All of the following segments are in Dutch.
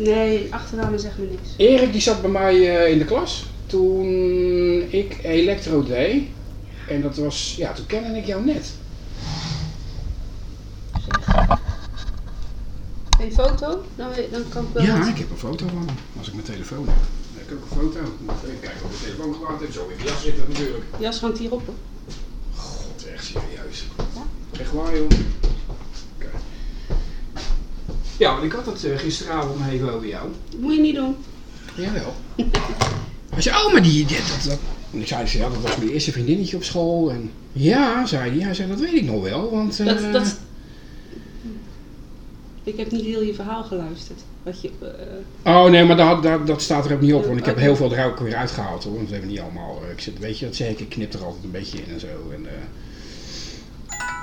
Nee, achternamen zegt me niks. Erik die zat bij mij eh, in de klas toen ik elektro deed. En dat was, ja, toen kende ik jou net. Een foto? Dan, dan kan ik wel... Ja, wat- ik heb een foto van hem. Als ik mijn telefoon heb. Dan heb ik ook een foto. Moet Even kijken of ik de telefoon gelaten heb. Zo in de jas zitten natuurlijk. Jas hangt hierop. hoor. God, echt serieus. Ja. Echt waar, joh. Ja, want ik had het eh, gisteravond nog even over jou. Dat moet je niet doen. Jawel. Hij zei, oh, maar die, die- dat, dat. En ik zei, ja, dat was mijn eerste vriendinnetje op school. En ja, zei hij. Hij zei, dat weet ik nog wel, want... eh, Dat, dat... Ik heb niet heel je verhaal geluisterd. Wat je... eh, Oh nee, maar dat, dat, dat staat er ook niet op, want ik heb Oké. heel veel er ook weer uitgehaald hoor. Want we hebben niet allemaal, ik zit, weet je, dat zeg ik, ik knip er altijd een beetje in en zo. En, eh.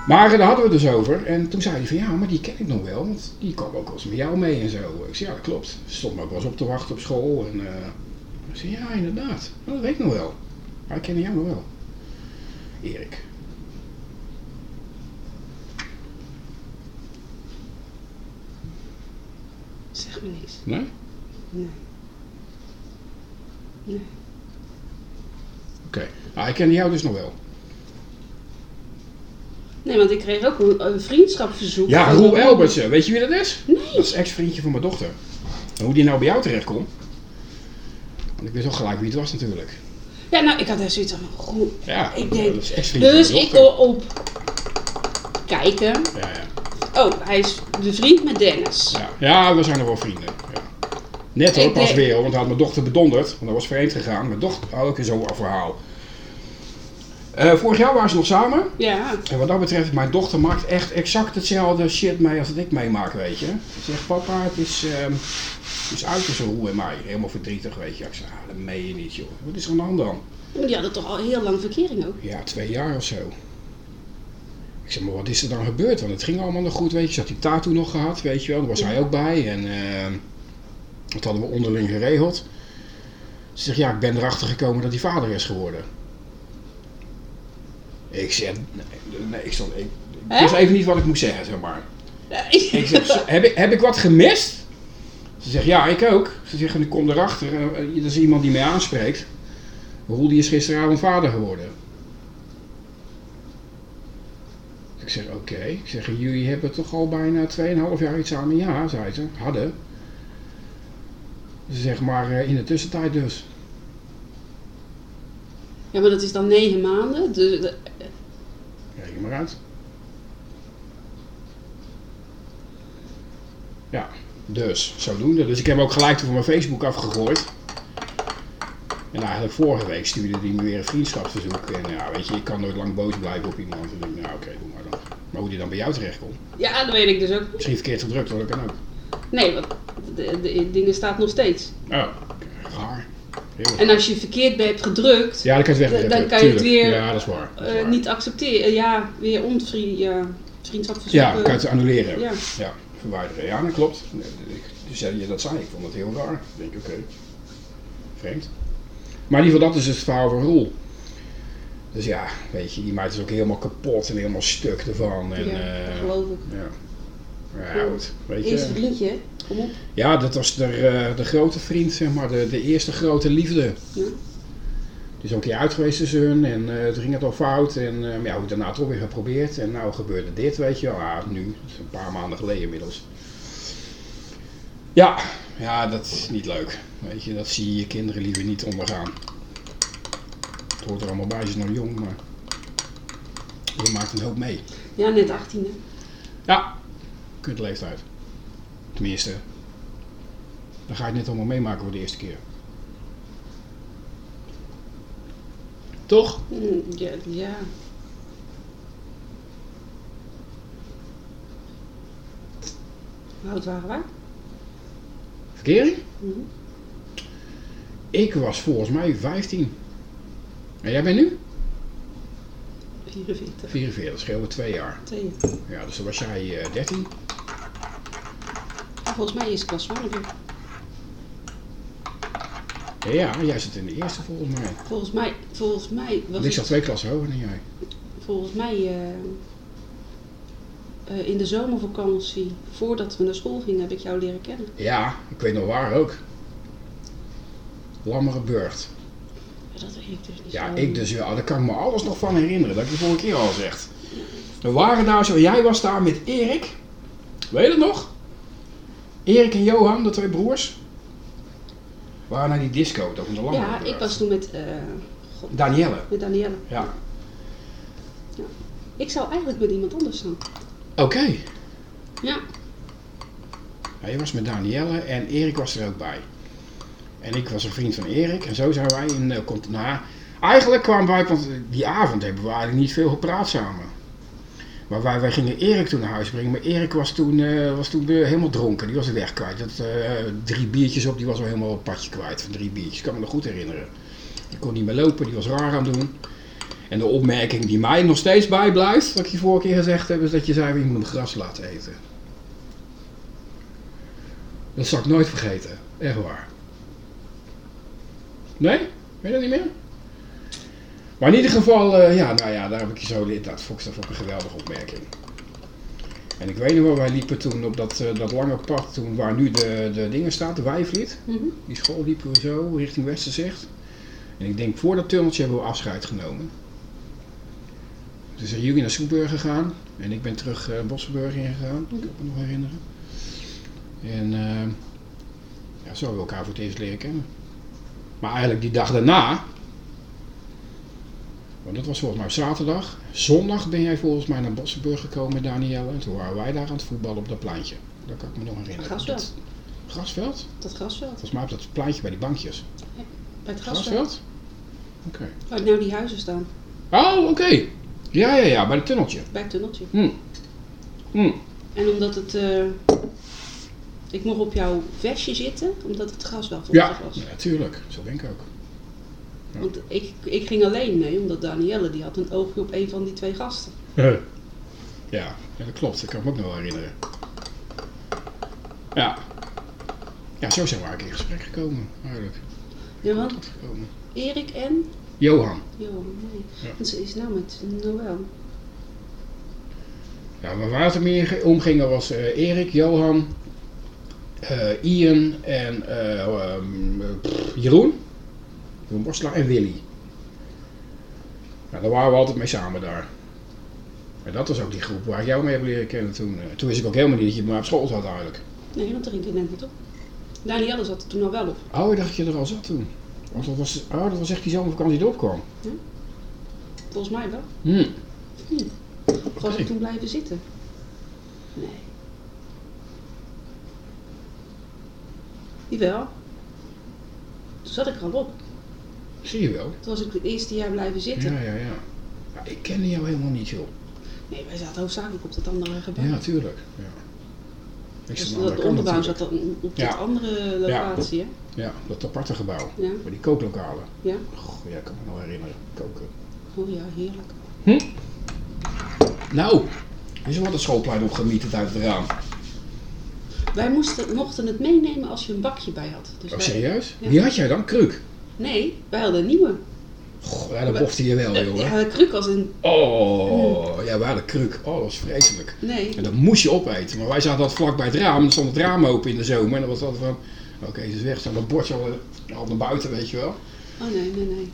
Maar eh, daar hadden we het dus over. En toen zei hij van ja, maar die ken ik nog wel, want die kwam ook wel eens met jou mee en zo. Ik zei ja, dat klopt. Stond me ook wel eens op te wachten op school. En eh, ik zei ja, inderdaad. Oh, dat weet ik nog wel. Maar ik ken jou nog wel. Erik. zeg me niks. Nee? Nee. Nee. Oké. Nou, ik ken jou dus nog wel. Nee, want ik kreeg ook een, een vriendschapsverzoek. Ja, van Roel Elbertsen. Weet je wie dat is? Nee. Dat is ex-vriendje van mijn dochter. En hoe die nou bij jou terecht komt. Want ik wist al gelijk wie het was natuurlijk. Ja, nou, ik had daar zoiets van, goed. Ja, Ik denk- dat is ex-vriendje Dus van mijn ik dochter. wil op kijken. Ja, ja. Oh, hij is de vriend met Dennis. Ja. ja, we zijn nog wel vrienden. Ja. Net hoor, Ik pas denk- weer, hoor, want hij had mijn dochter bedonderd. Want dat was vreemd gegaan. Mijn dochter had ook zo'n verhaal. Eh, vorig jaar waren ze nog samen. Ja. En wat dat betreft, mijn dochter maakt echt exact hetzelfde shit mee als dat ik meemaak, weet je. Ze zegt, papa, het is, ehm het is uit tussen Roel en mij. Helemaal verdrietig, weet je. Ik zeg, ah, dat meen je niet, joh. Wat is er aan de hand dan? Die hadden toch al heel lang verkering ook. Ja, twee jaar of zo. Ik zeg, maar wat is er dan gebeurd? Want het ging allemaal nog goed, weet je. Ze had die tattoo nog gehad, weet je wel. Daar was hij ook bij. En ehm, dat hadden we onderling geregeld. Ze zegt, ja, ik ben erachter gekomen dat hij vader is geworden. Ik zeg, nee, nee ik, stond, ik, ik wist even niet wat ik moest zeggen, zeg maar. Nee. Ik zeg, "Zo, heb ik, heb ik wat gemist? Ze zegt, ja, ik ook. Ze zegt, en ik kom erachter. Eh, er is iemand die mij aanspreekt. Roel die is gisteravond vader geworden. Ik zeg, oké. Ik zeg, en jullie hebben toch al bijna 2,5 jaar iets samen? Ja, zei ze. Hadden. Ze zegt, maar eh, in de tussentijd dus. Ja, maar dat is dan negen maanden. Dus, Reken maar uit. Ja, dus zodoende. Dus ik heb ook gelijk van mijn Facebook afgegooid. En eigenlijk vorige week stuurde hij me weer een vriendschapsverzoek. En ja, weet je, ik kan nooit lang boos blijven op iemand. En ik denk, nou oké, doe maar dan. Maar hoe die dan bij jou terecht komt. ja, dat weet ik dus ook. Misschien verkeerd gedrukt hoor, dat kan ook. Nee, want de, de, dingen staat nog steeds. Oh, raar. En als je verkeerd hebt gedrukt, Ja, dan kan je het dan kan je het tuurlijk. weer, Ja, dat is waar. Dat is eh, niet accepteren. Ja, weer onvriend, ja, vriendschapsverzoek. Ja, kan je het annuleren. Ja. Ja, verwijderen. Ja, dat klopt. Dus ja, je dat zei, ik vond het heel raar. Ik denk, oké, vreemd. Maar in ieder geval, dat is het verhaal van Roel. Dus ja, weet je, die meid is ook helemaal kapot en helemaal stuk ervan. En, Ja, eh, dat geloof ik. ja. Ja, goed, weet Eerste je. vriendje, kom op. Ja, dat was de, eh, de grote vriend, zeg maar, de, de eerste grote liefde. Ja. Is ook een keer uit geweest tussen hun en toen ging het al fout. En eh, maar ja, we hebben daarna toch weer geprobeerd. En nou gebeurde dit, weet je wel. Ja, nu, dat is een paar maanden geleden inmiddels. Ja, ja, dat is niet leuk. Weet je, dat zie je je kinderen liever niet ondergaan. Het hoort er allemaal bij, ze is nog jong, maar je maakt een hoop mee. ja, net 18 hè. Ja, kut leeftijd. Tenminste, dan ga je het net allemaal meemaken voor de eerste keer. Toch? Mm, Ja, ja. Hoe oud waren wij? Verkering? Mhm. Ik was volgens mij 15. En jij bent nu? 44. 44, dat scheelde twee jaar. Twee. Ja, dus dan was jij eh 13. Ja, volgens mij is het wel zwanger. Ja, jij zit in de eerste volgens mij. Volgens mij, volgens mij was ik zat twee klassen hoger dan jij. volgens mij, eh, in de zomervakantie, voordat we naar school gingen, heb ik jou leren kennen. Ja, ik weet nog waar ook. Lammerenburgt. Ja, dat weet ik dus niet Ja, zo. ik dus wel. Daar kan ik me alles nog van herinneren. Dat ik de vorige keer al gezegd. We waren daar zo. Jij was daar met Erik. Weet je het nog? Erik en Johan, de twee broers. Waren naar die disco, toch in de Ja, Lammerenburgt. ik was toen met, eh, God, Danielle. met Danielle. Ja. Ik zou eigenlijk met iemand anders staan. Oké. Ja. Ja, je was met Danielle en Erik was er ook bij. En ik was een vriend van Erik en zo zijn wij in uh, contact. Nou, eigenlijk kwamen wij, want die avond hebben we eigenlijk niet veel gepraat samen. Maar wij, wij gingen Erik toen naar huis brengen, maar Erik was toen, eh, was toen eh, helemaal dronken. Die was de weg kwijt. Dat, eh, drie biertjes op, die was al helemaal het padje kwijt van drie biertjes. Ik kan me nog goed herinneren. Die kon niet meer lopen, die was raar aan het doen. En de opmerking die mij nog steeds bijblijft, wat ik je vorige keer gezegd heb, is dat je zei, je moet hem gras laten eten. Dat zal ik nooit vergeten. Echt waar. Nee? Weet je dat niet meer? Maar in ieder geval, eh, ja, nou ja, daar heb ik je zo dit. Dat ik dat vond ik een geweldige opmerking. En ik weet nog wel, wij liepen toen op dat, eh, dat lange pad, toen waar nu de, de dingen staan, de Wijvliet. Mhm. Die school liepen we zo richting Westerzicht. En ik denk voor dat tunneltje hebben we afscheid genomen. Toen zijn jullie naar Soeburg gegaan en ik ben terug uh, Bossenburg ingegaan. Ik kan me nog herinneren. En ja, zo hebben we elkaar voor het eerst leren kennen. Maar eigenlijk die dag daarna, want dat was volgens mij zaterdag, zondag ben jij volgens mij naar Bossenburg gekomen Danielle. En toen waren wij daar aan het voetballen op dat pleintje. Dat kan ik me nog herinneren. Grasveld. Dat- Grasveld? Dat grasveld. Volgens mij op dat pleintje bij die bankjes. Bij het grasveld. Grasveld? Oké. Waar nou die huizen staan. Oh, oké. Ja, ja, ja, bij het tunneltje. Bij het tunneltje. Hm. Hm. En omdat het... eh, ik mocht op jouw vestje zitten, omdat het grasveld Ja, vochtig was. ja, tuurlijk. Zo denk ik ook. Ja. Want ik, ik ging alleen mee, omdat Danielle die had een oogje op een van die twee gasten. Ja, ja, dat klopt. Dat kan ik me ook nog wel herinneren. Ja. Ja, zo zijn we eigenlijk in gesprek gekomen, eigenlijk. Ja, want. Erik en... Johan. Johan, nee. Ja. Want ze is nou met Noël. Ja, maar waar het er meer om ging was eh, Erik, Johan, eh, Ian en eh, ehm, pff, Jeroen. Jeroen en Willy. Nou, daar waren we altijd mee samen daar. En dat was ook die groep waar ik jou mee heb leren kennen toen. eh, toen wist ik ook helemaal niet dat je maar op school zat eigenlijk. Nee, want daar ging ik net niet op. Danielle zat er toen al wel op. Oh, ik dacht dat je er al zat toen. Want dat was, oh, dat was echt die zomervakantie die erop kwam. Volgens mij wel. Hm. Of was ik toen blijven zitten? Nee. Jawel. Toen zat ik er al op. Zie je wel. Toen was ik het eerste jaar blijven zitten. Ja, ja, ja. ja. Ik kende jou helemaal niet, joh. Nee, wij zaten hoofdzakelijk op dat andere gebouw. Ja, tuurlijk. Ja. Ik Dus zat aan de dat onderbouw natuurlijk. zat dan op Ja. dat andere locatie, hè? Ja, dat aparte gebouw. Ja. Bij die kooklokalen. Ja. Goh, ja, ik kan me nog herinneren. Koken. Oh ja, heerlijk. Nou, is er wat het schoolplein opgemieterd uit het raam. Wij moesten, mochten het meenemen als je een bakje bij had. Dus Oh, wij- serieus? Ja. Wie had jij dan? Kruk? Nee, wij hadden een nieuwe. Goh, ja, dat je wel, joh. Ja, de kruk was een... Oh, ja, we hadden kruk. Oh, dat was vreselijk. Nee, En dat moest je opeten. Maar wij zaten altijd vlak bij het raam. En dan stond het raam open in de zomer. En dan was altijd van... Oké, ze is weg. Staan dat bordje al, al naar buiten, weet je wel. oh nee, nee, nee.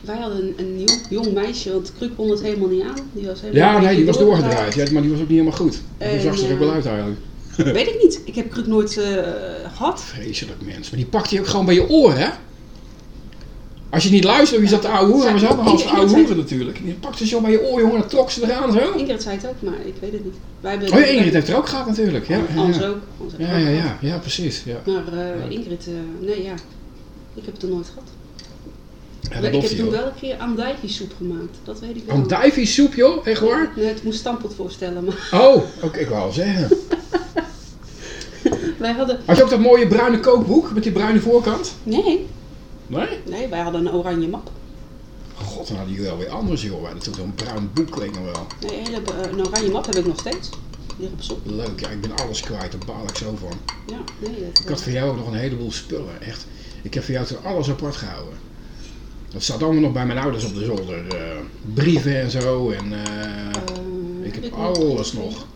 Wij hadden een, een nieuw, jong meisje, want de kruk kon het helemaal niet aan. Die was helemaal Ja, nee, die was doorgedraaid. Ja, maar die was ook niet helemaal goed. En, zag er ook wel eh, uit eigenlijk. Weet ik niet. Ik heb kruk nooit eh, gehad. Vreselijk mens. Maar die pakte je ook gewoon bij je oren, hè? Als je niet luisterde, wie zat de oude hoeren? We zaten nog als oude zei- hoeren natuurlijk. Die pakte ze zo bij je oor, jongen, en trok ze eraan zo. Ingrid zei het ook, maar ik weet het niet. Wij hebben, Oh ja, Ingrid heeft er ook gehad natuurlijk. Ja, ja, Anders ook. Anders Ja, ja, ja, ja, precies. Ja. Maar eh, Ingrid, eh, nee ja. Ik heb het er nooit gehad. Ja, ik heb toen wel. wel een keer andijviesoep gemaakt. Dat weet ik wel. Andijviesoep, joh? Echt waar? Nee, het moest stampot voorstellen, maar Oh, oké, ik wou al zeggen. wij hadden... Had je ook dat mooie bruine kookboek met die bruine voorkant? Nee, Nee? nee, wij hadden een oranje map. God, dan hadden jullie wel weer anders, joh. Wij hadden zo'n bruin boek, weet ik nog wel. Nee, hele, eh, een oranje map heb ik nog steeds. Ligt op zolder. Leuk, ja, ik ben alles kwijt, daar baal ik zo van. Ja, nee, dat, Ik had voor jou ook nog een heleboel spullen, echt. Ik heb voor jou toen alles apart gehouden. Dat staat allemaal nog bij mijn ouders op de zolder. eh, brieven en zo. En eh, ik heb ik alles nog.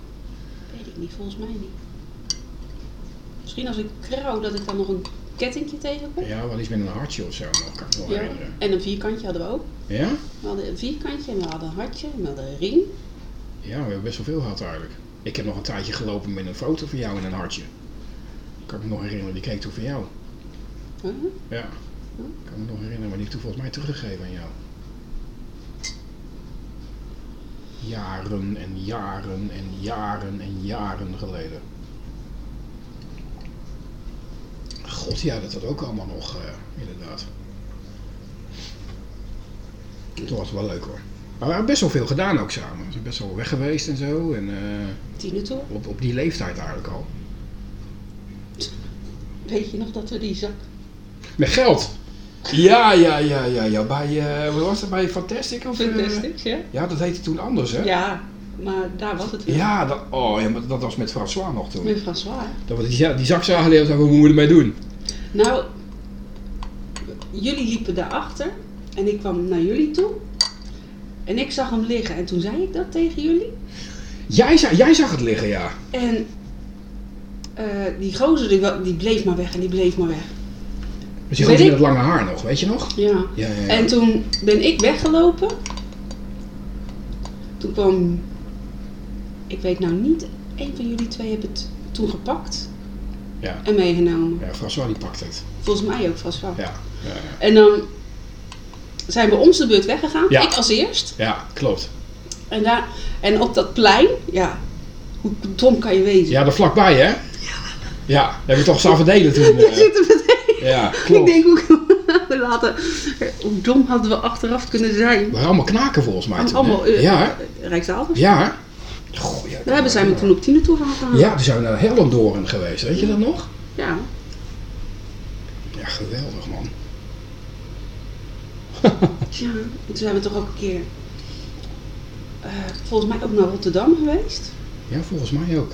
Misschien niet, volgens mij niet. Misschien als ik krauw dat ik dan nog een kettingje tegenkom. Ja, wel iets met een hartje of zo, kan ik me wel Ja. herinneren. En een vierkantje hadden we ook. Ja? We hadden een vierkantje en we hadden een hartje en we hadden een ring. Ja, we hebben best wel veel gehad eigenlijk. Ik heb nog een tijdje gelopen met een foto van jou in een hartje. Kan ik me nog herinneren, die kreeg toen van jou. Huh? Ja. Kan me nog herinneren, maar die heeft toen volgens mij teruggegeven aan jou. Jaren en jaren en jaren en jaren geleden. God, ja, dat had ook allemaal nog, eh, inderdaad. Toen was het wel leuk hoor. Maar we hebben best wel veel gedaan ook samen. We zijn best wel weg geweest en zo. En eh, Tien toe. op, op die leeftijd eigenlijk al. Weet je nog dat we die zak... Met geld. Ja, ja, ja, ja, ja. Bij, eh, wat was dat, bij Fantastic? Of, eh, Fantastics, ja? ja, dat heette toen anders, hè? Ja, maar daar was het weer. Ja, dat, oh, ja maar dat was met François nog toen. Met François. Dat we die, ja, die zak zagen en wat moeten we ermee doen? Nou, jullie liepen daarachter en ik kwam naar jullie toe. En ik zag hem liggen en toen zei ik dat tegen jullie. Jij, za- jij zag het liggen, ja. En eh, die gozer die, die bleef maar weg en die bleef maar weg. Dus die gozer met het lange haar nog, weet je nog? Ja. Ja, ja, ja. En toen ben ik weggelopen. Toen kwam, ik weet nou niet, een van jullie twee heeft het toen gepakt Ja. en meegenomen. ja, François die pakt het. Volgens mij ook François. Ja, ja, ja. En dan zijn we om de beurt weggegaan. Ja. Ik als eerst. ja klopt. En, daar, en op dat plein, ja, hoe dom kan je wezen? Ja, daar vlakbij, hè? Ja, dat heb je toch samen verdelen toen. Daar eh. zitten we ja, Ik klopt. denk hoe later, hoe dom hadden we achteraf kunnen zijn. We waren allemaal knaken volgens mij toen, Allemaal eh, Ja, Rijksdaalders. ja. Goh, ja, Daar hebben zij me toen op tien toe gehaald. Ja, toen zijn we naar Hellendoorn geweest, weet je dat nog? Ja. Ja, geweldig man. Ja, en toen zijn we toch ook een keer, eh, volgens mij ook naar Rotterdam geweest. Ja, volgens mij ook.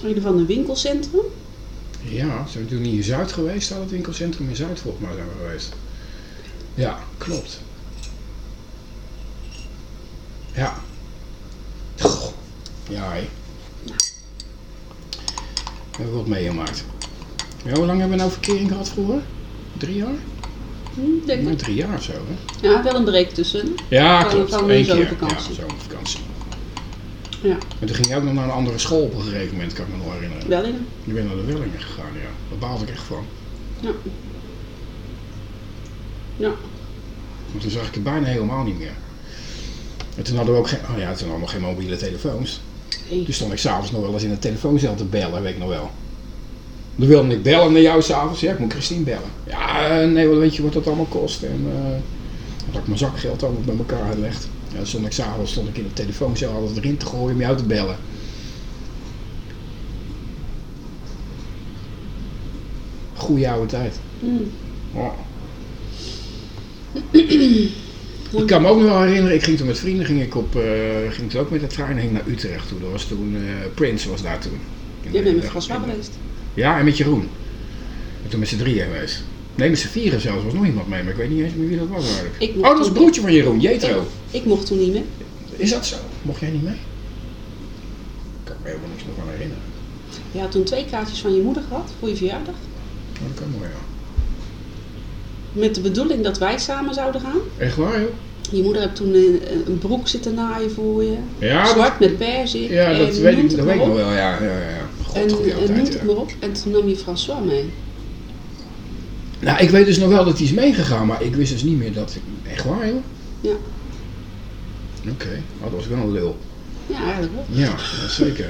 In ieder geval een winkelcentrum. Ja, zijn we toen in Zuid geweest? Had het winkelcentrum in Zuid volgens mij zijn we geweest. Ja, klopt. Ja. Ja, hé. We hebben wat meegemaakt. Ja, hoe lang hebben we nou verkering gehad vroeger? Drie jaar? Hm, denk Maar ik. drie jaar of zo, hè? Ja, wel een break tussen. Ja, Van- klopt. van Eén keer. zomervakantie. Ja, zomervakantie. Ja, En toen ging je ook nog naar een andere school op een gegeven moment, kan ik me nog herinneren. wel in. Je bent naar de Wellingen gegaan, ja. Daar baalde ik echt van. Ja. Ja. Want toen zag ik het bijna helemaal niet meer. En toen hadden we ook geen, oh ja, toen hadden we geen mobiele telefoons. Hey. Toen stond ik s'avonds nog wel eens in de telefooncel te bellen, weet ik nog wel. Dan wilde ik bellen naar jou s'avonds. Ja, ik moet Christine bellen. Ja, eh, nee, wat weet je wat dat allemaal kost? En eh had ik mijn zakgeld allemaal bij elkaar gelegd. Ja, dan stond ik s'avonds stond ik in de telefooncel altijd erin te gooien om jou te bellen. Goeie oude tijd. Hm. Ja. Ik kan me ook nog wel herinneren, ik ging toen met vrienden, ging ik, op, eh, ging toen ook met de trein heen naar Utrecht toe. Dat was toen, eh Prince was daar toen. In Jij bent met François geweest. Ja, en met Jeroen. En toen met z'n drieën geweest. Nee, met z'n vieren zelfs, was nog iemand mee, maar ik weet niet eens meer wie dat was eigenlijk. Ik Oh, dat was het broertje van Jeroen, Jetro. Ik mocht toen niet mee. Is dat zo? Mocht jij niet mee? Ik kan me helemaal niks meer van herinneren. Je had toen twee kaartjes van je moeder gehad voor je verjaardag. Maar dat kan wel, ja. Met de bedoeling dat wij samen zouden gaan. Echt waar, joh? Je moeder heeft toen een, een broek zitten naaien voor je. Ja, Zwart met perzik. ja, dat weet ik, dat weet ik nog wel, ja. ja, ja. God, En, goeie oude en noem tijd, het maar op. En toen nam je François mee. Nou, ik weet dus nog wel dat hij is meegegaan, maar ik wist dus niet meer dat... Echt waar, joh? Ja. Oké, oh, dat was wel een lul. Ja, eigenlijk wel. Ja, zeker.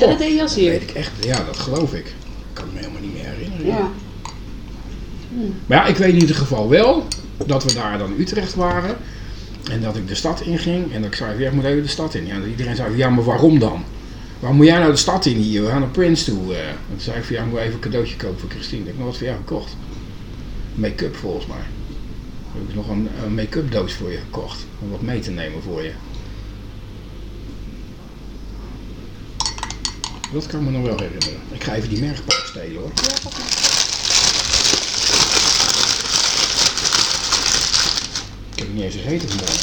Ja, dat deed je als dat weet ik echt. Ja, dat geloof ik. Ik kan me helemaal niet meer herinneren. Ja. Maar ja, ik weet in ieder geval wel dat we daar dan Utrecht waren. En dat ik de stad inging. En dat ik zei, ja, ik moet even de stad in. Ja, en iedereen zei, ja, maar waarom dan? Waarom moet jij nou de stad in hier? We gaan naar Prince toe. eh. En toen zei ik, van, ja, ik moet even een cadeautje kopen voor Christine. Ik heb nog wat voor jou gekocht. Make-up volgens mij. Toen heb ik nog een, make-up doos voor je gekocht. Om wat mee te nemen voor je. Dat kan ik me nog wel herinneren. Ik ga even die merkpak stelen hoor. Ik heb het niet eens gegeten vanmorgen.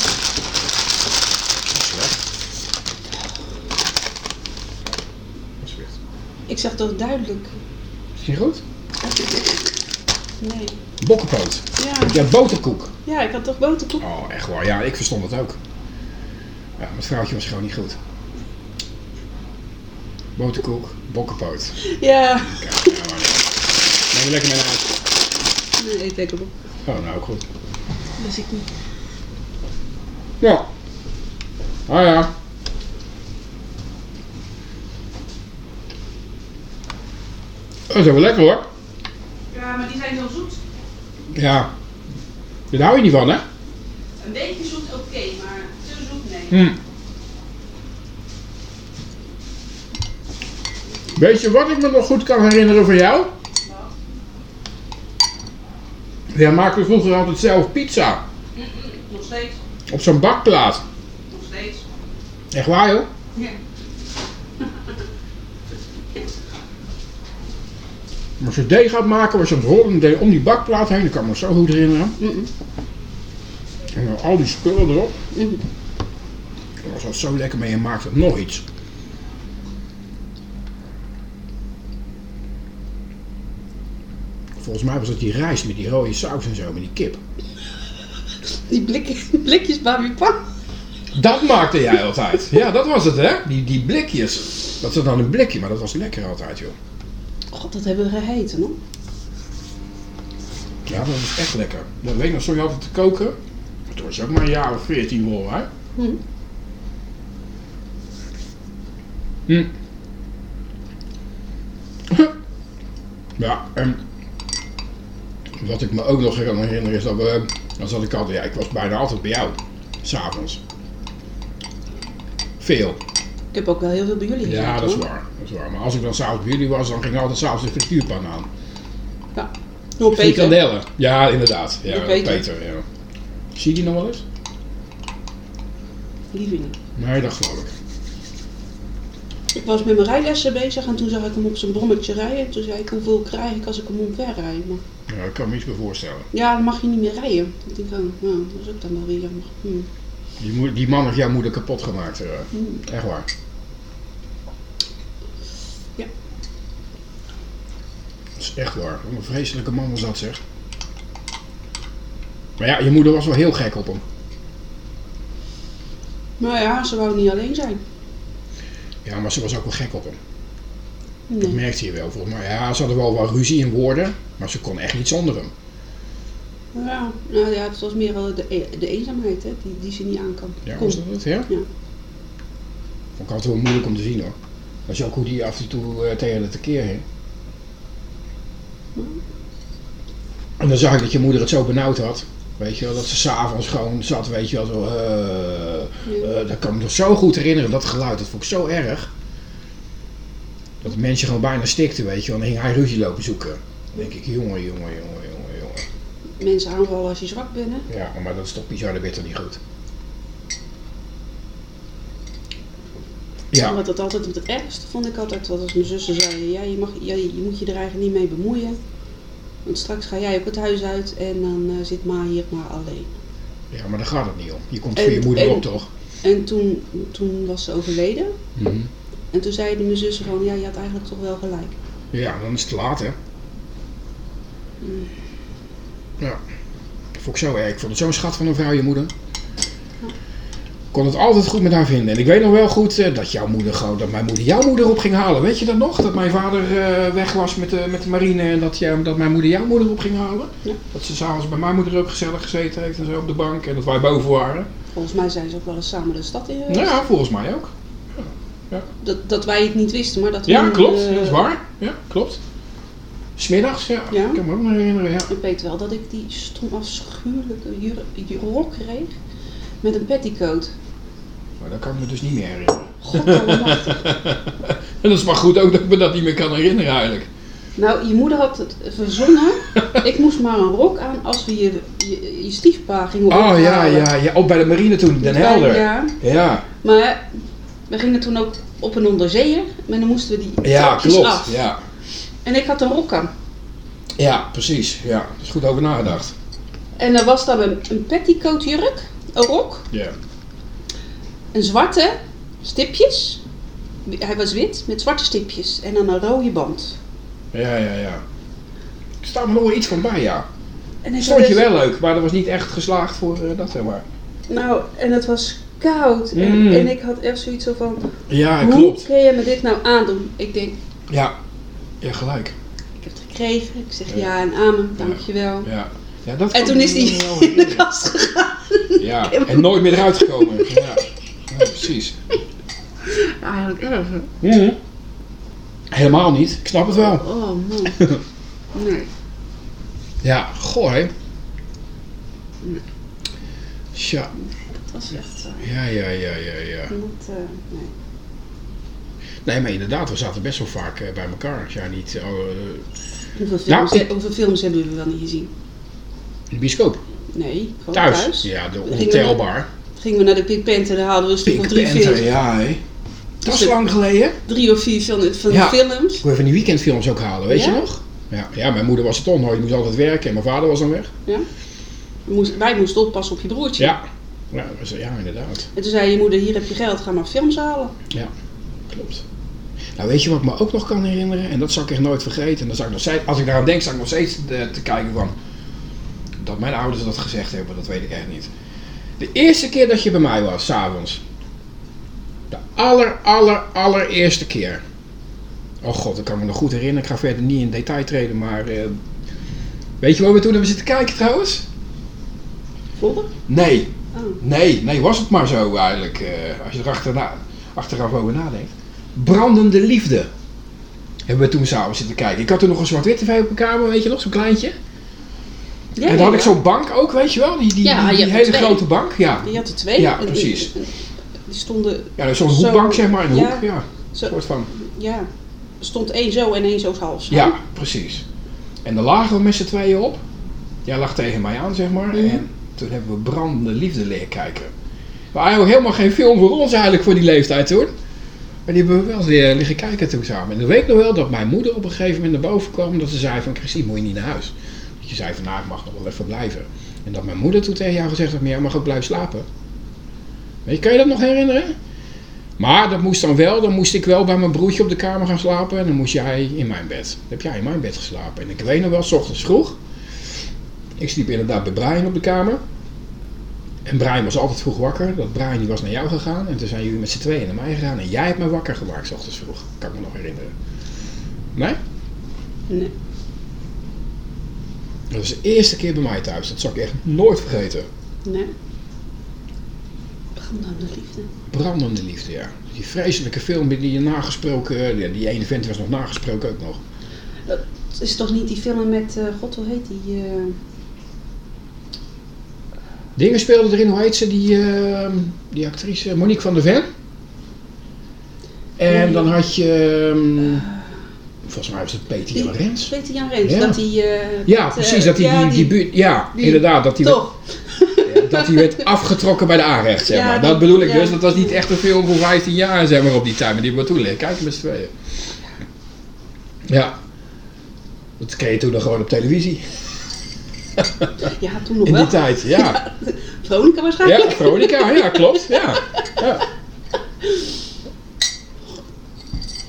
Dat is slecht. Ik zeg toch duidelijk. Is die goed? Nee. Bokkenpoot. Ja, Ja, boterkoek. ja ik had toch boterkoek. Oh, echt waar. Ja, ik verstond het ook. Ja, het vrouwtje was gewoon niet goed. Boterkoek, bokkenpoot. Ja. Kijk, ja, maar Neem je lekker mee naar huis. Nee, eet lekker op. Oh, nou goed. Dus ik niet. Ja. Ah ja. Dat is wel lekker hoor. Ja, maar die zijn heel zoet. Ja. Daar hou je niet van, hè? Een beetje zoet oké, maar te zoet nee. Hm. Weet je wat ik me nog goed kan herinneren van jou? Jij maakte vroeger altijd zelf pizza. Nog steeds. Op zo'n bakplaat. Nog steeds. Echt waar joh? Ja. Maar als je deeg gaat maken, was je aan het rollen deed om die bakplaat heen. Dat kan ik me zo goed herinneren. En dan al die spullen erop. Dat was zo lekker mee en maakte nog iets. Volgens mij was het die rijst met die rode saus en zo, met die kip. Die blik, blikjes babipan. Dat maakte jij altijd. Ja, dat was het hè. Die, die blikjes. Dat zat dan een blikje, maar dat was lekker altijd joh. God, dat hebben we geheten, hoor. Ja, dat was echt lekker. Dat weet ik nog, stond je altijd te koken. Toen was ook maar een jaar of 14 volgens mij. Hm. Hm. Ja, en wat ik me ook nog kan herinneren is dat we, dan zat ik altijd, ja, ik was bijna altijd bij jou, s'avonds. Veel. Ik heb ook wel heel veel bij jullie Ja, gezeten, dat is hoor. waar, dat is waar. Maar als ik dan s'avonds bij jullie was, dan ging altijd s'avonds de frituurpan aan. Ja. Door Peter. Frikandellen. Ja, inderdaad. Ja, Door Peter. Peter. ja. Zie je die nog wel eens? Lievingen. Nee, dat geloof ik. Ik was met mijn rijlessen bezig en toen zag ik hem op zijn brommetje rijden. En toen zei ik, hoeveel krijg ik als ik hem omver rijd? Maar Ja, ik kan me iets meer voorstellen. ja, dan mag je niet meer rijden. Ik denk, oh, nou, dat is ook dan wel weer jammer. Hm. Die, die man heeft jouw moeder kapot gemaakt. eh. Hm. Echt waar. Ja. Dat is echt waar. Wat een vreselijke man was dat zeg. Maar ja, je moeder was wel heel gek op hem. Maar ja, ze wou niet alleen zijn. Ja, maar ze was ook wel gek op hem. Dat merkte je wel volgens mij. Ja, ze hadden wel wel ruzie in woorden, maar ze kon echt niet zonder hem. Ja, nou ja, het was meer wel de, e- de eenzaamheid hè, die, die ze niet aan kan. Ja, was dat het? Ja? Ja. Vond ik altijd wel moeilijk om te zien hoor. Dat je ook hoe die af en toe eh, tegen de tekeer. En dan zag ik dat je moeder het zo benauwd had. Weet je wel, dat ze s'avonds gewoon zat, weet je wel, zo, eh, eh, dat kan ik me nog zo goed herinneren, dat geluid, dat vond ik zo erg. Dat mensje gewoon bijna stikte, weet je wel, en dan ging hij ruzie lopen zoeken. Dan denk ik, jongen, jongen, jongen, jongen, jongen. Mensen aanvallen als je zwak bent. Hè? Ja, maar dat is toch bizar, dat toch niet goed. Ja, Wat dat altijd het ergste vond ik altijd, wat als mijn zussen zeiden, ja, je, mag, ja, je moet je er eigenlijk niet mee bemoeien. Want straks ga jij ook het huis uit en dan eh, zit Ma hier maar alleen. ja, maar daar gaat het niet om. Je komt En- voor je moeder en- op, toch? En toen, toen was ze overleden. Mhm. En toen zeiden mijn zussen gewoon, ja, je had eigenlijk toch wel gelijk. Ja, dan is het te laat, hè? Mm. Ja. Dat vond ik zo erg. Ik vond het zo'n schat van een vrouw, je moeder. Ik kon het altijd goed met haar vinden. En ik weet nog wel goed eh, dat jouw moeder gewoon, dat mijn moeder jouw moeder op ging halen. Weet je dat nog? Dat mijn vader eh, weg was met de, met de marine en dat, mijn moeder jouw moeder op ging halen. Ja. Dat ze s'avonds bij mijn moeder ook gezellig gezeten heeft en zo op de bank. En dat wij boven waren. Volgens mij zijn ze ook wel eens samen de stad in. Nou ja, volgens mij ook. Dat, dat wij het niet wisten, maar dat Ja, hun, klopt. eh, Dat is waar. Ja, klopt. Smiddags, ja. Ja. Ik kan me ook nog herinneren, ja. Ik weet wel dat ik die stom afschuwelijke jur- jur- rok kreeg met een petticoat. Maar dat kan ik me dus niet meer herinneren. God allemachtig. En dat is maar goed ook dat ik me dat niet meer kan herinneren eigenlijk. Nou, je moeder had het verzonnen. ik moest maar een rok aan als we je, je, je stiefpa gingen Oh ja, ophalen. ja, ja. Ook bij de marine toen, Den Helder. Ja, Ja, maar we gingen toen ook op een onderzeeër. Maar dan moesten we die ja klopt. af. Ja. En ik had een rok aan. ja, precies. Ja, er is goed over nagedacht. En er was dan een, een petticoat jurk, een rok, Ja. Een zwarte, stipjes. hij was wit met zwarte stipjes en dan een rode band. Ja, ja, ja. Er staat me nog wel iets van bij, ja. En Stond je zei, wel leuk, maar dat was niet echt geslaagd voor eh, dat, zeg maar. Nou, en het was koud. En, Mm. en ik had echt zoiets zo van, Ja, hoe klopt. kun je me dit nou aandoen? Ik denk, Ja, ja, gelijk. ik heb het gekregen. Ik zeg Ja. ja en amen, dankjewel. Ja. Ja, dat En toen ik is hij in de kast gegaan. Ja, en nooit meer eruit gekomen. Ja, ja precies. Eigenlijk erg. hè? Mhm. Helemaal niet, ik snap het wel. Oh man. Nee. Ja, goh hè. Tja, Dat was echt... eh, ja, ja, ja, ja, ja. eh, nee. Nee, maar inderdaad, we zaten best wel vaak eh, bij elkaar. Als jij niet oh, eh, Hoeveel, Nou, films, hoeveel films hebben we wel niet gezien? in de bioscoop. Nee, gewoon Thuis. thuis. Ja, de ontelbaar. Gingen we naar de Pink Panther, daar hadden we een stuk of drie films. ja hè. Dat is Dus- lang geleden. Drie of vier film, van Ja. films. Ik wil even die weekendfilms ook halen, weet Ja? je nog? Ja, ja, mijn moeder was er toch nooit. Die moest altijd werken en mijn vader was dan weg. Ja. We moesten- wij moesten oppassen op je broertje. Ja, ja, was- ja inderdaad. En toen zei je moeder, hier heb je geld, ga maar films halen. Klopt. Nou, weet je wat ik me ook nog kan herinneren? En dat zal ik echt nooit vergeten. En dan zou ik nog steeds, als ik daaraan denk, zou ik nog steeds te, te kijken van... Dat mijn ouders dat gezegd hebben, dat weet ik echt niet. De eerste keer dat je bij mij was, s'avonds. De aller, aller, allereerste keer. Oh god, dat kan ik me nog goed herinneren. Ik ga verder niet in detail treden, maar... eh, weet je waar we toen hebben zitten kijken trouwens? Volder? Nee, Oh. Nee, nee, was het maar zo eigenlijk, eh, als je er achterna, achteraf over nadenkt. Brandende liefde. Hebben we toen samen zitten kijken. Ik had toen nog een zwart-wit tv op mijn kamer, weet je nog, zo'n kleintje. Ja, en dan had ik zo'n bank ook, weet je wel, die, die, Ja, die, die hele grote bank. Ja, Je had er twee. Ja, precies. Die stonden, ja zo'n Zo- hoekbank zeg maar, in de ja. hoek. Ja, een zo, soort van. ja, er stond één zo en één zo half. Ja, precies. En dan lagen we met z'n tweeën op. Jij lag tegen mij aan, zeg maar. Mhm. En toen hebben we brandende liefde leren kijken. Maar eigenlijk helemaal geen film voor ons eigenlijk voor die leeftijd hoor. Maar die hebben we wel weer liggen kijken toen samen. En dan weet ik nog wel dat mijn moeder op een gegeven moment naar boven kwam. Dat ze zei van Christine moet je niet naar huis. Je zei van nou ik mag nog wel even blijven. En dat mijn moeder toen tegen jou gezegd had, maar jij mag ook blijven slapen. Weet je, kan je dat nog herinneren? Maar dat moest dan wel, dan moest ik wel bij mijn broertje op de kamer gaan slapen en dan moest jij in mijn bed. Dan heb jij in mijn bed geslapen. En ik weet nog wel, s ochtends vroeg. Ik sliep inderdaad bij Brian op de kamer. En Brian was altijd vroeg wakker. Dat Brian die was naar jou gegaan. En toen zijn jullie met z'n tweeën naar mij gegaan. En jij hebt mij wakker gemaakt s ochtends vroeg. Kan ik me nog herinneren. Nee? Nee. Dat was de eerste keer bij mij thuis. Dat zal ik echt nooit vergeten. Nee. Brandende liefde. Brandende liefde, ja. Die vreselijke film die je nagesproken... ja, Die ene vent was nog nagesproken ook nog. Het is toch niet die film met, eh, god hoe heet die? eh, Dingen speelden erin, hoe heet ze, die, eh, die actrice, Monique van der Ven. En Nee. dan had je, ehm, volgens mij was het Peter Jan Rens. Peter Jan Rens, Ja. dat hij... eh, Ja, precies, eh, dat hij ja, die, die, buurt, ja, die- inderdaad, dat hij, werd, Toch? dat hij werd afgetrokken bij de aanrecht, zeg maar. dat bedoel ik dus, dat was niet echt een film voor 15 jaar, zeg maar, op die tijd, maar die we toen leren kijken met z'n tweeën. Ja. Dat kreeg je toen nog gewoon op televisie, Ja, toen nog in wel. die tijd, ja. Veronica waarschijnlijk. Ja, Veronica, ja, klopt. Ja. ja.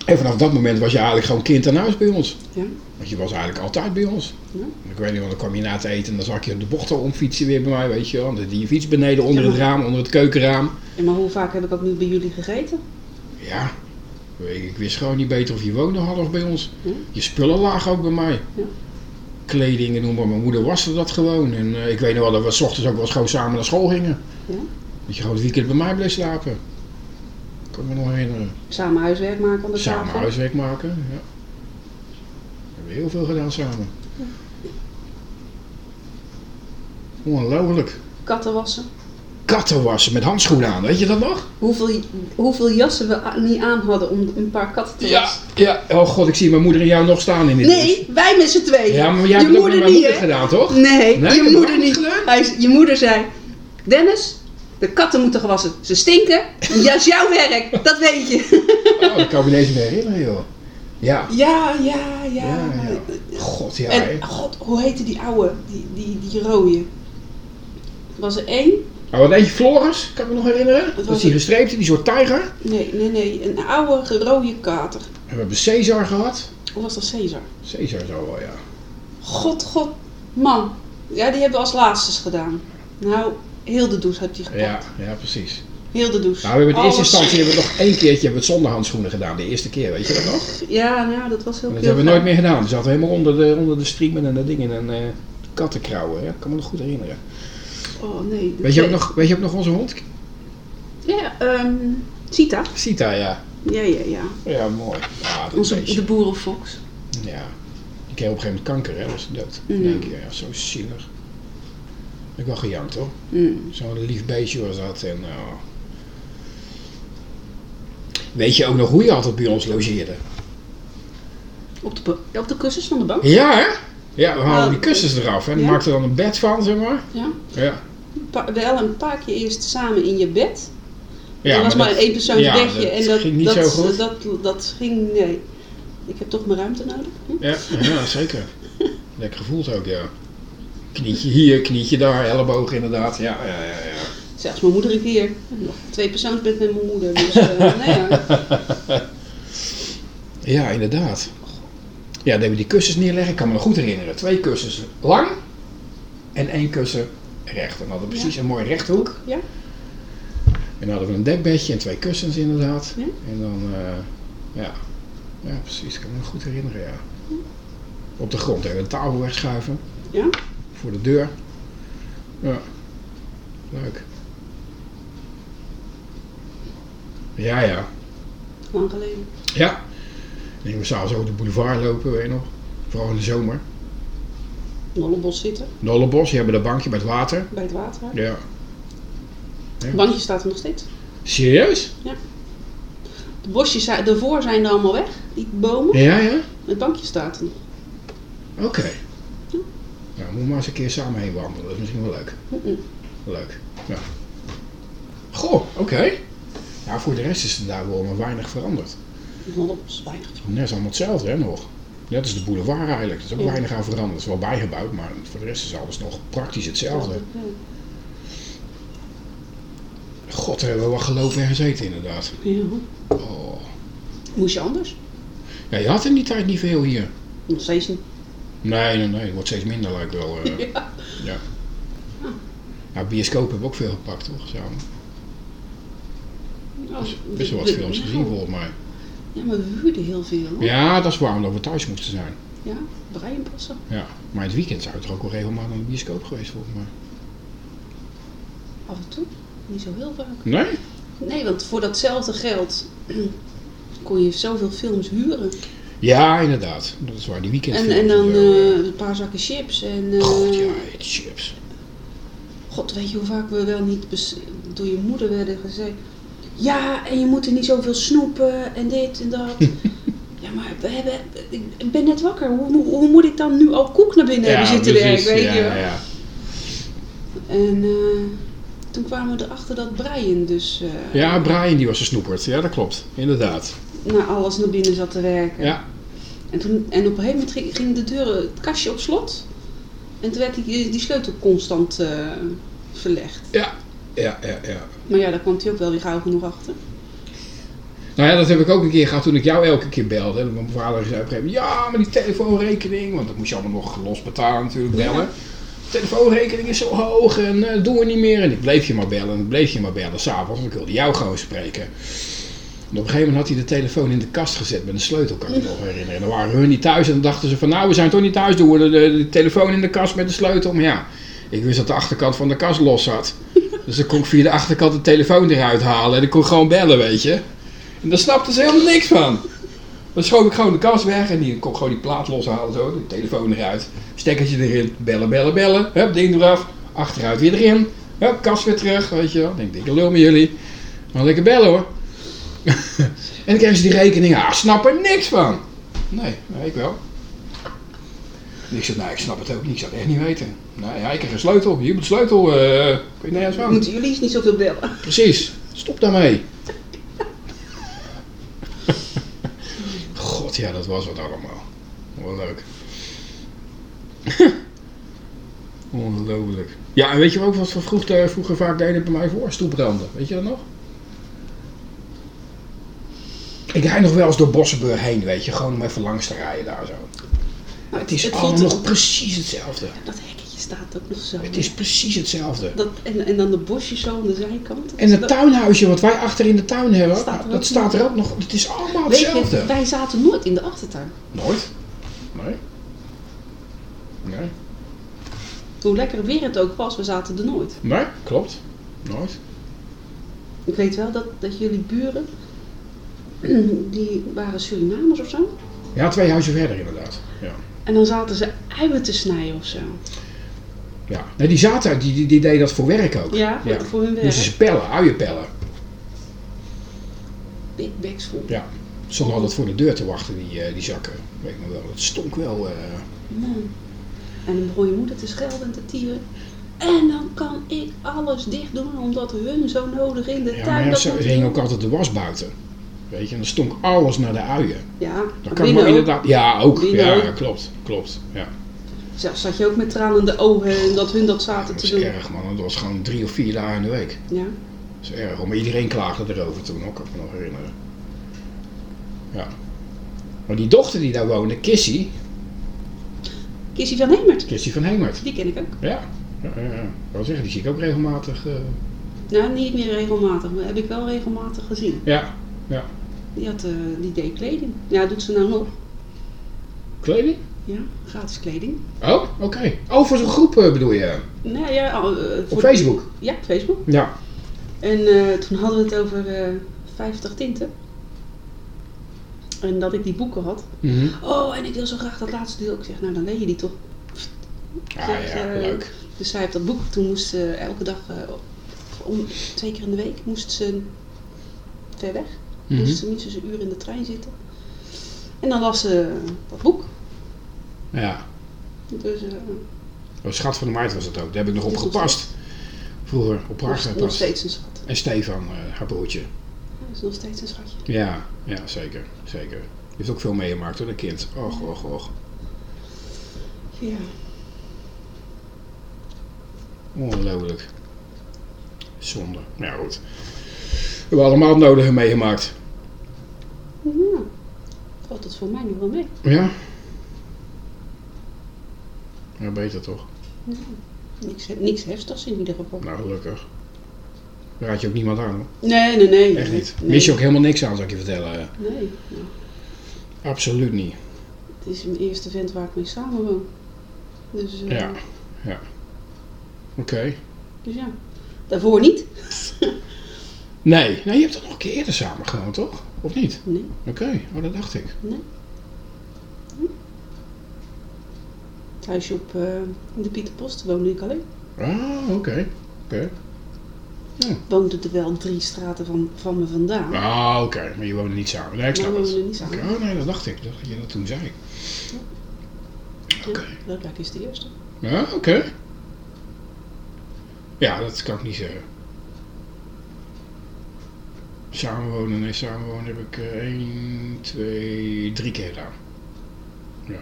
En vanaf dat moment was je eigenlijk gewoon kind aan huis bij ons. Ja. Want je was eigenlijk altijd bij ons. Ja. Ik weet niet, want dan kwam je na het eten en dan zag je op de bochten omfietsen weer bij mij, weet je wel. Dan die fiets beneden onder Ja, het raam, onder het keukenraam. Ja, maar hoe vaak heb ik ook nu bij jullie gegeten? Ja, ik wist gewoon niet beter of je woonde half bij ons. Je spullen lagen ook bij mij. Ja. Kleding en noem maar. Mijn moeder waste dat gewoon. En eh, ik weet nog wel dat we s ochtends ook wel eens gewoon samen naar school gingen. Ja. Dat je gewoon het weekend bij mij bleef slapen. Kan ik me nog herinneren. Samen huiswerk maken aan de Samen tafel. huiswerk maken, ja. We hebben heel veel gedaan samen. Ongelooflijk. Katten wassen. Katten wassen met handschoenen aan, weet je dat nog? Hoeveel, hoeveel jassen we niet aan hadden om een paar katten te Ja, wassen. ja. Oh god, ik zie mijn moeder en jou nog staan in dit. Nee, wij met z'n tweeën. Ja, maar jij je hebt het ook met moeder mijn niet, moeder gedaan, toch? Nee, Nee, je moeder niet. gedaan? Hij, je moeder zei, Dennis, de katten moeten gewassen. Ze stinken. Dat is jouw werk. Dat weet je. Oh, dat kan ik me deze meer herinneren, joh. Ja. Ja, ja, ja. Ja, ja. God, ja. En god, hoe heette die oude? Die, die, die rode. Was er één. Maar wat eentje Floris, kan ik me nog herinneren? Dat was is die gestreepte, die soort tijger. Nee, nee, nee. Een oude rode kater. En we hebben Caesar gehad. Of was dat Caesar? Caesar zo wel, ja. God, god, man. Ja, die hebben we als laatste gedaan. Nou, heel de douche heb je gepakt. Ja, ja precies. Heel de douche. Nou, we hebben in eerste instantie hebben we nog één keertje hebben we het zonder handschoenen gedaan. De eerste keer, weet je dat nog? Ja, nou, dat was heel Dat hebben we nooit meer gedaan. Die zaten helemaal onder de, onder de streamen en de dingen en eh kattenkrauwen. Dat kan me nog goed herinneren. Oh, nee. Weet je ook nog, weet je ook nog onze hond? Ja, ehm Sita. Sita, ja. Ja, ja, ja. Ja, mooi. Ja, dat Onze, de boerenfox. Ja. Die kreeg op een gegeven moment kanker, hè. Dat is dood. Mm. In één keer, ja. Zo zielig. Ik wel gejankt, hoor. Mm. Zo'n lief beestje was dat. En, oh. Weet je ook nog hoe je altijd bij ons logeerde? Op, de, op de kussens van de bank. Ja, hè? Ja, we haalden Nou, die kussens eraf en ja. maakten er dan een bed van, zeg maar. Ja. Ja. Pa- wel een paar keer eerst samen in je bed. Ja, dat was maar, dat- een eenpersoons ja, bedje. dat en dat, ging niet dat, zo goed. Dat, dat, ging, nee. Ik heb toch mijn ruimte nodig. Hm? Ja, ja, zeker. Lekker gevoeld ook, ja. Knietje hier, knietje daar, elleboog inderdaad. Ja, ja, ja. ja. Zelfs mijn moeder een keer. Nog twee persoonsbed met mijn moeder. Dus, eh, nou ja. Ja, inderdaad. Ja, dan hebben we die kussens neerleggen. Ik kan me nog goed herinneren. Twee kussens lang en één kussen recht. En dan hadden we precies Ja. een mooi rechthoek. Ja. En dan hadden we een dekbedje en twee kussens inderdaad. Ja. En dan, eh, ja. Ja, precies. Ik kan me nog goed herinneren, ja. Op de grond even een tafel wegschuiven. Ja. Voor de deur. Ja. Leuk. Ja, ja. Lang geleden. Ja. Dan gingen we s'avonds over de boulevard lopen, weet je nog. Vooral in de zomer. Nollebos zitten. Nollebos, die hebben dat bankje bij het water. Bij het water. Ja. Ja. Het bankje staat er nog steeds. Serieus? De bosjes ervoor zijn er allemaal weg. Die bomen. Ja, ja? Het bankje staat er. Oké. Nou, moeten we maar eens een keer samen heen wandelen. Dat is misschien wel leuk. Leuk. Ja. Goh, oké. Ja, voor de rest is er daar wel maar weinig veranderd. Nollebos, weinig. Net is allemaal hetzelfde, hè, nog. Net als de boulevard eigenlijk. Er is ook Ja. weinig aan veranderd. Het is wel bijgebouwd, maar voor de rest is alles nog praktisch hetzelfde. Ja. God, daar hebben we wel geloof en gezeten inderdaad. Ja. Oh. Moest je anders? Ja, je had in die tijd niet veel hier. Nog steeds niet. Nee, nee, nee. Het wordt steeds minder, lijkt wel. eh. Ja. ja. Ja, bioscoop hebben we ook veel gepakt, toch? Samen. Oh, Best wel wat we- films nou, gezien, volgens mij. Ja, maar we huurden heel veel. hoor. Ja, dat is waarom dat we thuis moesten zijn. Ja, Brian passen. Ja. Maar het weekend zou je toch ook wel regelmatig naar de bioscoop geweest, volgens mij. Af en toe. Niet zo heel vaak. Nee? Nee, want voor datzelfde geld kon je zoveel films huren. Ja, inderdaad. Dat is waar, die En, weekendfilms en dan eh. eh, een paar zakken chips. En, eh, God, ja, die chips. God, weet je hoe vaak we wel niet door je moeder werden gezegd. Ja, en je moet er niet zoveel snoepen en dit en dat. ja, maar we hebben, ik ben net wakker. Hoe, hoe, moet ik dan nu al koek naar binnen hebben zitten precies. werken, weet ja, je ja. En eh, toen kwamen we erachter dat Brian dus eh, ja, Brian die was een snoeperd. Ja, dat klopt. Inderdaad. Naar alles naar binnen zat te werken. Ja. En, toen, en op een gegeven moment ging, ging de deur, het kastje op slot. En toen werd die, die sleutel constant eh, verlegd. Ja, ja, ja, ja. Maar ja, daar kwam hij ook wel weer gauw genoeg achter. Nou ja, dat heb ik ook een keer gehad toen ik jou elke keer belde. En mijn vader zei op een gegeven moment, ja, maar die telefoonrekening, want dat moest je allemaal nog los betalen natuurlijk, bellen. Ja. Telefoonrekening is zo hoog en dat doen we niet meer. En ik bleef je maar bellen en ik bleef je maar bellen s'avonds, want ik wilde jou gewoon spreken. En op een gegeven moment had hij de telefoon in de kast gezet met een sleutel, kan ik me nog herinneren. En dan waren hun niet thuis en dan dachten ze van, nou, we zijn toch niet thuis, doen we de, de, telefoon in de kast met de sleutel. Maar ja, ik wist dat de achterkant van de kast los zat. Dus dan kon ik via de achterkant de telefoon eruit halen en ik kon gewoon bellen, weet je. En daar snapten ze helemaal niks van. Dan schoof ik gewoon de kast weg en die kon ik gewoon die plaat loshalen zo, de telefoon eruit. Stekkertje erin, bellen, bellen, bellen. Hup, ding eraf, achteruit weer erin. Hup, kast weer terug, weet je wel. Ik denk, dikke lul met jullie. Maar lekker bellen hoor. En dan kregen ze die rekening, ah, snap er niks van. Nee, nee, ik wel. En ik zei, nou, ik snap het ook niet, ik zou het echt niet weten. Nou ja, ik heb een sleutel, hier moet de sleutel, eh ik weet nergens van. Moeten jullie eens niet zoveel bellen? Precies, stop daarmee. God, ja, dat was wat allemaal. Wel leuk. Ongelooflijk. Ja, en weet je ook wat we vroeger, vroeger vaak deden bij mij voor? Stoepranden. Weet je dat nog? Ik rijd nog wel eens door Bossenburg heen, weet je. Gewoon om even langs te rijden daar zo. Nou, Het is het allemaal nog precies hetzelfde. Dat hekketje staat ook nog zo. Het is precies hetzelfde. Dat, en, en dan de bosjes zo aan de zijkant. En het tuinhuisje wat wij achter in de tuin hebben, Staat dat staat er ook nog. Het is allemaal je, hetzelfde. wij zaten nooit in de achtertuin. Nooit? Nee. Nee. Hoe lekker weer het ook was, we zaten er nooit. Nee, klopt. Nooit. Ik weet wel dat, dat jullie buren, die waren Surinamers of zo. Ja, twee huizen verder inderdaad. Ja. En dan zaten ze uien te snijden of zo. ja. Nee, die zaten, die, die, die deden dat voor werk ook. Ja, voor, voor hun werk. Moesten ze pellen, uien pellen. Big bags vol. Ja. Stonden altijd voor de deur te wachten, die, eh, die zakken. Weet ik nog wel. Het stonk wel. eh, Man. En dan begon je moeder te schelden en te tieren. En dan kan ik alles dicht doen, omdat hun zo nodig in de Ja, tuin maar ja, dat ze hing ook altijd de was buiten. Weet je, en dan stonk alles naar de uien. Ja, Dat maar kan ook. inderdaad. Ja, ook. Ja, klopt. Klopt. Ja. Zelfs zat je ook met tranende ogen en dat hun dat zaten Dat te is doen. erg, man. Dat was gewoon drie of vier dagen in de week. Ja. Dat is erg. Maar iedereen klaagde erover toen ook, kan ik me nog herinneren. Ja. Maar die dochter die daar woonde, Kissy, Kissy van Hemert, Kissy van Hemert. die ken ik ook. Ja. Ja, ja, ja. Zeggen, die zie ik ook regelmatig. eh, Nou, niet meer regelmatig, maar heb ik wel regelmatig gezien. Ja. Ja. Die, had, eh, die deed kleding. Ja, doet ze nou nog. Kleding? Ja, gratis kleding. Oh, oké. Oh, voor zo'n groep eh, bedoel je? Nou ja, eh, Op voor- Facebook? Ja, Facebook. Ja. En toen hadden we het over eh 50 tinten. En dat ik die boeken had. Mhm. Oh, en ik wil zo graag dat laatste deel. Ik zeg, nou dan lees je die toch. Ah Zeg, ja, leuk. Dus zij heeft dat boek. Toen moest ze elke dag, om, twee keer in de week, moest ze ver weg. Mhm. Moest ze minstens een uur in de trein zitten. En dan las ze dat boek. Ja. Dus eh, Oh, schat van de Maart was het ook. Daar heb ik nog op gepast. Vroeger, op haar nog, nog gepast. steeds een schat. En Stefan, eh, haar broertje. Dat is nog steeds een schatje. Ja, ja, zeker. Zeker. Die heeft ook veel meegemaakt hoor, dat kind. Och, och, och. Ja. Ongelooflijk. Zonde. Nou ja, goed. We hebben allemaal nodige meegemaakt. Ja. Valt het voor mij nu wel mee. Ja? Ja, beter toch? Niks, niks heftigs in ieder geval. Nou, gelukkig. Raad je ook niemand aan hoor. Nee, nee, nee. Echt niet. Nee. Mis je ook helemaal niks aan, zou ik je vertellen. Nee. Nou, Absoluut niet. het is mijn eerste vent waar ik mee samenwoon. Dus, eh, Ja. Ja. Oké. dus ja. Daarvoor niet? Nee. Nee, je hebt het nog een keer eerder samen gewoond, toch? Of niet? Nee. Oké. Oh, dat dacht ik. Nee. Hm. Het huisje op eh, de Pieterpost woonde ik alleen. Ah, oké. Oké. Woonde er wel drie straten van, van me vandaan. Ah, oké. Maar je woonde niet samen. Nee, ik snap we het. niet samen. Oh nee, dat dacht ik. Dat je dat toen zei. Oké. Ja, dat lijkt is de eerste. Ja, oké. Ja, dat kan ik niet zeggen. Samenwonen, nee, samenwonen heb ik eh 1, 2, 3 keer gedaan. Ja.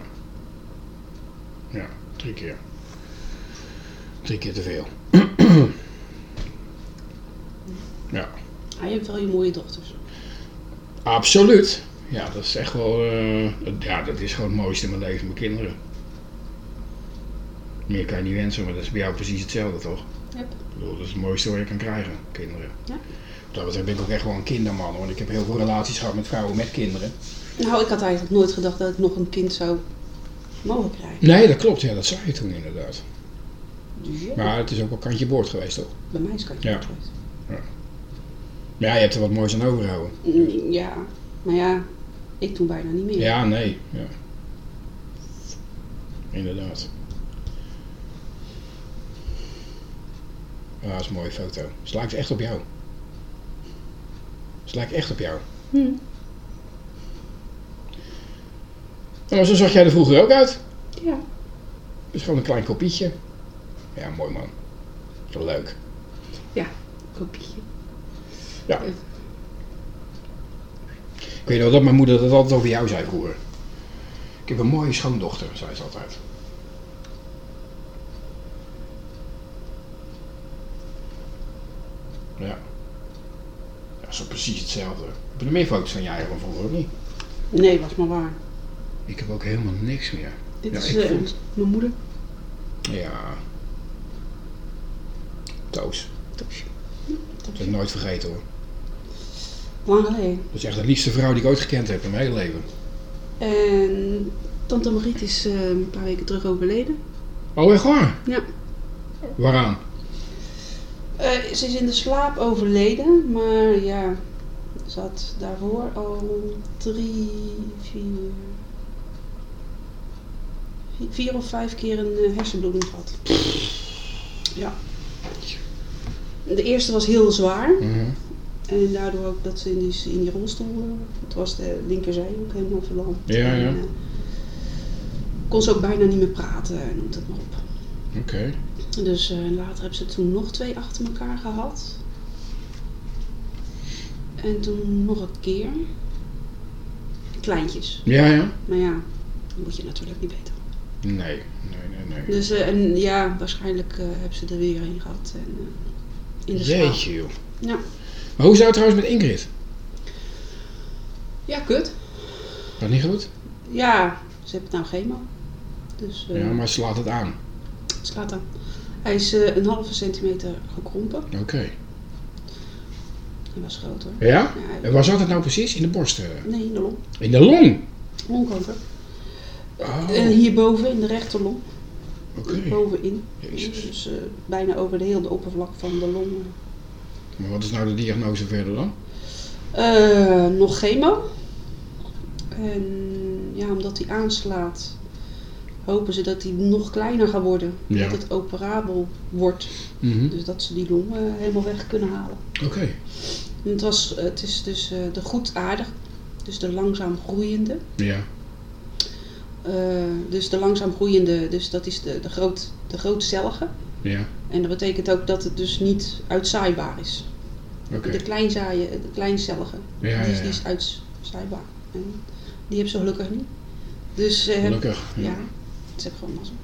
Ja, drie keer. Drie keer te veel. ja, Hij heeft wel je mooie dochters. absoluut. Ja, dat is echt wel. eh, ja, dat is gewoon het mooiste in mijn leven, mijn kinderen. Meer kan je niet wensen, maar dat is bij jou precies hetzelfde, toch? Yep. Ik bedoel, dat is het mooiste wat je kan krijgen, kinderen. Ja. Dat betreft ben ik ook echt wel een kinderman, want ik heb heel veel relaties gehad met vrouwen met kinderen. Nou, ik had eigenlijk nooit gedacht dat ik nog een kind zou mogen krijgen. Nee, dat klopt, ja, dat zei je toen inderdaad. Dus ja, Maar het is ook wel kantje boord geweest, toch? bij mij is het katje Ja. geweest. Maar ja, je hebt er wat moois aan overgehouden. Mm, Ja, maar ja, ik toen bijna niet meer. Ja, nee. Ja. Inderdaad. Ja, dat is een mooie foto. Lijkt echt op jou. Ze het lijkt echt op jou. Hm. Zo zag jij er vroeger ook uit. Ja. Dus gewoon een klein kopietje. Ja, mooi man. Zo leuk. Ja, kopietje. Ja. Ik weet wel dat mijn moeder dat altijd over jou zei vroeger. Ik heb een mooie schoondochter, zei ze altijd. Ja. Zo precies hetzelfde. Heb je er meer foto's van jij van vroeger, of niet? Nee, was maar waar. Ik heb ook helemaal niks meer. Dit Ja, is ik eh, vond- mijn moeder. Ja. Toos. Toosje. Dat heb ik nooit vergeten hoor. Lang geleden. Dat is echt de liefste vrouw die ik ooit gekend heb in mijn hele leven. En tante Mariet is eh, een paar weken terug overleden. Oh, echt waar? Ja. Waaraan? Eh, ze is in de slaap overleden, maar ja, ze had daarvoor al drie, vier, vier, of vijf keer een eh, hersenbloeding gehad. Ja. De eerste was heel zwaar Mhm. en daardoor ook dat ze in die, in die rolstoel, het was de linkerzij ook helemaal verlamd. Ja, En, ja. eh, kon ze ook bijna niet meer praten, noemt het maar op. Oké. Dus eh, later hebben ze toen nog twee achter elkaar gehad. En toen nog een keer. Kleintjes. Ja, ja? Maar ja, dat moet je natuurlijk niet weten. Nee, nee, nee, nee. Dus eh, en ja, waarschijnlijk eh, hebben ze er weer een gehad. En, in de. Jeetje joh. Ja. Maar hoe zou het trouwens met Ingrid? ja, kut. Dat niet goed? Ja, ze heeft nou chemo. Dus Ja, maar ze laat het aan. het slaat aan. Hij is eh, een halve centimeter gekrompen. Oké. Hij was groot hoor. Ja? Ja, hij- En waar zat het nou precies? In de borst? eh? nee, in de long. In de long? Longkanker. Oh, En hierboven in de rechterlong. oké. Bovenin. Jezus. Dus eh, bijna over de hele oppervlak van de long. Maar wat is nou de diagnose verder dan? Eh, nog chemo. En ja, omdat hij aanslaat, hopen ze dat hij nog kleiner gaat worden. Ja. Dat het operabel wordt. Mhm. Dus dat ze die long eh, helemaal weg kunnen halen. Oké. Het, was, het is dus eh, de goedaardig. Dus de langzaam groeiende. Ja. Eh, dus de langzaam groeiende, dus dat is de, de, groot, de grootcellige. Ja. En dat betekent ook dat het dus niet uitzaaibaar is. Oké. De kleinzaaien, de kleincellige, Ja, die, is, die is uitzaaibaar. En die heb ze gelukkig niet. Dus hebben, Gelukkig. ja, Ja. Ze hebben gewoon mazzel.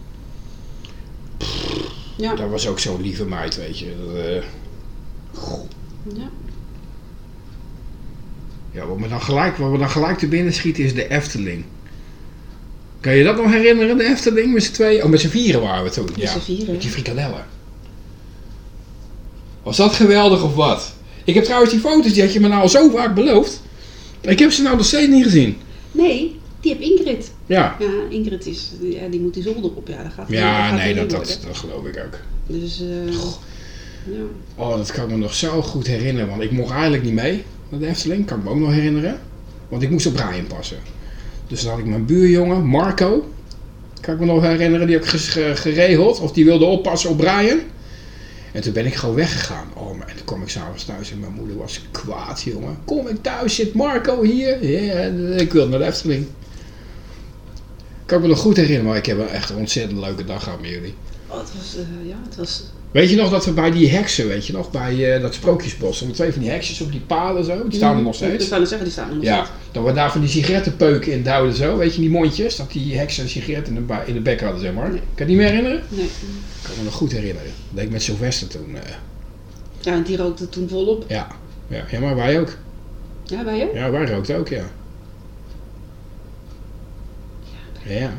Ja, Dat was ook zo'n lieve meid, weet je. Dat, eh, ja. ja, wat me dan gelijk, wat me dan gelijk te binnen schiet is de Efteling. Kan je dat nog herinneren, de Efteling met z'n tweeën? Oh, met z'n vieren waren we toen. Met ja. z'n vieren, Met die frikadellen. Was dat geweldig of wat? Ik heb trouwens die foto's, die had je me nou al zo vaak beloofd. Ik heb ze nou nog steeds niet gezien. Nee, die heb Ingrid. Ja. Ja, Ingrid is, ja, die moet die zolder op. Ja, dat gaat Ja, dat nee, dat, dat, dat geloof ik ook. Dus, eh, ja. Oh, dat kan ik me nog zo goed herinneren. Want ik mocht eigenlijk niet mee naar de Efteling. Kan ik me ook nog herinneren. Want ik moest op Brian passen. Dus dan had ik mijn buurjongen, Marco. Kan ik me nog herinneren. Die heb ik geregeld. Of die wilde oppassen op Brian. En toen ben ik gewoon weggegaan. Oh, maar en toen kwam ik s'avonds thuis en mijn moeder was kwaad, jongen. Kom ik thuis, zit Marco hier? Ja, ik wilde naar de Efteling. Kan ik me nog goed herinneren, maar ik heb wel echt een ontzettend leuke dag gehad met jullie. Oh, het was, eh, ja, het was, Weet je nog dat we bij die heksen, weet je nog, bij eh, dat sprookjesbos, er twee van die heksjes op die palen zo, die staan er nog Ik steeds. zou net zeggen, die staan er nog Ja, steeds. dat we daar van die sigarettenpeuken in duwden zo, weet je, die mondjes, dat die heksen een sigaret in de, in de bek hadden, zeg maar. Nee. Kan je het niet meer herinneren? Nee. Ik kan me nog goed herinneren. Dat deed ik met Sylvester toen. eh, Ja, en die rookte toen volop. ja. ja, ja, maar wij ook. Ja, wij ook? Ja, wij rookten ook, ja. Ja.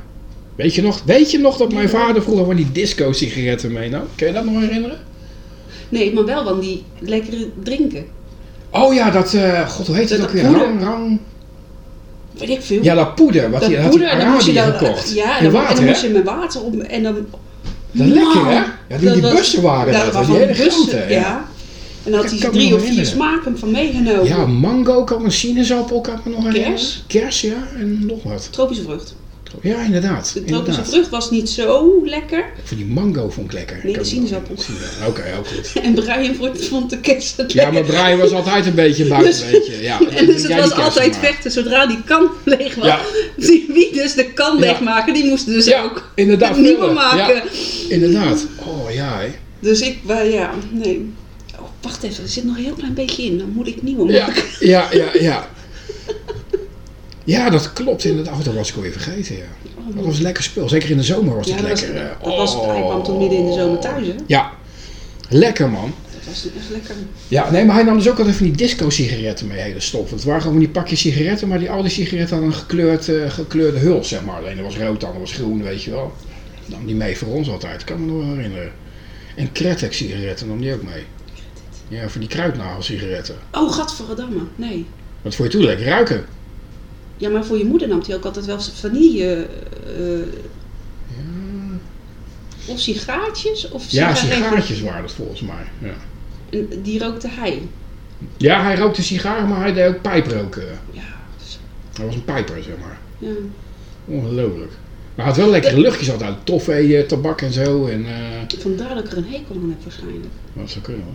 Weet je nog, weet je nog dat mijn vader vroeger van die disco-sigaretten meenam? Kun je dat nog herinneren? Nee, maar wel van die lekkere drinken. Oh ja, dat, eh, god, hoe heet het Dat ook weer? poeder. Rang, rang. Weet ik veel. Ja, dat poeder, wat dat hij had poeder, dan moest je dan, gekocht. Ja, en dan, en water, dan moest hè? je met water op en dan... Dat lekker, hè? Man, Ja, die, die was- bussen waren dat, dat die hele bussen, grote. ja. Ja. En dan had hij drie of vier smaken van meegenomen. ja, mango, kan een sinaasappel, kan ik me nog herinneren. Kers. Kers, ja, en nog wat. Tropische vrucht. Ja, inderdaad. De tropische vrucht was niet zo lekker. Ik vond die mango vond ik lekker. Nee, de sinaasappel. Oké, ook goed. En Brian vond, vond de kerst het Ja, maar lekker. Brian was altijd een beetje buiten, Dus- weet je. Ja, En dus het was altijd maar. vechten zodra die kan leeg was. Ja. Wie dus de kan Ja. leegmaken, die moest dus Ja, ook inderdaad. een nieuwe vullen. maken. Ja, inderdaad. Oh ja. Dus ik, wa- ja, nee. Oh, wacht even, er zit nog een heel klein beetje in. Dan moet ik nieuwe maken. ja, ja, ja. Ja, dat klopt inderdaad. Oh, dat was ik alweer vergeten, ja. Dat was een lekker spul. Zeker in de zomer was Ja, het dat lekker. hè. dat was, hij kwam toen midden in de zomer thuis, hè? Ja, lekker man. dat was echt lekker. Ja, nee, maar hij nam dus ook altijd van die disco-sigaretten mee, hele stof. Het waren gewoon die pakjes sigaretten, maar die, al die sigaretten hadden een gekleurd, eh, gekleurde hul, zeg maar. Alleen dat was rood, de andere was groen, weet je wel. Nam die mee voor ons altijd, ik kan me nog wel herinneren. En Kretek-sigaretten nam die ook mee. Ja, voor die kruidnagelsigaretten. Oh, gadverdamme. Nee. Wat vond je toen lekker ruiken? Ja, maar voor je moeder nam hij ook altijd wel vanille... eh, of sigaartjes, of Ja, sigaartjes waren dat volgens mij. Ja. En Die rookte hij. ja, hij rookte sigaren, maar hij deed ook pijproken. Ja, zo. Hij was een pijper, zeg maar. ja. Ongelooflijk. Maar hij had wel lekkere luchtjes altijd. Toffee, eh, tabak en zo. En, eh Vandaar dat ik er een hekel aan heb waarschijnlijk. wat zou kunnen hoor.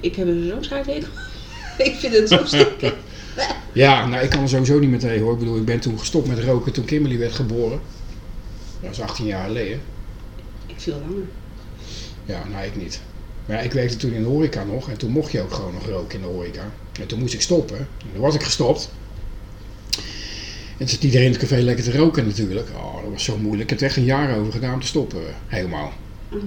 Ik heb er zo'n scheidhekel. ik vind het zo stinken. Ja, nou ik kan er sowieso niet meer tegen hoor. Ik bedoel, ik ben toen gestopt met roken toen Kimberly werd geboren. Dat is 18 jaar geleden. Ik veel langer. Ja, nou ik niet. Maar ja, ik werkte toen in de horeca nog en toen mocht je ook gewoon nog roken in de horeca. En toen moest ik stoppen. En toen was ik gestopt. En toen zit iedereen in het café lekker te roken natuurlijk. Oh, dat was zo moeilijk. Ik heb er echt een jaar over gedaan om te stoppen. Helemaal. Ik,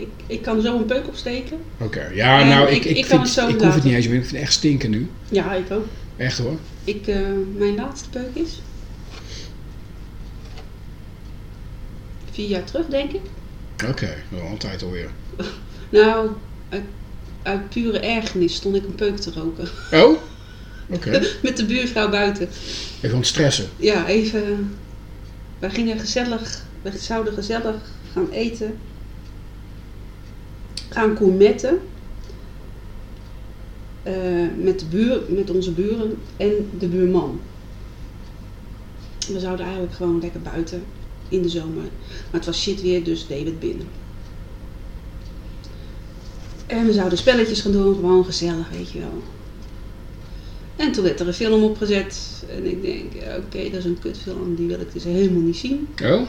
ik, ik kan zo een peuk opsteken. Oké. Ja, En nou ik- ik, ik, kan vind, het zo ik hoef het niet eens meer. Ik vind het echt stinken nu. Ja, ik ook. Echt hoor. Ik, eh, mijn laatste peuk is... Vier jaar terug, denk ik. Oké, dat is al een tijd alweer. Nou, uit, uit pure ergernis stond ik een peuk te roken. Oh? Oké. Met de buurvrouw buiten. Even ontstressen. Ja, even. Wij gingen gezellig, we zouden gezellig gaan eten. Gaan gourmetten. Eh, met, de buur, met onze buren en de buurman. We zouden eigenlijk gewoon lekker buiten in de zomer. Maar het was shit weer, dus deden we het binnen. En we zouden spelletjes gaan doen, gewoon gezellig, weet je wel. En toen werd er een film opgezet. En ik denk, oké, dat is een kutfilm, die wil ik dus helemaal niet zien. Oh?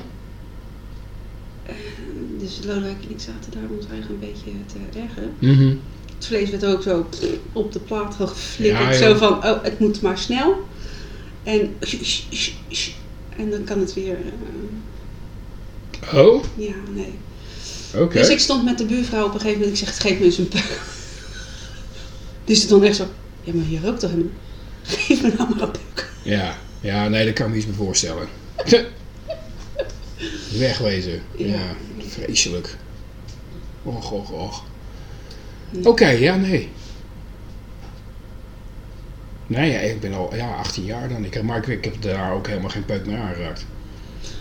Dus Lodewijk en ik zaten daar ons eigen een beetje te ergeren. Mhm. Het vlees werd ook zo op de plaat geflikkerd. Ja, Zo van, oh, het moet maar snel. En, en dan kan het weer... eh, Oh? ja, nee. Oké. Dus ik stond met de buurvrouw op een gegeven moment. Ik zeg, geef me eens een peuk. Dus het dan echt zo, ja, maar je rookt toch helemaal? Geef me nou maar een peuk. Ja. ja, nee, dat kan ik me iets bij voorstellen. Wegwezen. Ja. Ja. vreselijk. Och, och, och. Oké, ja, nee. Nee, ja, ik ben al ja, 18 jaar dan. Ik, maar ik, ik heb daar ook helemaal geen peuk meer aangeraakt.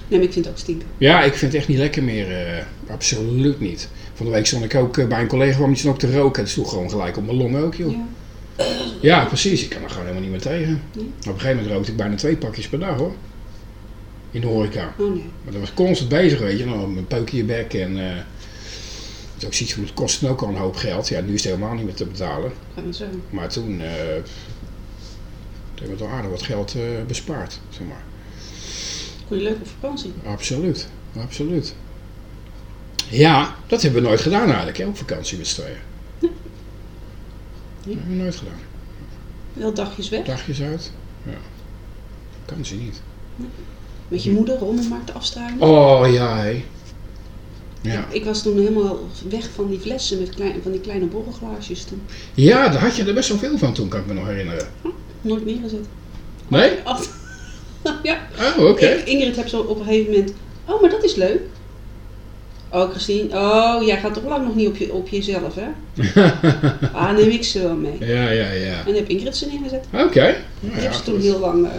Nee, maar ik vind het ook stinken. Ja, ik vind het echt niet lekker meer. eh, absoluut niet. Van de week stond ik ook eh, bij een collega die stond ook te roken. En sloeg gewoon gelijk op mijn long ook, joh. Ja. Ja, precies. Ik kan er gewoon helemaal niet meer tegen. Nee? Op een gegeven moment rookte ik bijna twee pakjes per dag, hoor. In de horeca. Oh nee. Maar dat was constant bezig, weet je. Met een peuk in je bek en... eh het is ook zoiets het kost ook al een hoop geld. Ja, nu is het helemaal niet meer te betalen. Zo. Maar toen... eh toen hebben we toch aardig wat geld eh, bespaard, zeg maar. Kon je leuk op vakantie? Absoluut, absoluut. Ja, dat hebben we nooit gedaan eigenlijk, hè, op vakantie met z'n tweeën. Nee. Dat hebben we nooit gedaan. Wel dagjes weg. Dagjes uit. Ja. Vakantie niet. Met je moeder om de markt te afstruinen. Oh ja, hé. Ja. Ik was toen helemaal weg van die flessen met klein, van die kleine borrelglaasjes toen. ja, daar had je er best wel veel van toen, kan ik me nog herinneren. Nooit meer gezet. Nee? Ja. Oh, oké. Ik- Ingrid heb zo op een gegeven moment. Oh, maar dat is leuk. Oh, Christine. Oh, jij gaat toch lang nog niet op, je, op jezelf, hè? ah, neem ik ze wel mee. Ja, ja, ja. En heb Ingrid ze neergezet. Oké. Ik Nou heb ja, ze toen goed. heel lang. eh,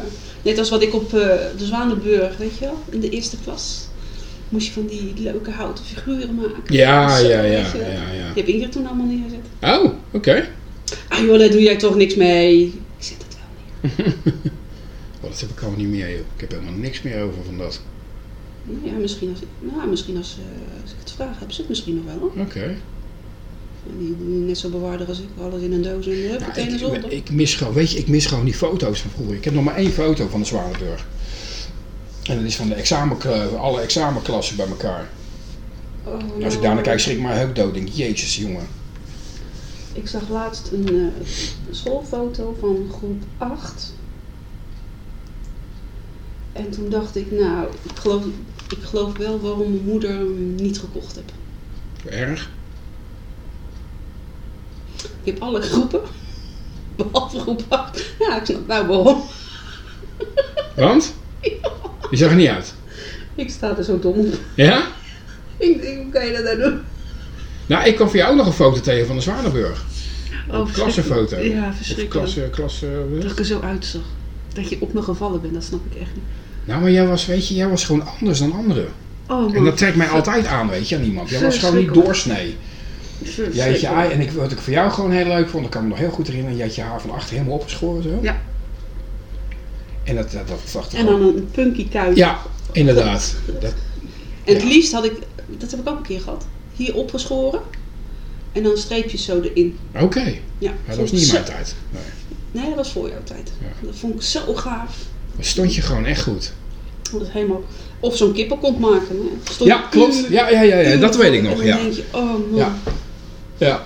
net als wat ik op eh, de Zwanenburg, weet je wel, in de eerste klas. Moest je van die leuke houten figuren maken. Ja, Zo, ja, ja, ja, ja. Die heb Ingrid toen allemaal neergezet. Oh, oké. Ah joh, daar doe jij toch niks mee. Ik zet het wel neer. Oh, dat heb ik allemaal niet meer, joh. Ik heb helemaal niks meer over van dat. Ja, misschien als, nou, misschien als, eh, als ik het vraag, hebben ze het misschien nog wel. Oké. Die, die net zo bewaarden als ik, alles in een doos en hup, Nou, meteen naar zolder. ik, mis gewoon, weet je, ik mis gewoon die foto's van vroeger. Ik heb nog maar één foto van de Zwanenburg. En dat is van de examenkla- alle examenklassen bij elkaar. Oh, Als ik nou, daar naar kijk, schrik ik maar heuk dood. Denk, jezus jongen. Ik zag laatst een, eh, schoolfoto van groep 8. En toen dacht ik, nou, ik geloof, ik geloof wel waarom mijn moeder hem niet gekocht heeft. Erg. Ik heb alle groepen. Behalve groep 8. Ja, ik snap nou waarom. Want? Je zag er niet uit. Ik sta er zo dom op. Ja? Ik denk, hoe kan je dat nou doen? Nou, ik kwam voor jou ook nog een foto tegen van de Zwanenburg. Oh, klassenfoto. verschrikkelijk. Ja, Of verschrikkelijk. klasse, klasse... Dat ik er zo uitzag. Dat je op me gevallen bent, dat snap ik echt niet. Nou, maar jij was, weet je, jij was gewoon anders dan anderen. Oh. En dat trekt mij altijd aan, weet je, aan iemand. Jij was gewoon niet doorsnee. Jij had je haar, en ik, wat ik voor jou gewoon heel leuk vond, ik kan me nog heel goed herinneren, jij had je haar van achter helemaal opgeschoren zo. Ja. En dat, dat, dat zag En dan een punky kuit. Ja, inderdaad. Dat, En het liefst had ik, dat heb ik ook een keer gehad, hier opgeschoren. En dan streepjes zo erin. Oké, Ja, ja, dat was niet zo- mijn tijd. Nee. Nee, dat was voor jouw tijd. Ja. Dat vond ik zo gaaf. Dan stond je gewoon echt goed. Dat helemaal... Of zo'n kippenkont maken. Hè. Stond Ja, klopt. Ja, ja, ja, ja, dat weet ik nog, En dan ja. denk je, oh man. Ja. Ja.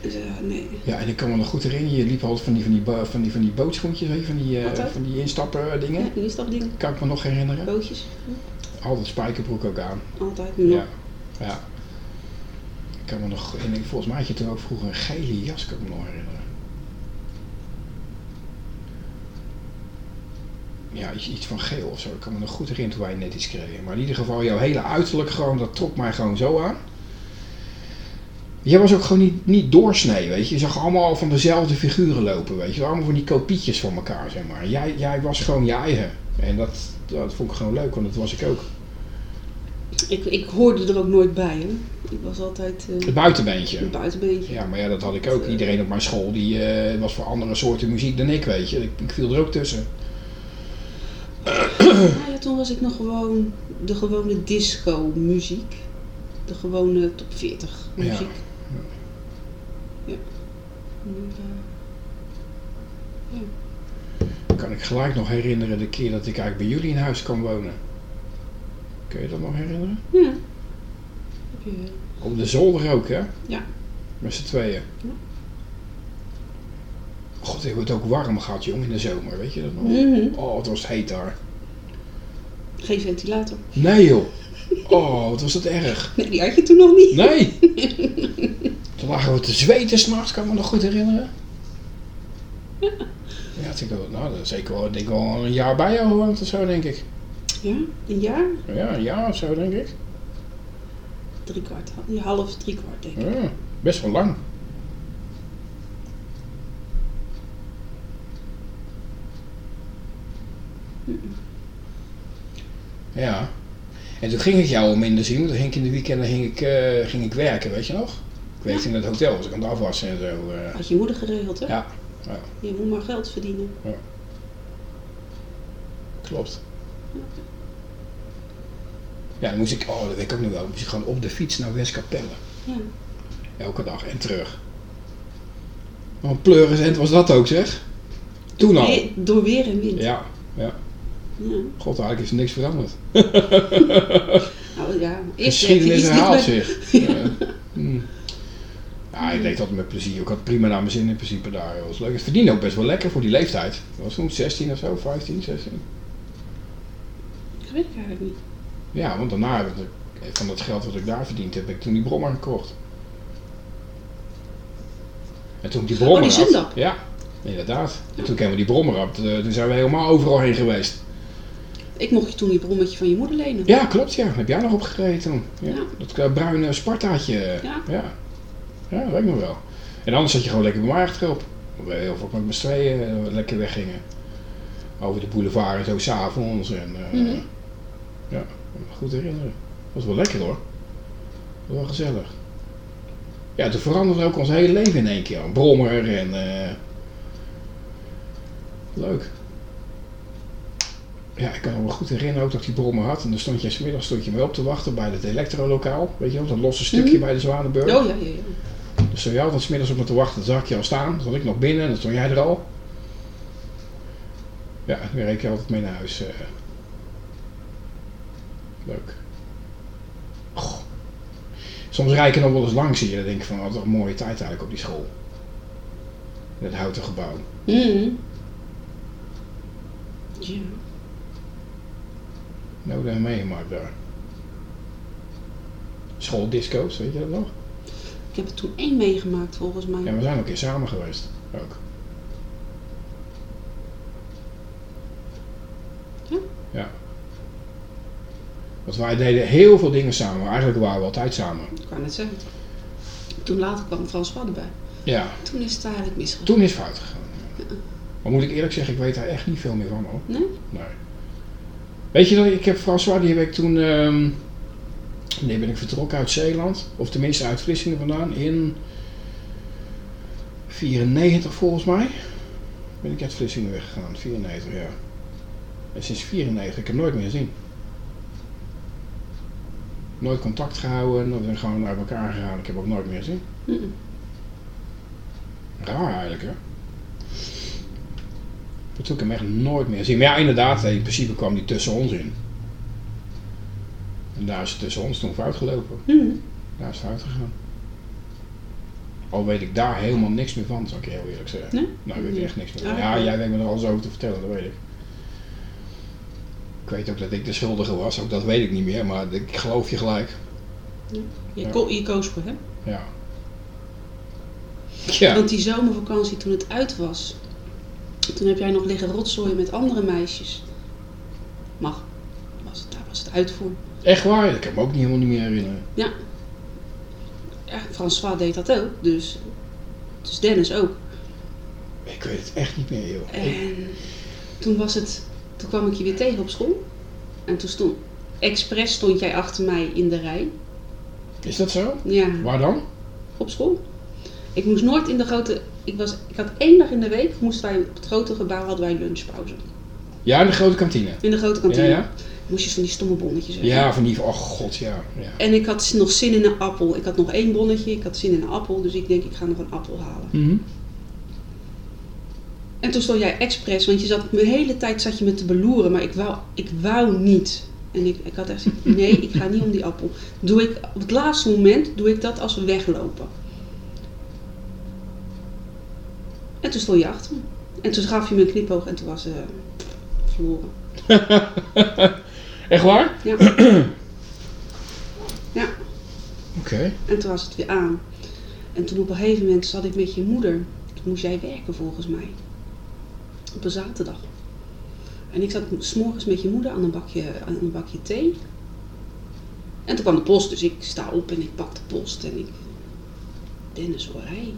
Dus, ja, nee. Ja, en ik kan me nog goed herinneren, je liep altijd van die, van die, van die, van die bootschoentjes, van die, eh, van die instappen eh, dingen. Ja, die stapdingen. Kan ik me nog herinneren. Bootjes. Altijd spijkerbroek ook aan. Altijd. nog. Ja. ja. Ik kan me nog, en volgens mij had je toen ook vroeger een gele jas, kan ik me nog herinneren. Ja, iets, iets van geel of zo. Ik kan me nog goed herinneren toen wij net iets kregen. Maar in ieder geval, jouw hele uiterlijk gewoon, dat trok mij gewoon zo aan. Jij was ook gewoon niet, niet doorsnee, weet je. Je zag allemaal van dezelfde figuren lopen, weet je. Allemaal van die kopietjes van elkaar, zeg maar. Jij, jij was gewoon je eigen. En dat, dat vond ik gewoon leuk, want dat was ik ook. Ik, ik hoorde er ook nooit bij. Hè. Ik was altijd eh, Het buitenbeentje. een buitenbeentje. Ja, maar ja, dat had ik ook. Iedereen op mijn school die eh, was voor andere soorten muziek dan ik, weet je. Ik, ik viel er ook tussen. Nou ja, toen was ik nog gewoon de gewone disco muziek. De gewone top 40 Ja. muziek. Ja. Eh, Kan ik gelijk nog herinneren de keer dat ik eigenlijk bij jullie in huis kwam wonen. Kun je dat nog herinneren? ja. Heb je, Op de zolder ook, hè? Ja. Met z'n tweeën. Ja. God, ik het ook warm gehad, jong, in de zomer. Weet je dat nog? Mhm. Oh, het was heet daar. Geen ventilator. Nee, joh. Oh, wat was dat erg. Nee, die had je toen nog niet. Nee. Toen lagen we te zweten s'nachts, kan ik me nog goed herinneren. Ja, ik nou, dat is zeker wel, ik denk wel een jaar bij jou gewoond of zo, denk ik. Ja, een jaar? Ja, een jaar of zo, denk ik. Drie kwart. Half, drie kwart denk ik. Ja, best wel lang. Ja. En toen ging ik jou al minder zien, want toen ging ik in de weekenden ging ik, eh, ging ik werken, weet je nog? Weet in het hotel, was ik aan het afwassen en zo. eh. Had je moeder geregeld, hè? Ja, ja. Je moet maar geld verdienen. Klopt. Ja, dan moest ik, oh dat weet ik ook nog wel, moest ik gewoon op de fiets naar Westkapelle. Ja. Elke dag en terug. Wat een pleurisend was dat ook zeg. Toen al. Nee, door weer en wind. Ja, ja. Ja. God, eigenlijk is er niks veranderd. Nou ja, eerst Geschiedenis werd je herhaalt zich. Ja. Hmm. Ja, ik deed dat met plezier. Ik had prima naar mijn zin in principe daar. Dat was leuk. Het verdiende ook best wel lekker voor die leeftijd. Dat was toen 16 of zo, 15, 16. Dat weet ik eigenlijk niet. Ja, want daarna heb ik van dat geld wat ik daar verdiend heb, ik toen die brommer gekocht. En toen ik die brommer Oh, die had-. Ja, inderdaad. En toen kennen we die brommer had, eh, toen zijn we helemaal overal heen geweest. Ik mocht je toen die brommetje van je moeder lenen. Ja, klopt ja. Heb jij nog opgereden toen? Ja. Ja. Dat eh, bruine Spartaatje. Ja. Ja. Ja, dat weet ik nog wel. En anders zat je gewoon lekker bij mij achterop. We heel veel met mijn tweeën eh, lekker weggingen. Over de boulevard en zo s'avonds. En, eh, Mhm. Ja, goed herinneren. Dat was wel lekker hoor. Dat was wel gezellig. Ja, toen veranderde ook ons hele leven in één keer. Een brommer en... eh, Leuk. Ja, ik kan me wel goed herinneren ook dat die brommer had. En dan stond je smiddags stond je me op te wachten bij het elektrolokaal. Weet je wel, dat losse stukje Mhm. bij de Zwanenburg. Oh ja, ja, ja. Dus stond je altijd smiddags op me te wachten. Dan zag ik je al staan. Dan stond ik nog binnen en dan stond jij er al. Ja, dan reed ik altijd mee naar huis. eh. Leuk. Goh. Soms rijd ik er nog wel eens langs hier. Dan denk ik van, wat een mooie tijd eigenlijk op die school. In het houten gebouw. Ja. Nou, daar meegemaakt daar. Schooldisco's, weet je dat nog? Ik heb er toen één meegemaakt volgens mij. Ja, we zijn ook een keer samen geweest. Ook. Ja? Ja. Want wij deden heel veel dingen samen. Eigenlijk waren we altijd samen. Ik kan het zeggen. Toen later kwam François erbij. Ja, Toen is het eigenlijk misgegaan. toen is het fout gegaan. Maar moet ik eerlijk zeggen, ik weet daar echt niet veel meer van hoor. Nee? Nee. Weet je dat ik heb François, die heb ik toen. ehm nee, ben ik vertrokken uit Zeeland. Of tenminste uit Vlissingen vandaan. In 94 volgens mij. Ben ik uit Vlissingen weggegaan. 94, ja. En sinds 94, ik heb nooit meer gezien. Nooit contact gehouden, we zijn gewoon uit elkaar gegaan. Ik heb ook nooit meer gezien. Raar eigenlijk, hè? Dat heb ik hem echt nooit meer gezien. Maar ja, inderdaad, in principe kwam die tussen ons in. En daar is het tussen ons toen fout gelopen. Mm. Daar is het fout gegaan. Al weet ik daar helemaal niks meer van, zal ik je heel eerlijk zeggen. Nee? Nou, ik weet echt niks meer van. Ah, Ja, jij weet me er alles over te vertellen, dat weet ik. Ik weet ook dat ik de schuldige was, ook dat weet ik niet meer, maar ik geloof je gelijk. Je, Ja. ko- je koos voor hem. Ja. Ja. Want die zomervakantie toen het uit was, toen heb jij nog liggen rotzooien met andere meisjes. Mag. Was het, daar was het uit voor. Echt waar? Ik kan me ook niet helemaal niet meer herinneren. Ja, François deed dat ook, dus, dus Dennis ook. Ik weet het echt niet meer, joh. Ik- En toen was het, toen kwam ik je weer tegen op school. En toen stond, expres stond jij achter mij in de rij. Is dat zo? Ja, Waar dan? op school. Ik moest nooit in de grote, ik, was, ik had één dag in de week, moesten wij op het grote gebouw, hadden wij lunchpauze. Ja, in de grote kantine. In de grote kantine. Ja, ja. Moest je van die stomme bonnetjes hebben. Ja, van die, oh god, ja. ja. En ik had nog zin in een appel. Ik had nog één bonnetje, ik had zin in een appel. Dus ik denk, ik ga nog een appel halen. Mhm. En toen stond jij expres, want je zat de hele tijd zat je me te beloeren, maar ik wou, ik wou niet. En ik, ik had echt gezegd, nee, ik ga niet om die appel. Doe ik, op het laatste moment doe ik dat als we weglopen. En toen stond je achter me. En toen gaf je me een knipoog en toen was ze verloren. Echt waar? Ja. ja. Oké. En toen was het weer aan. En toen op een gegeven moment zat ik met je moeder. Toen moest jij werken volgens mij. Op een zaterdag. En ik zat s'morgens met je moeder aan een bakje, aan een bakje thee. En toen kwam de post, dus ik sta op en ik pak de post en ik... Dennis Orij.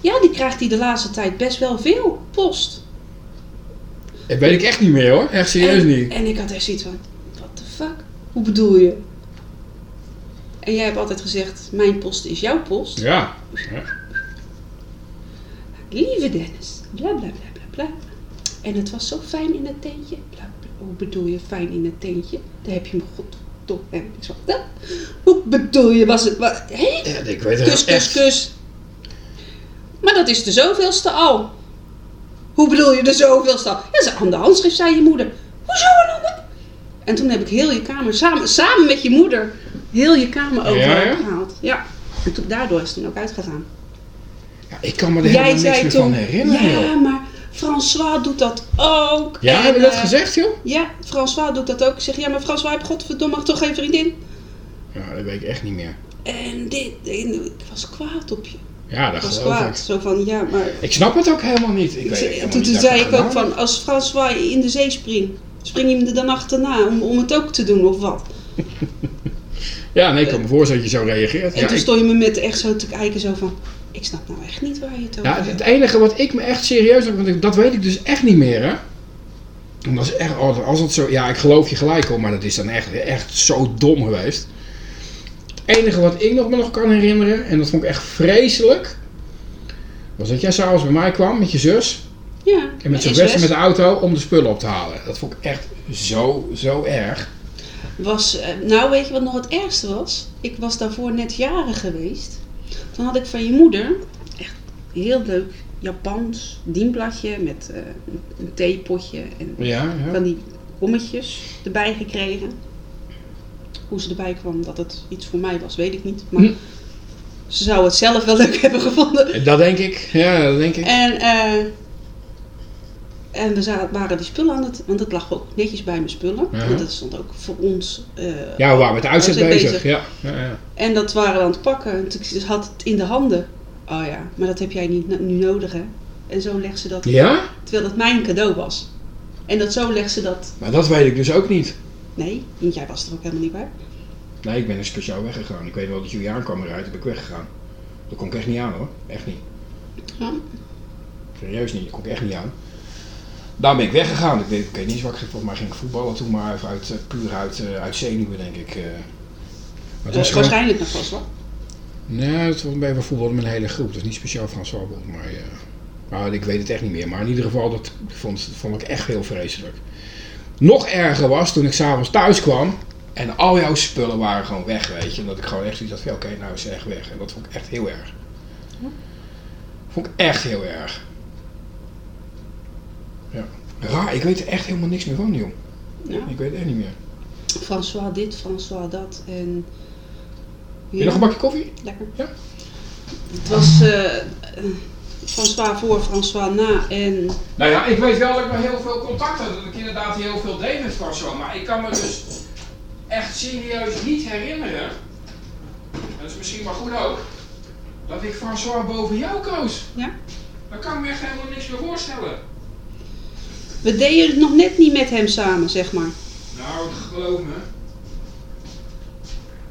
Ja, die krijgt hij de laatste tijd best wel veel post. Dat weet ik echt niet meer hoor. Echt serieus en, niet. En ik had echt zoiets van, what the fuck? Hoe bedoel je? En jij hebt altijd gezegd, mijn post is jouw post. Ja. ja. Lieve Dennis, bla bla bla bla bla. En het was zo fijn in het tentje. Bla, bla. Hoe bedoel je fijn in het tentje? Daar heb je me goed toch. En ik zo, "Huh? hoe bedoel je, was het, wat, hé? Ja, ik weet het Kus, kus, echt. kus. Maar dat is de zoveelste al. Hoe bedoel je de zoveelste? Ja, is een ander handschrift, zei je moeder. Hoezo? En toen heb ik heel je kamer, samen, samen met je moeder, heel je kamer overal ja? Ja. En toen, daardoor is het toen ook uitgegaan. Ja, ik kan me er helemaal niks meer van herinneren. ja, joh. maar François doet dat ook. Ja, En, heb je dat eh, gezegd joh? Ja, François doet dat ook. Ik zeg, ja, maar François heeft godverdomme toch geen vriendin? Ja, dat weet ik echt niet meer. En dit, en ik was kwaad op je. Ja, dat was kwaad. ik. Zo van, ja, maar... Ik snap het ook helemaal niet. Ik weet helemaal toen niet dat zei dat ik ook van, als François in de zee springt, spring je hem er dan achterna om, om het ook te doen of wat? Ja, nee, ik kan me voorstellen dat je zo reageert. En Ja, toen ik- stond je me met echt zo te kijken, zo van, ik snap nou echt niet waar je het over ja, hebt. het enige wat ik me echt serieus heb, want dat weet ik dus echt niet meer hè. Dat is echt, oh, als het zo, ja, ik geloof je gelijk hoor, maar dat is dan echt, echt zo dom geweest. Het enige wat ik nog me nog kan herinneren, en dat vond ik echt vreselijk, was dat jij s'avonds bij mij kwam met je zus. Ja, En met zo'n SOS beste met de auto om de spullen op te halen. Dat vond ik echt zo, zo erg. was, eh, nou weet je wat nog het ergste was? Ik was daarvoor net jarig geweest. Toen had ik van je moeder, echt heel leuk Japans dienbladje met eh, een- een theepotje en Ja, ja. van die kommetjes erbij gekregen. Hoe ze erbij kwam dat het iets voor mij was, weet ik niet. Maar Hm. ze zou het zelf wel leuk hebben gevonden. Dat denk ik. Ja, dat denk ik. En, eh, En we waren die spullen aan het... Want het lag ook netjes bij mijn spullen. Ja. Want dat stond ook voor ons... eh, Ja, we waren met de uitzet bezig. bezig. Ja, ja, ja. En dat waren we aan het pakken. En toen dus had het in de handen. Oh ja, maar dat heb jij niet nu nodig, hè? En zo legt ze dat... ja? Terwijl dat mijn cadeau was. En dat zo legt ze dat... Maar dat weet ik dus ook niet. Nee, want jij was er ook helemaal niet bij. Nee, ik ben er speciaal weggegaan. Ik weet wel dat Juliaan kwam eruit, heb ik weggegaan. Dat kon ik echt niet aan hoor. Echt niet. Ja. Serieus niet, dat kon ik echt niet aan. Daar ben ik weggegaan. Ik weet, ik weet niet eens wat ik ging. Volgens mij ging voetballen toen, maar even uit, eh, puur uit, eh, uit zenuwen denk ik. eh. Maar het was. Waarschijnlijk nog vast wel. Nee, het was bij voetballen met een hele groep. Dat is niet speciaal François Bond, maar... maar ik weet het echt niet meer. Maar in ieder geval, dat vond, vond ik echt heel vreselijk. Nog erger was toen ik s'avonds thuis kwam en al jouw spullen waren gewoon weg, weet je. En dat ik gewoon echt zoiets had van, oké, nou is ze echt weg. En dat vond ik echt heel erg. Vond ik echt heel erg. Ja. Raar, ik weet er echt helemaal niks meer van, joh. Ja. Ik weet het echt niet meer. François dit, François dat. En... Wil je nog een bakje koffie? Lekker. Ja. Het was eh, François voor, François na. En Nou ja, ik weet wel dat ik nog heel veel contact had. Dat ik inderdaad heel veel deed met François. Maar ik kan me dus echt serieus niet herinneren. Dat is misschien maar goed ook. Dat ik François boven jou koos. ja. Daar kan ik me echt helemaal niks meer voorstellen. we deden het nog net niet met hem samen, zeg maar. Nou, geloof me.